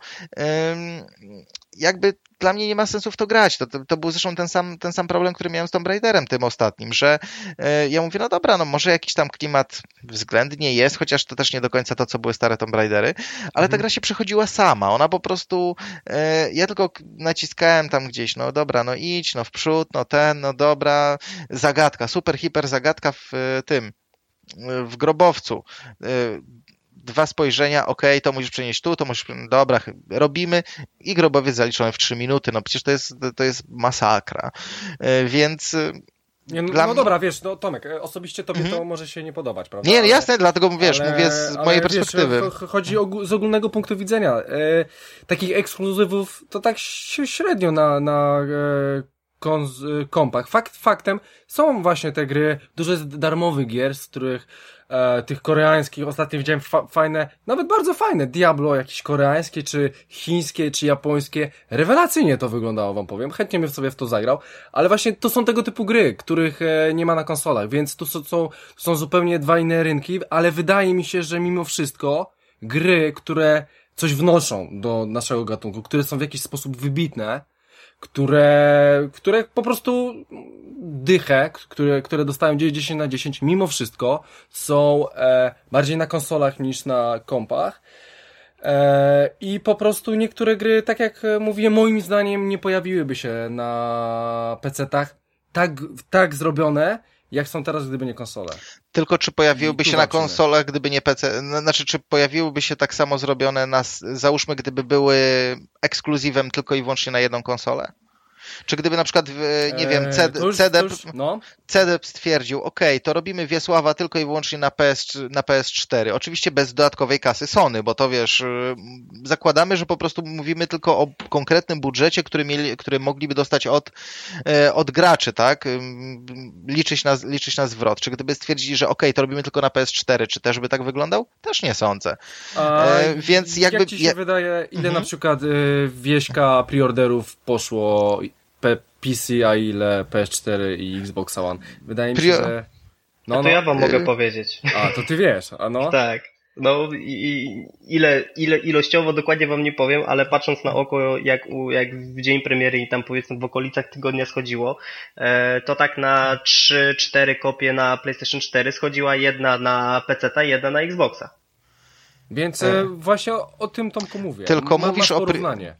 jakby dla mnie nie ma sensu w to grać. To, to, to, był zresztą ten sam, ten sam problem, który miałem z Tomb Raiderem tym ostatnim, że e, ja mówię, no dobra, no może jakiś tam klimat względnie jest, chociaż to też nie do końca to, co były stare Tomb Raidery, ale mhm. ta gra się przechodziła sama. Ona po prostu, e, ja tylko naciskałem tam gdzieś, no dobra, no idź, no w przód, no ten, no dobra, zagadka, super, hiper zagadka w e, tym, w grobowcu e, dwa spojrzenia, ok, to musisz przenieść tu, to musisz, dobra, robimy i grobowiec zaliczony w trzy minuty, no przecież to jest, to jest masakra, e, więc e, nie, no, no dobra, wiesz, no Tomek, e, osobiście tobie mm -hmm. to może się nie podobać, prawda? Nie, ale, jasne, dlatego wiesz, ale, mówię z mojej perspektywy. Wiesz, chodzi o, z ogólnego punktu widzenia. E, takich ekskluzywów to tak średnio na, na e, kompach. Fakt faktem są właśnie te gry, dużo jest darmowych gier, z których e, tych koreańskich, ostatnio widziałem fa fajne, nawet bardzo fajne, Diablo jakieś koreańskie, czy chińskie, czy japońskie. Rewelacyjnie to wyglądało, wam powiem. Chętnie bym sobie w to zagrał, ale właśnie to są tego typu gry, których e, nie ma na konsolach, więc tu są, są, są zupełnie dwa inne rynki, ale wydaje mi się, że mimo wszystko gry, które coś wnoszą do naszego gatunku, które są w jakiś sposób wybitne, które, które po prostu dychę, które, które dostają 10 na 10 mimo wszystko są e, bardziej na konsolach niż na kompach. E, I po prostu niektóre gry, tak jak mówię, moim zdaniem nie pojawiłyby się na PC-tach tak, tak zrobione, jak są teraz, gdyby nie konsole. Tylko czy pojawiłyby się na konsolach, gdyby nie PC? Znaczy, czy pojawiłyby się tak samo zrobione na, załóżmy, gdyby były ekskluzywem tylko i wyłącznie na jedną konsolę? Czy gdyby na przykład, nie wiem, CD, już, CDEP, no. Stwierdził, ok, to robimy Wiesława tylko i wyłącznie na, PS, na PS4. Oczywiście bez dodatkowej kasy Sony, bo to wiesz, y, zakładamy, że po prostu mówimy tylko o konkretnym budżecie, który, mieli, który mogliby dostać od, e, od graczy, tak? Liczyć na, liczyć na zwrot. Czy gdyby stwierdzili, że ok, to robimy tylko na PS4, czy też by tak wyglądał? Też nie sądzę. A, e, więc jakby... Jak ci się wydaje, ile mhm. na przykład y, wieśka preorderów poszło PC, a ile PS4 i Xbox One. Wydaje mi się, że... No, a to no, ja wam mogę powiedzieć. A, to ty wiesz, a no? tak. No i ile, ile ilościowo dokładnie wam nie powiem, ale patrząc na oko, jak, jak w dzień premiery i tam powiedzmy w okolicach tygodnia schodziło, e, to tak na 3-4 kopie na PlayStation 4 schodziła jedna na PC, jedna na Xboxa. Więc e. właśnie o, o, tym Tomku mówię. Tylko mówisz o porównanie.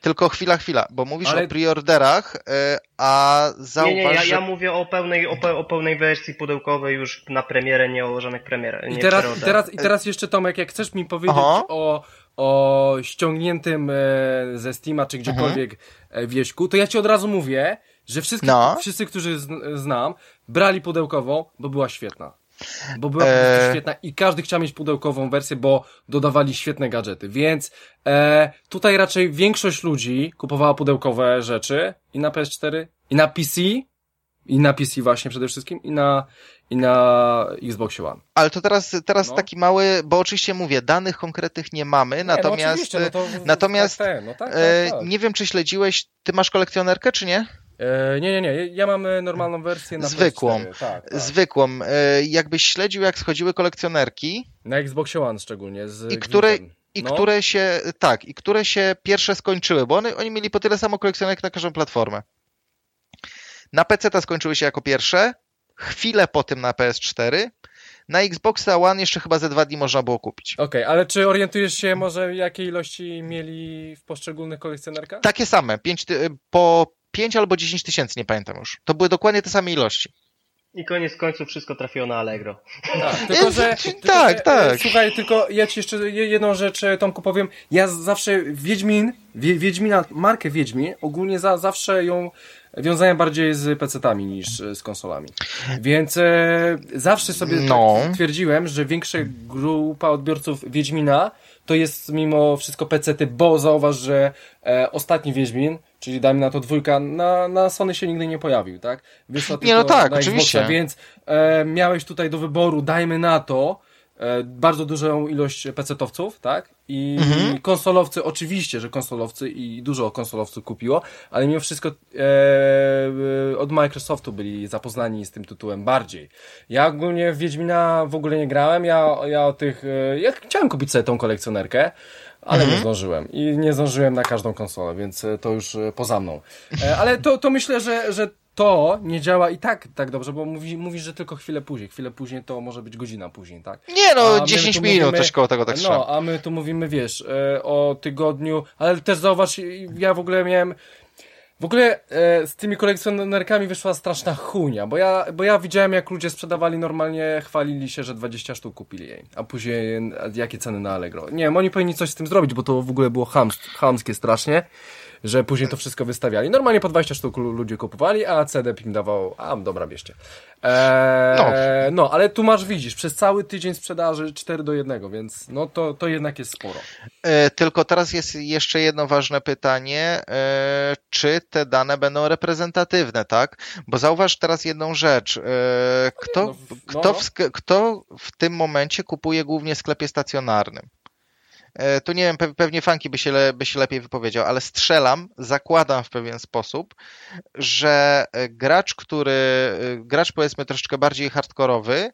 Tylko chwila, chwila, bo mówisz Ale... o preorderach, e, a zauważ, Nie, nie, ja, ja mówię o pełnej, o, pe, o, pełnej wersji pudełkowej już na premierę, nie o żadnych premierach. I teraz, i teraz, I teraz jeszcze Tomek, jak chcesz mi powiedzieć o, o ściągniętym e, ze Steama czy gdziekolwiek mhm. wieśku, to ja ci od razu mówię, że wszyscy, no. wszyscy którzy znam, brali pudełkową, bo była świetna. Bo była e... świetna i każdy chciał mieć pudełkową wersję, bo dodawali świetne gadżety. Więc e, tutaj raczej większość ludzi kupowała pudełkowe rzeczy i na PS4, i na PC, i na PC właśnie przede wszystkim, i na, i na Xbox One. Ale to teraz, teraz no. taki mały, bo oczywiście mówię, danych konkretnych nie mamy, nie, no natomiast, no to, natomiast tak, no tak, tak, e, tak, nie wiem, czy śledziłeś, ty masz kolekcjonerkę, czy nie? E, nie, nie, nie. Ja mam e, normalną wersję na Zwykłą. Tak, tak. Zwykłą. E, jakbyś śledził, jak schodziły kolekcjonerki. Na Xbox One szczególnie. I które, i no. które się, tak, i które się pierwsze skończyły, bo one, oni mieli po tyle samo kolekcjonerek na każdą platformę. Na PC ta skończyły się jako pierwsze, chwilę po tym na PS4, na Xboxa One jeszcze chyba ze dwa dni można było kupić. Okej, okay, ale czy orientujesz się może jakie ilości mieli w poszczególnych kolekcjonerkach? Takie same, pięć, po 5 albo 10 tysięcy, nie pamiętam już. To były dokładnie te same ilości. I koniec końców wszystko trafiło na Allegro. Tak, tylko, że, tylko, tak, że, tak. Słuchaj, tylko ja ci jeszcze jedną rzecz, e, Tomku, powiem. Ja zawsze Wiedźmin, Wiedźmina, markę Wiedźmin, ogólnie za, zawsze ją wiązałem bardziej z PC-tami niż e, z konsolami. Więc e, zawsze sobie no. tak twierdziłem, że większa grupa odbiorców Wiedźmina to jest mimo wszystko PC-ty, bo zauważ, że e, ostatni Wiedźmin Czyli dajmy na to dwójka, na, na Sony się nigdy nie pojawił, tak? Wyszła nie, no tak, oczywiście. więc e, miałeś tutaj do wyboru, dajmy na to, e, bardzo dużą ilość PC-towców, tak? I mhm. konsolowcy, oczywiście, że konsolowcy i dużo konsolowców kupiło, ale mimo wszystko e, od Microsoftu byli zapoznani z tym tytułem bardziej. Ja ogólnie w Wiedźmina w ogóle nie grałem, ja, ja o tych, e, ja chciałem kupić sobie tą kolekcjonerkę, ale mhm. nie zdążyłem. I nie zdążyłem na każdą konsolę, więc e, to już e, poza mną. E, ale to, to myślę, że, że to nie działa i tak tak dobrze, bo mówi, mówisz, że tylko chwilę później. Chwilę później to może być godzina później, tak? Nie no, a 10 minut mówimy, coś koło tego tak No, a my tu mówimy, wiesz, o tygodniu, ale też zauważ, ja w ogóle miałem w ogóle e, z tymi kolekcjonerkami wyszła straszna chunia, bo ja, bo ja widziałem jak ludzie sprzedawali normalnie, chwalili się, że 20 sztuk kupili jej, a później jakie ceny na Allegro. Nie wiem, oni powinni coś z tym zrobić, bo to w ogóle było chams, chamskie strasznie że później to wszystko wystawiali. Normalnie po 20 sztuk ludzie kupowali, a CD im dawał, a dobra, bierzcie. Eee, no. no, ale tu masz, widzisz, przez cały tydzień sprzedaży 4 do 1, więc no to, to jednak jest sporo. E, tylko teraz jest jeszcze jedno ważne pytanie, e, czy te dane będą reprezentatywne, tak? Bo zauważ teraz jedną rzecz. E, kto, no, no, kto, w, kto w tym momencie kupuje głównie w sklepie stacjonarnym? E, tu nie wiem, pewnie Fanki by się, le, by się lepiej wypowiedział, ale strzelam, zakładam w pewien sposób, że gracz, który, gracz powiedzmy troszeczkę bardziej hardkorowy,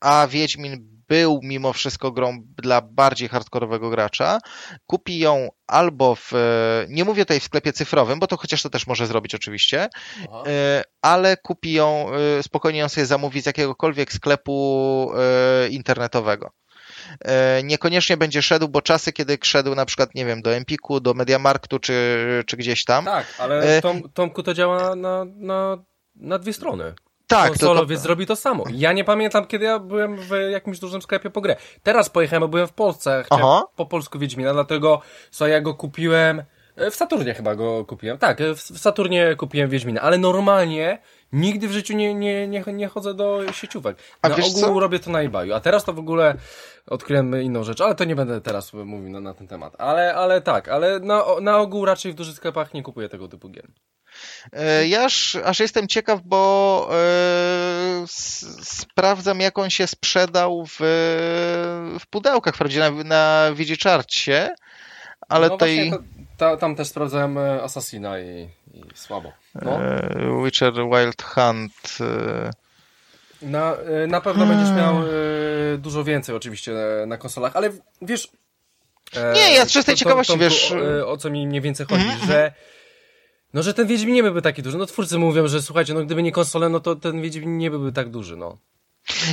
a Wiedźmin był mimo wszystko grą dla bardziej hardkorowego gracza, kupi ją albo w, nie mówię tutaj w sklepie cyfrowym, bo to chociaż to też może zrobić oczywiście, Aha. E, ale kupi ją, e, spokojnie ją sobie zamówi z jakiegokolwiek sklepu e, internetowego niekoniecznie będzie szedł, bo czasy, kiedy szedł na przykład, nie wiem, do Empiku, do Mediamarktu czy, czy gdzieś tam. Tak, ale Tom, Tomku to działa na, na, na dwie strony. Tak, konsolowiec to... zrobi to samo. Ja nie pamiętam, kiedy ja byłem w jakimś dużym sklepie po grę. Teraz pojechałem, bo byłem w Polsce, chciałem po polsku Wiedźmina, dlatego co ja go kupiłem, e, w Saturnie chyba go kupiłem. Tak, w Saturnie kupiłem Wiedźmina, ale normalnie nigdy w życiu nie, nie, nie, nie chodzę do sieciówek. A na ogół co? robię to na eBayu, a teraz to w ogóle odkryłem inną rzecz, ale to nie będę teraz mówił na, na ten temat. Ale, ale tak, ale na, na ogół raczej w dużych sklepach nie kupuję tego typu gier. E, ja aż, aż jestem ciekaw, bo e, sprawdzam, jak on się sprzedał w, w pudełkach, wprawdzie na, na Widziczarcie, ale no tej... Ta, tam też sprawdzałem e, Assassina i, i słabo. No. Witcher Wild Hunt. Na, na pewno będziesz miał dużo więcej oczywiście na konsolach, ale wiesz... Nie, ja z czystej ciekawości, wiesz... O, o co mi mniej więcej chodzi, mm -hmm. że no, że ten Wiedźmin nie byłby taki duży. No twórcy mówią, że słuchajcie, no gdyby nie konsole, no to ten Wiedźmin nie byłby tak duży, no.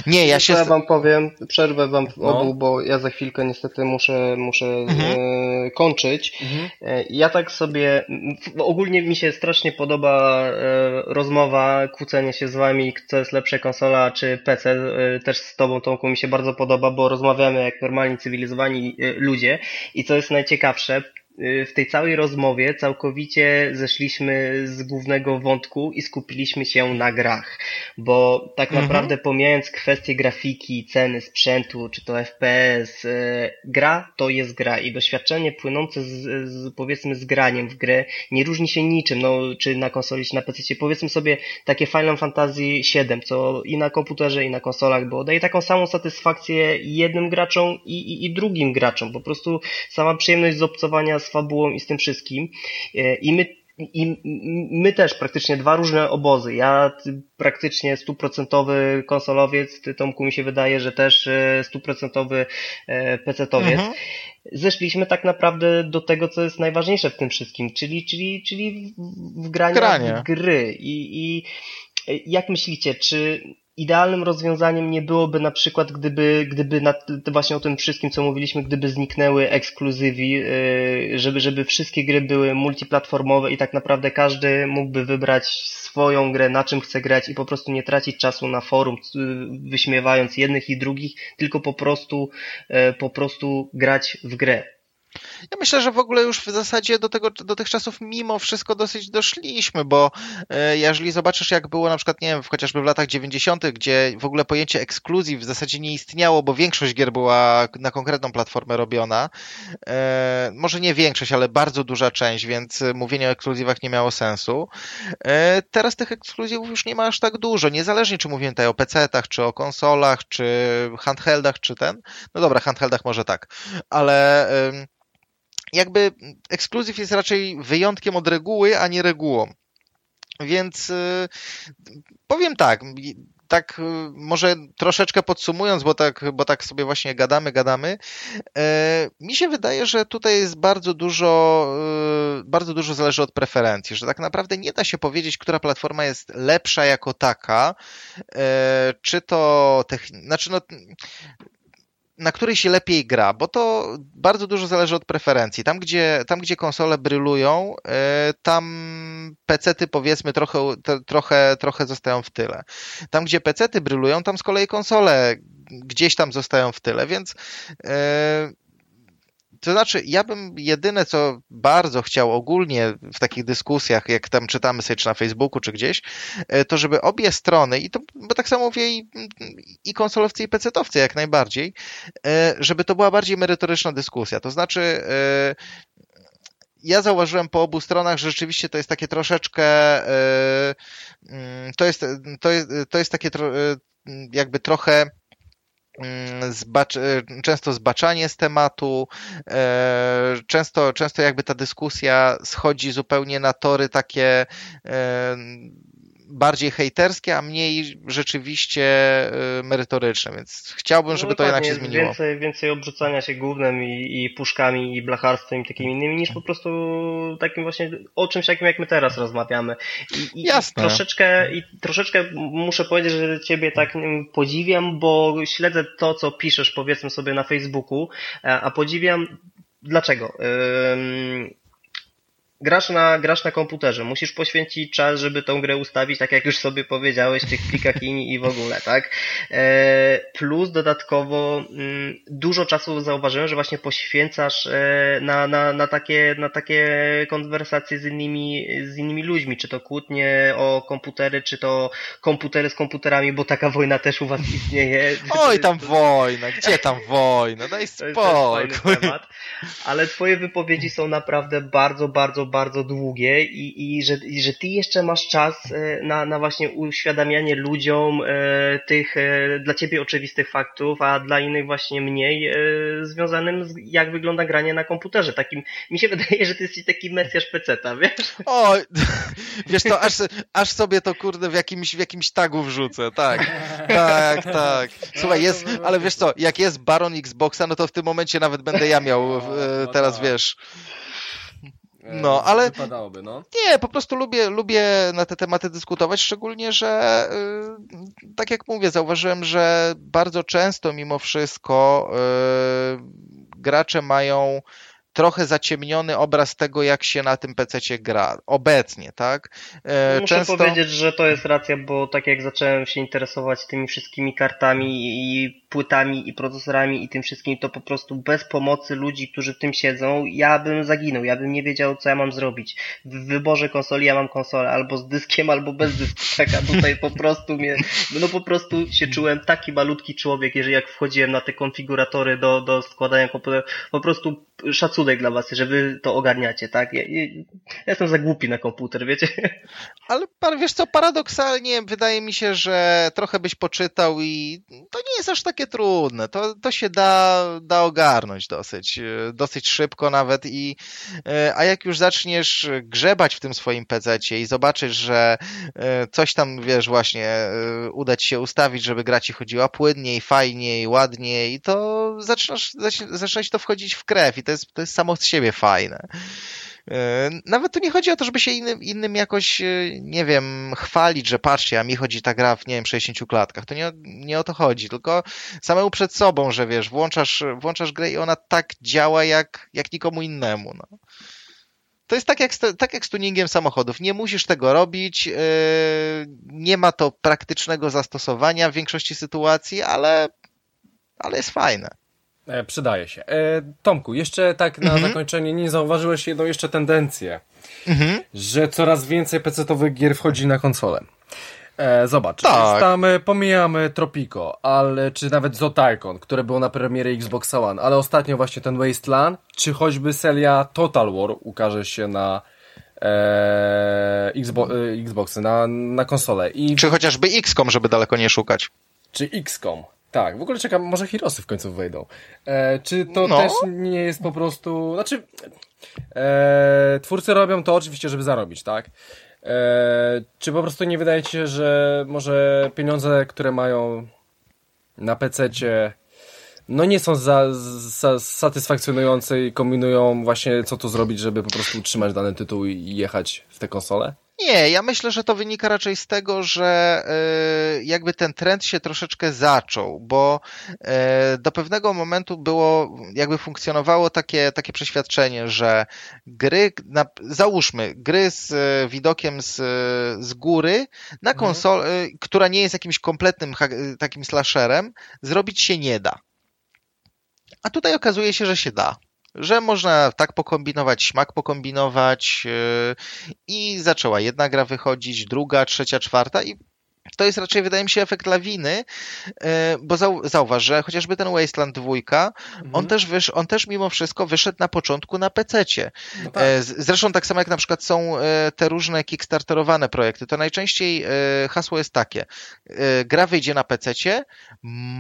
Nie, ja się... Ja wam powiem, przerwę wam no. obu, bo ja za chwilkę niestety muszę, muszę mhm. e, kończyć. Mhm. E, ja tak sobie, ogólnie mi się strasznie podoba e, rozmowa, kłócenie się z wami, co jest lepsze, konsola czy PC. Też z tobą, Tomku, mi się bardzo podoba, bo rozmawiamy jak normalni, cywilizowani ludzie. I co jest najciekawsze, w tej całej rozmowie całkowicie zeszliśmy z głównego wątku i skupiliśmy się na grach, bo tak mhm. naprawdę pomijając kwestie grafiki, ceny sprzętu, czy to FPS, y, gra to jest gra i doświadczenie płynące z, z, powiedzmy z graniem w grę nie różni się niczym, no czy na konsoli, czy na PC. Powiedzmy sobie takie Final Fantasy VII, co i na komputerze, i na konsolach było, daje taką samą satysfakcję jednym graczom i, i, i drugim graczom. Po prostu sama przyjemność z obcowania z fabułą i z tym wszystkim. E, I my i my też praktycznie dwa różne obozy. Ja praktycznie stuprocentowy konsolowiec, ty Tomku mi się wydaje, że też e, stuprocentowy e, pecetowiec. Mhm. Zeszliśmy tak naprawdę do tego, co jest najważniejsze w tym wszystkim, czyli, czyli, czyli w graniu Granie. gry. I, I jak myślicie, czy idealnym rozwiązaniem nie byłoby na przykład, gdyby, gdyby na, właśnie o tym wszystkim, co mówiliśmy, gdyby zniknęły ekskluzywi, yy, żeby, żeby wszystkie gry były multiplatformowe i tak naprawdę każdy mógłby wybrać swoją grę, na czym chce grać i po prostu nie tracić czasu na forum, wyśmiewając jednych i drugich, tylko po prostu, yy, po prostu grać w grę. Ja myślę, że w ogóle już w zasadzie do tego dotychczasów mimo wszystko dosyć doszliśmy, bo e, jeżeli zobaczysz jak było na przykład, nie wiem, chociażby w latach 90., gdzie w ogóle pojęcie ekskluzyw w zasadzie nie istniało, bo większość gier była na konkretną platformę robiona. E, może nie większość, ale bardzo duża część, więc mówienie o ekskluzywach nie miało sensu. E, teraz tych ekskluzywów już nie ma aż tak dużo, niezależnie czy mówimy tutaj o PC-tach, czy o konsolach, czy handheldach, czy ten. No dobra, handheldach może tak, ale jakby ekskluzyw jest raczej wyjątkiem od reguły, a nie regułą. Więc y, powiem tak, tak y, może troszeczkę podsumując, bo tak, bo tak sobie właśnie gadamy, gadamy, e, mi się wydaje, że tutaj jest bardzo dużo, y, bardzo dużo zależy od preferencji, że tak naprawdę nie da się powiedzieć, która platforma jest lepsza jako taka, czy to, techn... znaczy no, na której się lepiej gra, bo to bardzo dużo zależy od preferencji. Tam, gdzie, tam, gdzie konsole brylują, e, tam pecety powiedzmy trochę, trochę, trochę zostają w tyle. Tam, gdzie pecety brylują, tam z kolei konsole gdzieś tam zostają w tyle, więc e, to znaczy, ja bym jedyne, co bardzo chciał ogólnie w takich dyskusjach, jak tam czytamy sobie, czy na Facebooku, czy gdzieś, e, to żeby obie strony, i to, bo tak samo mówię i, i konsolowcy, i pecetowcy jak najbardziej, e, żeby to była bardziej merytoryczna dyskusja. To znaczy, e, ja zauważyłem po obu stronach, że rzeczywiście to jest takie troszeczkę, mm, to jest, to jest, to jest takie jakby trochę zbacz, często zbaczanie z tematu, często, często jakby ta dyskusja schodzi zupełnie na tory takie bardziej hejterskie, a mniej rzeczywiście y, merytoryczne, więc chciałbym, żeby no, to jednak się zmieniło. Więcej, więcej obrzucania się gównem i, i puszkami i blacharstwem i takimi innymi niż po prostu takim właśnie o czymś takim jak my teraz rozmawiamy. I, i Jasne. troszeczkę, i troszeczkę muszę powiedzieć, że ciebie tak podziwiam, bo śledzę to, co piszesz powiedzmy sobie na Facebooku, a podziwiam Dlaczego? Grasz na, grasz na komputerze, musisz poświęcić czas, żeby tą grę ustawić, tak jak już sobie powiedziałeś, w tych plikach i, i w ogóle, tak? E, plus dodatkowo mm, dużo czasu zauważyłem, że właśnie poświęcasz e, na, na, na, takie, na takie konwersacje z innymi, z innymi ludźmi, czy to kłótnie o komputery, czy to komputery z komputerami, bo taka wojna też u was istnieje. Oj, tam wojna, gdzie tam wojna, daj spokój. Ale twoje wypowiedzi są naprawdę bardzo, bardzo bardzo długie i, i, że, i że ty jeszcze masz czas e, na, na właśnie uświadamianie ludziom e, tych e, dla ciebie oczywistych faktów, a dla innych właśnie mniej związanym z jak wygląda granie na komputerze. Takim, mi się wydaje, że ty jesteś taki mesjasz peceta, wiesz? O, wiesz to, aż, aż sobie to kurde w jakimś, w jakimś tagu wrzucę, tak. Tak, tak. Słuchaj, jest, ale wiesz co, jak jest Baron Xboxa, no to w tym momencie nawet będę ja miał e, teraz, wiesz... No, e, ale. Wypadałoby, no. Nie, po prostu lubię, lubię na te tematy dyskutować, szczególnie, że yy, tak jak mówię, zauważyłem, że bardzo często mimo wszystko yy, gracze mają trochę zaciemniony obraz tego, jak się na tym PC gra obecnie, tak? E, Muszę Często... powiedzieć, że to jest racja, bo tak jak zacząłem się interesować tymi wszystkimi kartami i płytami i procesorami i tym wszystkim, to po prostu bez pomocy ludzi, którzy w tym siedzą, ja bym zaginął, ja bym nie wiedział, co ja mam zrobić. W wyborze konsoli ja mam konsolę albo z dyskiem, albo bez dysku, tak, a tutaj po prostu mnie, no po prostu się czułem taki malutki człowiek, jeżeli jak wchodziłem na te konfiguratory do, do składania komputerów, po prostu szacunek dla was, że wy to ogarniacie, tak? Ja, ja, jestem za głupi na komputer, wiecie? Ale wiesz co, paradoksalnie wydaje mi się, że trochę byś poczytał i to nie jest aż takie trudne. To, to się da, da ogarnąć dosyć, dosyć szybko nawet i e, a jak już zaczniesz grzebać w tym swoim pececie i zobaczysz, że e, coś tam, wiesz, właśnie e, uda ci się ustawić, żeby gra ci chodziła płynniej, fajniej, ładniej, to zaczynasz, zaczyna to wchodzić w krew i to jest, to jest samo z siebie fajne. E, nawet tu nie chodzi o to, żeby się innym, innym jakoś, e, nie wiem, chwalić, że patrzcie, a mi chodzi ta gra w, nie wiem, 60 klatkach. To nie, nie o to chodzi, tylko samemu przed sobą, że wiesz, włączasz, włączasz grę i ona tak działa jak, jak nikomu innemu. No. To jest tak jak, tak jak z tuningiem samochodów. Nie musisz tego robić, yy, nie ma to praktycznego zastosowania w większości sytuacji, ale, ale jest fajne. E, przydaje się. E, Tomku, jeszcze tak na mhm. zakończenie, nie zauważyłeś jedną jeszcze tendencję, mhm. że coraz więcej PC-owych gier wchodzi na konsolę. E, zobacz, tak. tam e, pomijamy Tropico, ale czy nawet Zotaikon, które było na premierze Xbox One, ale ostatnio właśnie ten Wasteland, czy choćby seria Total War ukaże się na e, Xbo e, Xboxy, na, na konsolę. I... Czy chociażby XCOM, żeby daleko nie szukać. Czy XCOM. Tak, w ogóle czekam, może Hirosy w końcu wejdą. E, czy to no. też nie jest po prostu... Znaczy, e, twórcy robią to oczywiście, żeby zarobić, tak? E, czy po prostu nie wydaje ci się, że może pieniądze, które mają na PC-cie no nie są za, za satysfakcjonujące i kombinują właśnie co tu zrobić, żeby po prostu utrzymać dany tytuł i jechać w tę konsolę? Nie, ja myślę, że to wynika raczej z tego, że e, jakby ten trend się troszeczkę zaczął, bo e, do pewnego momentu było, jakby funkcjonowało takie, takie przeświadczenie, że gry, na, załóżmy, gry z e, widokiem z, z góry na konsolę, mhm. która nie jest jakimś kompletnym takim slasherem, zrobić się nie da. A tutaj okazuje się, że się da że można tak pokombinować, śmak pokombinować yy, i zaczęła jedna gra wychodzić, druga, trzecia, czwarta i to jest raczej, wydaje mi się, efekt lawiny, e, bo zau zauważ, że chociażby ten Wasteland 2, mhm. on, też wysz, on też mimo wszystko wyszedł na początku na PC-cie. No tak. E, zresztą tak samo jak na przykład są e, te różne kickstarterowane projekty, to najczęściej hasło jest takie, gra wyjdzie na PC-cie,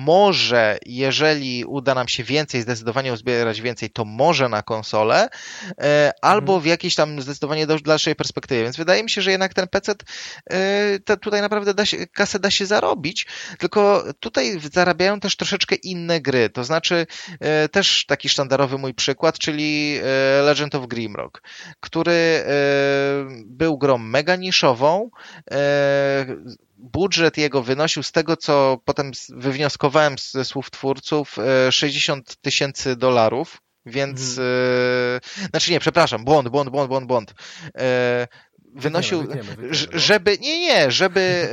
może jeżeli uda nam się więcej, zdecydowanie uzbierać więcej, to może na konsolę, albo mhm. w jakiejś tam zdecydowanie dalszej perspektywie, więc wydaje mi się, że jednak ten PC tutaj naprawdę da się kasę da się zarobić, tylko tutaj zarabiają też troszeczkę inne gry. To znaczy, e, też taki sztandarowy mój przykład, czyli e, Legend of Grimrock, który e, był grą mega niszową, budżet jego wynosił z tego, co potem wywnioskowałem ze słów twórców, 60 tysięcy dolarów, więc, mhm. znaczy nie, przepraszam, błąd, błąd, błąd, błąd, błąd. wynosił, wytniemy, wytniemy, wytniemy, żeby, nie, nie, żeby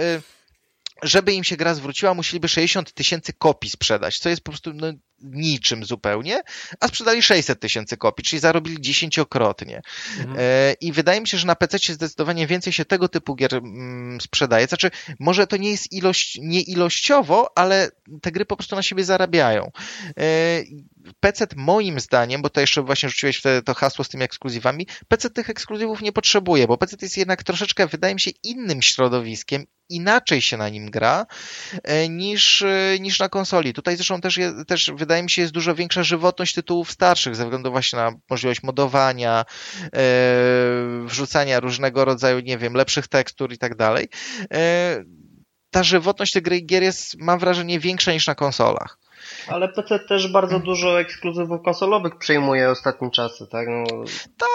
żeby im się gra zwróciła, musieliby 60 tysięcy kopii sprzedać, co jest po prostu no, niczym zupełnie, a sprzedali 600 tysięcy kopii, czyli zarobili dziesięciokrotnie. Mhm. E, I wydaje mi się, że na PC zdecydowanie więcej się tego typu gier mm, sprzedaje. Znaczy, może to nie jest ilość, nie ilościowo, ale te gry po prostu na siebie zarabiają. E, PC moim zdaniem, bo to jeszcze właśnie rzuciłeś wtedy to hasło z tymi ekskluzywami, PC tych ekskluzywów nie potrzebuje, bo PC jest jednak troszeczkę, wydaje mi się, innym środowiskiem, inaczej się na nim gra e, niż, niż na konsoli. Tutaj zresztą też, też wydaje mi się, jest dużo większa żywotność tytułów starszych ze względu właśnie na możliwość modowania, e, wrzucania różnego rodzaju, nie wiem, lepszych tekstur i tak dalej. E, ta żywotność tych gier jest, mam wrażenie, większa niż na konsolach. Ale PC też bardzo dużo ekskluzywów konsolowych przyjmuje ostatnim czasy, tak? No,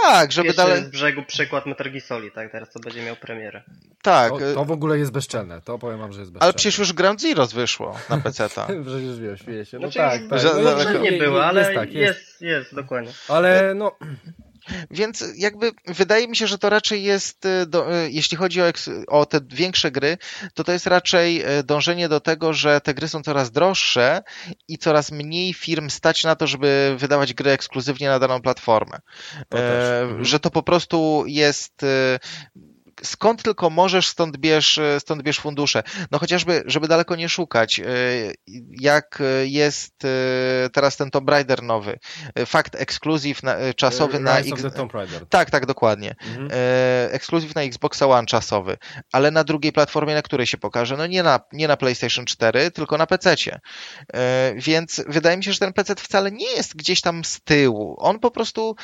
tak, żeby dalej... z brzegu przykład Metal Gear Solid, tak? Teraz to będzie miał premierę. Tak. To, to, w ogóle jest bezczelne, to powiem wam, że jest bezczelne. Ale przecież już Ground Zero wyszło na PC. przecież wiesz, śmieję się. No znaczy, tak, tak. Że, no, no, nie, nie było, ale jest, tak, jest, jest, jest, dokładnie. Ale no... Więc jakby wydaje mi się, że to raczej jest, y, do, y, jeśli chodzi o, o, te większe gry, to to jest raczej y, dążenie do tego, że te gry są coraz droższe i coraz mniej firm stać na to, żeby wydawać gry ekskluzywnie na daną platformę. To e, mhm. że to po prostu jest skąd tylko możesz, stąd bierz, stąd bierz fundusze. No chociażby, żeby daleko nie szukać, e, jak jest e, teraz ten Tomb Raider nowy, e, fakt ekskluzyw czasowy na... X... Tomb Raider. Tak, tak, dokładnie. Mhm. Ekskluzyw na Xbox One czasowy, ale na drugiej platformie, na której się pokaże, no nie na, nie na PlayStation 4, tylko na PC-cie. Więc wydaje mi się, że ten PC wcale nie jest gdzieś tam z tyłu. On po prostu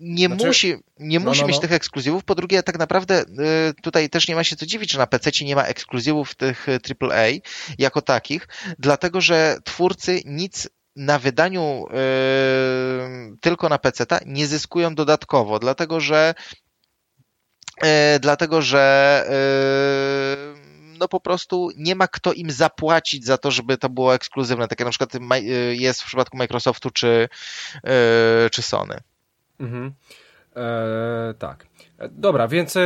nie znaczy, musi, nie no, musi no, no, mieć tych ekskluzywów. Po drugie, tak naprawdę y, tutaj też nie ma się co dziwić, że na PC nie ma ekskluzywów tych AAA y, jako takich, dlatego że twórcy nic na wydaniu y, tylko na PC nie zyskują dodatkowo, dlatego że dlatego że no po prostu nie ma kto im zapłacić za to, żeby to było ekskluzywne, tak jak na przykład jest w przypadku Microsoftu czy, czy Sony. Mhm. E, tak. E, dobra, więc e,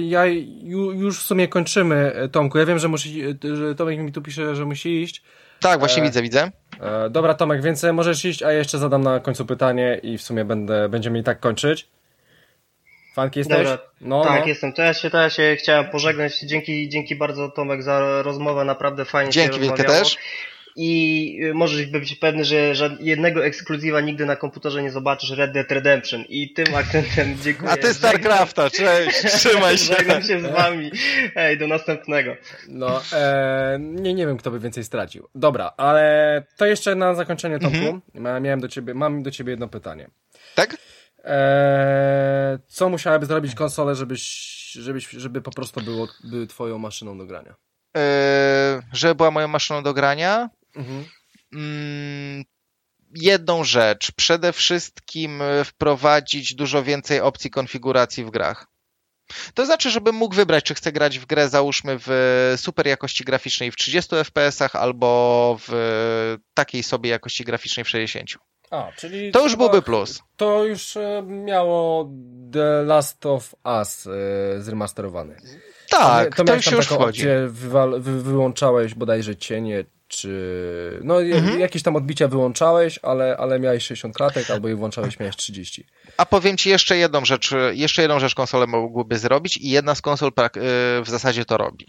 ja ju, już w sumie kończymy, e, Tomku. Ja wiem, że, musi, że Tomek mi tu pisze, że musi iść. Tak, właśnie e, widzę, widzę. E, dobra, Tomek, więc możesz iść, a ja jeszcze zadam na końcu pytanie i w sumie będę, będziemy i tak kończyć. Fanki jesteś? Dobra, no, tak, no. jestem. To ja, się, to ja się chciałem pożegnać. Dzięki, dzięki bardzo Tomek za rozmowę, naprawdę fajnie dzięki się Dzięki wielkie też i y, możesz być pewny, że, jednego ekskluzywa nigdy na komputerze nie zobaczysz Red Dead Redemption i tym akcentem dziękuję. A ty StarCrafta, cześć, trzymaj się. Żegnam się z wami. Hej, do następnego. No, e, nie, nie wiem kto by więcej stracił. Dobra, ale to jeszcze na zakończenie Tomku, mhm. miałem do ciebie, mam do ciebie jedno pytanie. Tak? E, co musiałaby zrobić konsole, żebyś, żebyś, żeby po prostu było, były twoją maszyną do grania? E, żeby była moją maszyną do grania? Mhm. Mm, jedną rzecz. Przede wszystkim e, wprowadzić dużo więcej opcji konfiguracji w grach. To znaczy, żebym mógł wybrać, czy chcę grać w grę, załóżmy, w super jakości graficznej w 30 FPS-ach albo w takiej sobie jakości graficznej w 60. A, czyli to już byłby plus. To już e, miało The Last of Us zremasterowany. Tak, to, to już, już wchodzi. Opcję wy, wyłączałeś bodajże cienie, czy no mhm. jakieś tam odbicia wyłączałeś, ale, ale miałeś 60 klatek, albo je włączałeś, miałeś 30. A powiem Ci jeszcze jedną rzecz, jeszcze jedną rzecz konsole mogłyby zrobić i jedna z konsol y, w zasadzie to robi.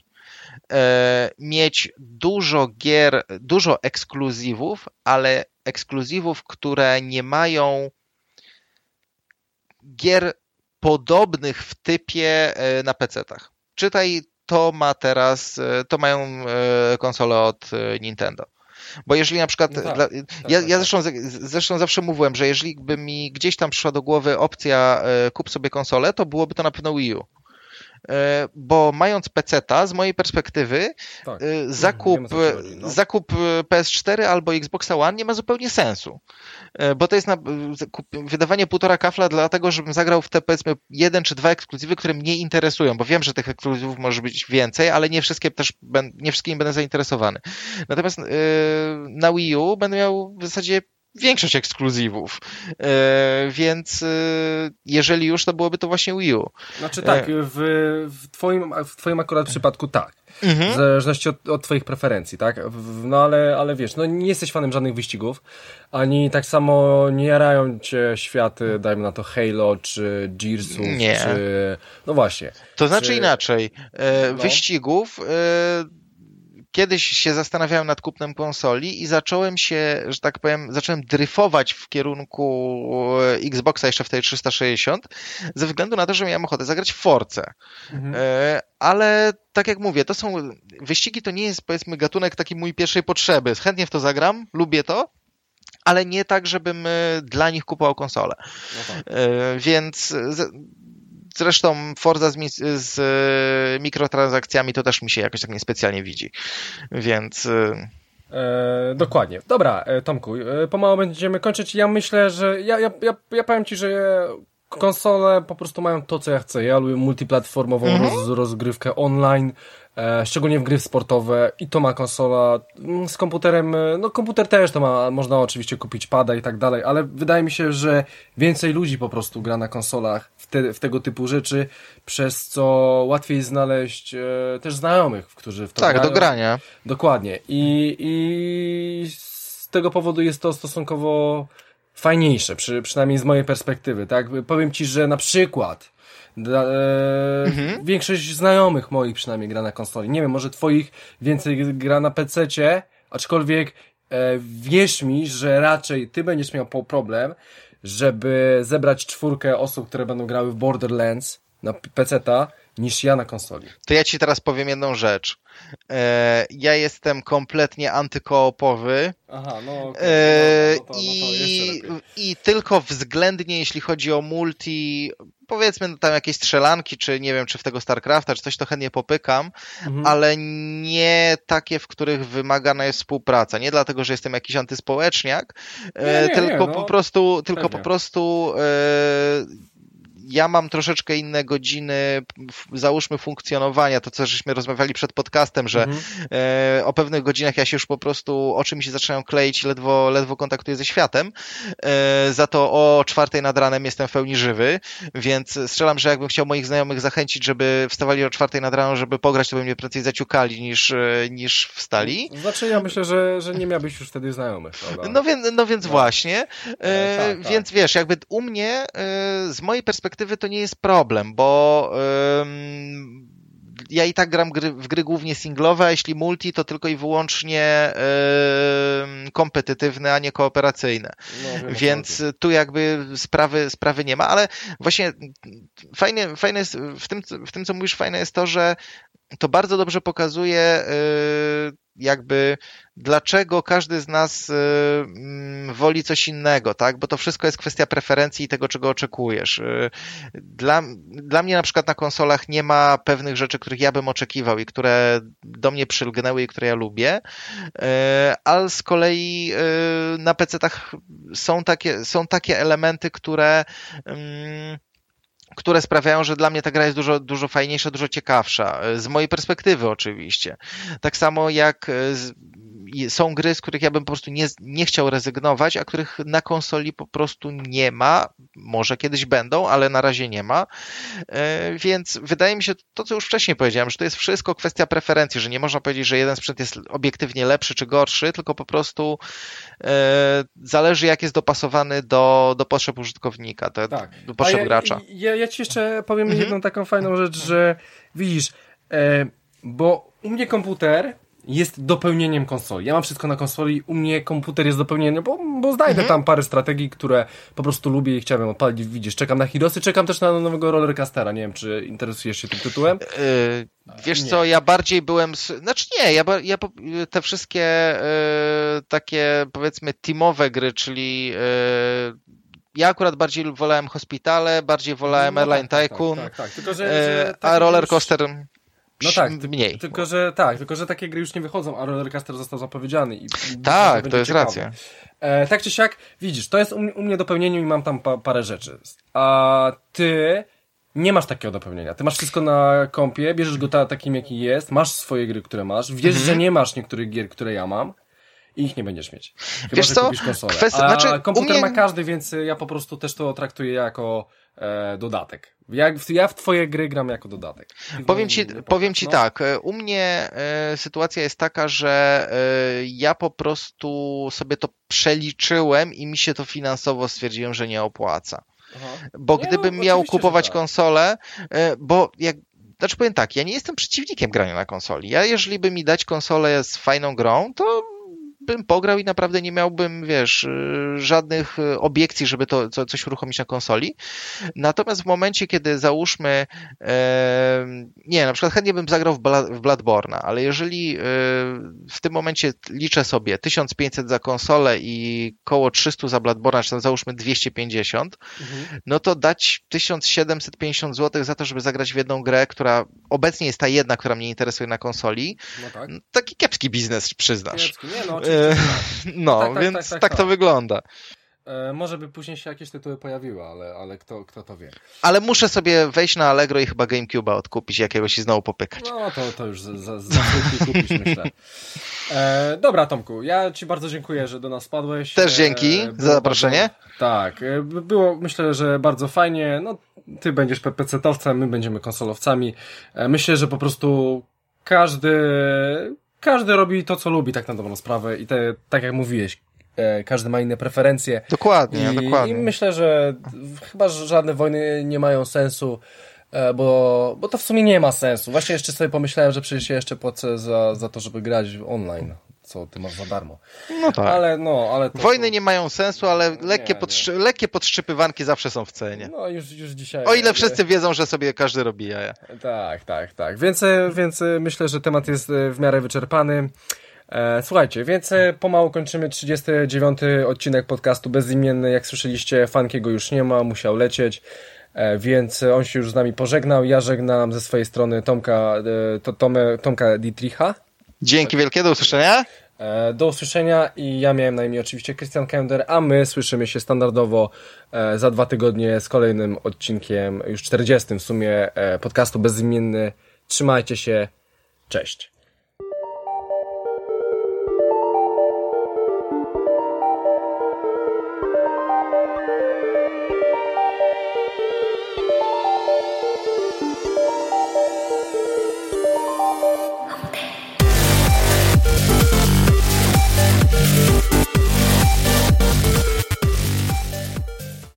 E, mieć dużo gier, dużo ekskluzywów, ale ekskluzywów, które nie mają gier podobnych w typie e, na PC-tach. Czytaj, to ma teraz, e, to mają konsole od Nintendo. Bo jeżeli na przykład. No tak, dla, tak, ja, tak, ja tak. zresztą, zresztą zawsze mówiłem, że jeżeli by mi gdzieś tam przyszła do głowy opcja kup sobie konsolę, to byłoby to na pewno Wii U. E, bo mając PC-ta, z mojej perspektywy, tak. E, zakup, no. zakup e, PS4 albo Xboxa One nie ma zupełnie sensu. Bo to jest na, wydawanie półtora kafla dlatego, żebym zagrał w te powiedzmy jeden czy dwa ekskluzywy, które mnie interesują, bo wiem, że tych ekskluzywów może być więcej, ale nie wszystkie też, nie wszystkimi będę zainteresowany. Natomiast na Wii U będę miał w zasadzie większość ekskluzywów. E, więc e, jeżeli już, to byłoby to właśnie Wii U. Znaczy tak, e, w, w, twoim, w twoim akurat przypadku tak. Mhm. W zależności od, od twoich preferencji, tak? No ale, ale wiesz, no nie jesteś fanem żadnych wyścigów, ani tak samo nie jarają cię światy, dajmy na to Halo, czy Gearsów, nie. czy... No właśnie. To znaczy czy... inaczej. No. Kiedyś się zastanawiałem nad kupnem konsoli i zacząłem się, że tak powiem, zacząłem dryfować w kierunku e, Xboxa jeszcze w tej 360 ze względu na to, że miałem ochotę zagrać w Force. Mhm. E, ale tak jak mówię, to są wyścigi to nie jest powiedzmy gatunek taki mój pierwszej potrzeby. Chętnie w to zagram, lubię to, ale nie tak, żebym e, dla nich kupował konsolę. No tak. Więc Zresztą Forza z, z e, mikrotransakcjami to też mi się jakoś tak niespecjalnie widzi. Więc... E, e dokładnie. Dobra, e, Tomku, pomału będziemy kończyć. Ja myślę, że ja, ja, ja, ja powiem Ci, że konsole po prostu mają to, co ja chcę. Ja lubię multiplatformową mhm. roz, rozgrywkę online, szczególnie w gry sportowe i to ma konsola mm, z komputerem, e, no komputer też to ma, można oczywiście kupić pada i tak dalej, ale wydaje mi się, że więcej ludzi po prostu gra na konsolach w, te, w tego typu rzeczy, przez co łatwiej znaleźć e, też znajomych, którzy w to tak, grają. do grania. Dokładnie. I, I z tego powodu jest to stosunkowo fajniejsze, przy, przynajmniej z mojej perspektywy, tak? Powiem Ci, że na przykład da, e, mhm. większość znajomych moich przynajmniej gra na konsoli. Nie wiem, może Twoich więcej gra na PC-cie, aczkolwiek e, wierz mi, że raczej Ty będziesz miał problem, żeby zebrać czwórkę osób, które będą grały w Borderlands na PC-ta, niż ja na konsoli. To ja Ci teraz powiem jedną rzecz. E, ja jestem kompletnie antykoopowy. Aha, no, okay. e, no, no, to, i, no I tylko względnie, jeśli chodzi o multi, powiedzmy no, tam jakieś strzelanki, czy nie wiem, czy w tego StarCrafta, czy coś to chętnie popykam, mhm. ale nie takie, w których wymagana jest współpraca. Nie dlatego, że jestem jakiś antyspołeczniak, e, nie, nie, tylko, nie, no, po prostu, tylko po prostu e, ja mam troszeczkę inne godziny, załóżmy funkcjonowania, to co żeśmy rozmawiali przed podcastem, że mhm. e, o pewnych godzinach ja się już po prostu oczy mi się zaczynają kleić ledwo, ledwo kontaktuję ze światem. E, za to o czwartej nad ranem jestem w pełni żywy, więc strzelam, że jakbym chciał moich znajomych zachęcić, żeby wstawali o czwartej nad ranem, żeby pograć, to by mnie prędzej zaciukali niż, e, niż wstali. Znaczy ja myślę, że, że nie miałbyś już wtedy znajomych. Prawda? No więc, no więc no. właśnie. E, tak, tak. Więc wiesz, jakby u mnie e, z mojej perspektywy perspektywy to nie jest problem, bo ym, ja i tak gram gry, w gry głównie singlowe, a jeśli multi, to tylko i wyłącznie yy, kompetytywne, a nie kooperacyjne. No, Więc tu jakby sprawy, sprawy nie ma, ale właśnie fajne, fajne jest, w tym, w tym, co mówisz, fajne jest to, że to bardzo dobrze pokazuje yy, jakby dlaczego każdy z nas y, mm, woli coś innego, tak? Bo to wszystko jest kwestia preferencji i tego, czego oczekujesz. Y, dla, dla mnie na przykład na konsolach nie ma pewnych rzeczy, których ja bym oczekiwał i które do mnie przylgnęły i które ja lubię, y, ale z kolei na PC-tach są takie, są takie elementy, które mm, które sprawiają, że dla mnie ta gra jest dużo, dużo fajniejsza, dużo ciekawsza. Z mojej perspektywy oczywiście. Tak samo jak z, są gry, z których ja bym po prostu nie, nie chciał rezygnować, a których na konsoli po prostu nie ma. Może kiedyś będą, ale na razie nie ma. E, więc wydaje mi się to, co już wcześniej powiedziałem, że to jest wszystko kwestia preferencji, że nie można powiedzieć, że jeden sprzęt jest obiektywnie lepszy czy gorszy, tylko po prostu e, zależy, jak jest dopasowany do, do potrzeb użytkownika, do, tak. do potrzeb ja, gracza. Ja, ja ci jeszcze powiem mhm. jedną taką fajną rzecz, że widzisz, e, bo u mnie komputer jest dopełnieniem konsoli. Ja mam wszystko na konsoli, u mnie komputer jest dopełnieniem, bo, bo znajdę mhm. tam parę strategii, które po prostu lubię i chciałbym odpalić. Widzisz, czekam na Hirosy, czekam też na nowego rollercastera. Nie wiem, czy interesujesz się tym tytułem? Yy, wiesz nie. co, ja bardziej byłem... Z... Znaczy nie, ja, ja te wszystkie yy, takie powiedzmy teamowe gry, czyli yy, ja akurat bardziej wolałem Hospitale, bardziej wolałem no, Airline tak, tak, tak Tycoon, tak, tak, tak. Tylko, że, że a Roller Coaster... No tak, mniej. Tylko, że tak, tylko, że takie gry już nie wychodzą, a Rollercoaster został zapowiedziany. I, tak, to jest ciekawe. racja. E, tak czy siak, widzisz, to jest u, u mnie dopełnieniem i mam tam pa, parę rzeczy. A ty nie masz takiego dopełnienia. Ty masz wszystko na kompie, bierzesz go ta, takim, jaki jest, masz swoje gry, które masz, wiesz, mhm. że nie masz niektórych gier, które ja mam i ich nie będziesz mieć. Chyba, Wiesz co? Kwestia, A znaczy, komputer mnie... ma każdy, więc ja po prostu też to traktuję jako e, dodatek. Ja, ja w twoje gry gram jako dodatek. Powiem ci, powiem ci no. tak, e, u mnie e, sytuacja jest taka, że e, ja po prostu sobie to przeliczyłem i mi się to finansowo stwierdziłem, że nie opłaca. Aha. Bo nie, gdybym no, miał kupować tak. konsolę, e, bo jak znaczy powiem tak, ja nie jestem przeciwnikiem grania na konsoli. Ja jeżeli by mi dać konsolę z fajną grą, to bym pograł i naprawdę nie miałbym, wiesz, y, żadnych y, obiekcji, żeby to coś uruchomić na konsoli. Natomiast w momencie, kiedy załóżmy, nie, na przykład chętnie bym zagrał w, w Bloodborne'a, ale jeżeli e, w tym momencie liczę sobie 1500 za konsolę i koło 300 za Bloodborne'a, czy tam załóżmy 250, mhm. no to dać 1750 zł za to, żeby zagrać w jedną grę, która obecnie jest ta jedna, która mnie interesuje na konsoli. No tak. Taki kiepski biznes, przyznasz. Kiepski. Nie, no, no, tak, tak, więc tak, tak, tak to tak. wygląda. E, może by później się jakieś tytuły pojawiły, ale, ale kto, kto to wie. Ale muszę sobie wejść na Allegro i chyba GameCube'a odkupić jakiegoś i znowu popykać. No to, to już za, za, za kupić, myślę. E, dobra, Tomku, ja Ci bardzo dziękuję, że do nas wpadłeś. Też dzięki e, za zaproszenie. Bardzo, tak, było myślę, że bardzo fajnie. No, Ty będziesz PC-towcem, my będziemy konsolowcami. E, myślę, że po prostu każdy każdy robi to, co lubi, tak na dobrą sprawę. I te, tak jak mówiłeś, e, każdy ma inne preferencje. Dokładnie, I, dokładnie. I myślę, że chyba żadne wojny nie mają sensu, e, bo, bo to w sumie nie ma sensu. Właśnie jeszcze sobie pomyślałem, że przecież ja jeszcze płacę za, za to, żeby grać online co ty masz za darmo. No tak. Ale no, ale Wojny nie mają sensu, ale lekkie, nie, podszczy... nie. lekkie podszczypywanki zawsze są w cenie. No już, już dzisiaj. O ile wszyscy wiedzą, że sobie każdy robi jaja. Tak, tak, tak. Więc, e, więc e, myślę, że temat jest e, w miarę wyczerpany. Słuchajcie, więc pomału kończymy 39 odcinek podcastu Bezimienny. Jak słyszeliście, Fankiego już nie ma, musiał lecieć, więc on się już z nami pożegnał. Ja żegnam ze swojej strony Tomka, to, Tome, Tomka Dietricha. Dzięki wielkie, do usłyszenia. E, do usłyszenia i ja miałem na imię oczywiście Christian Kender, a my słyszymy się standardowo e, za dwa tygodnie z kolejnym odcinkiem, już 40 w sumie, e, podcastu Bezimienny. Trzymajcie się, cześć.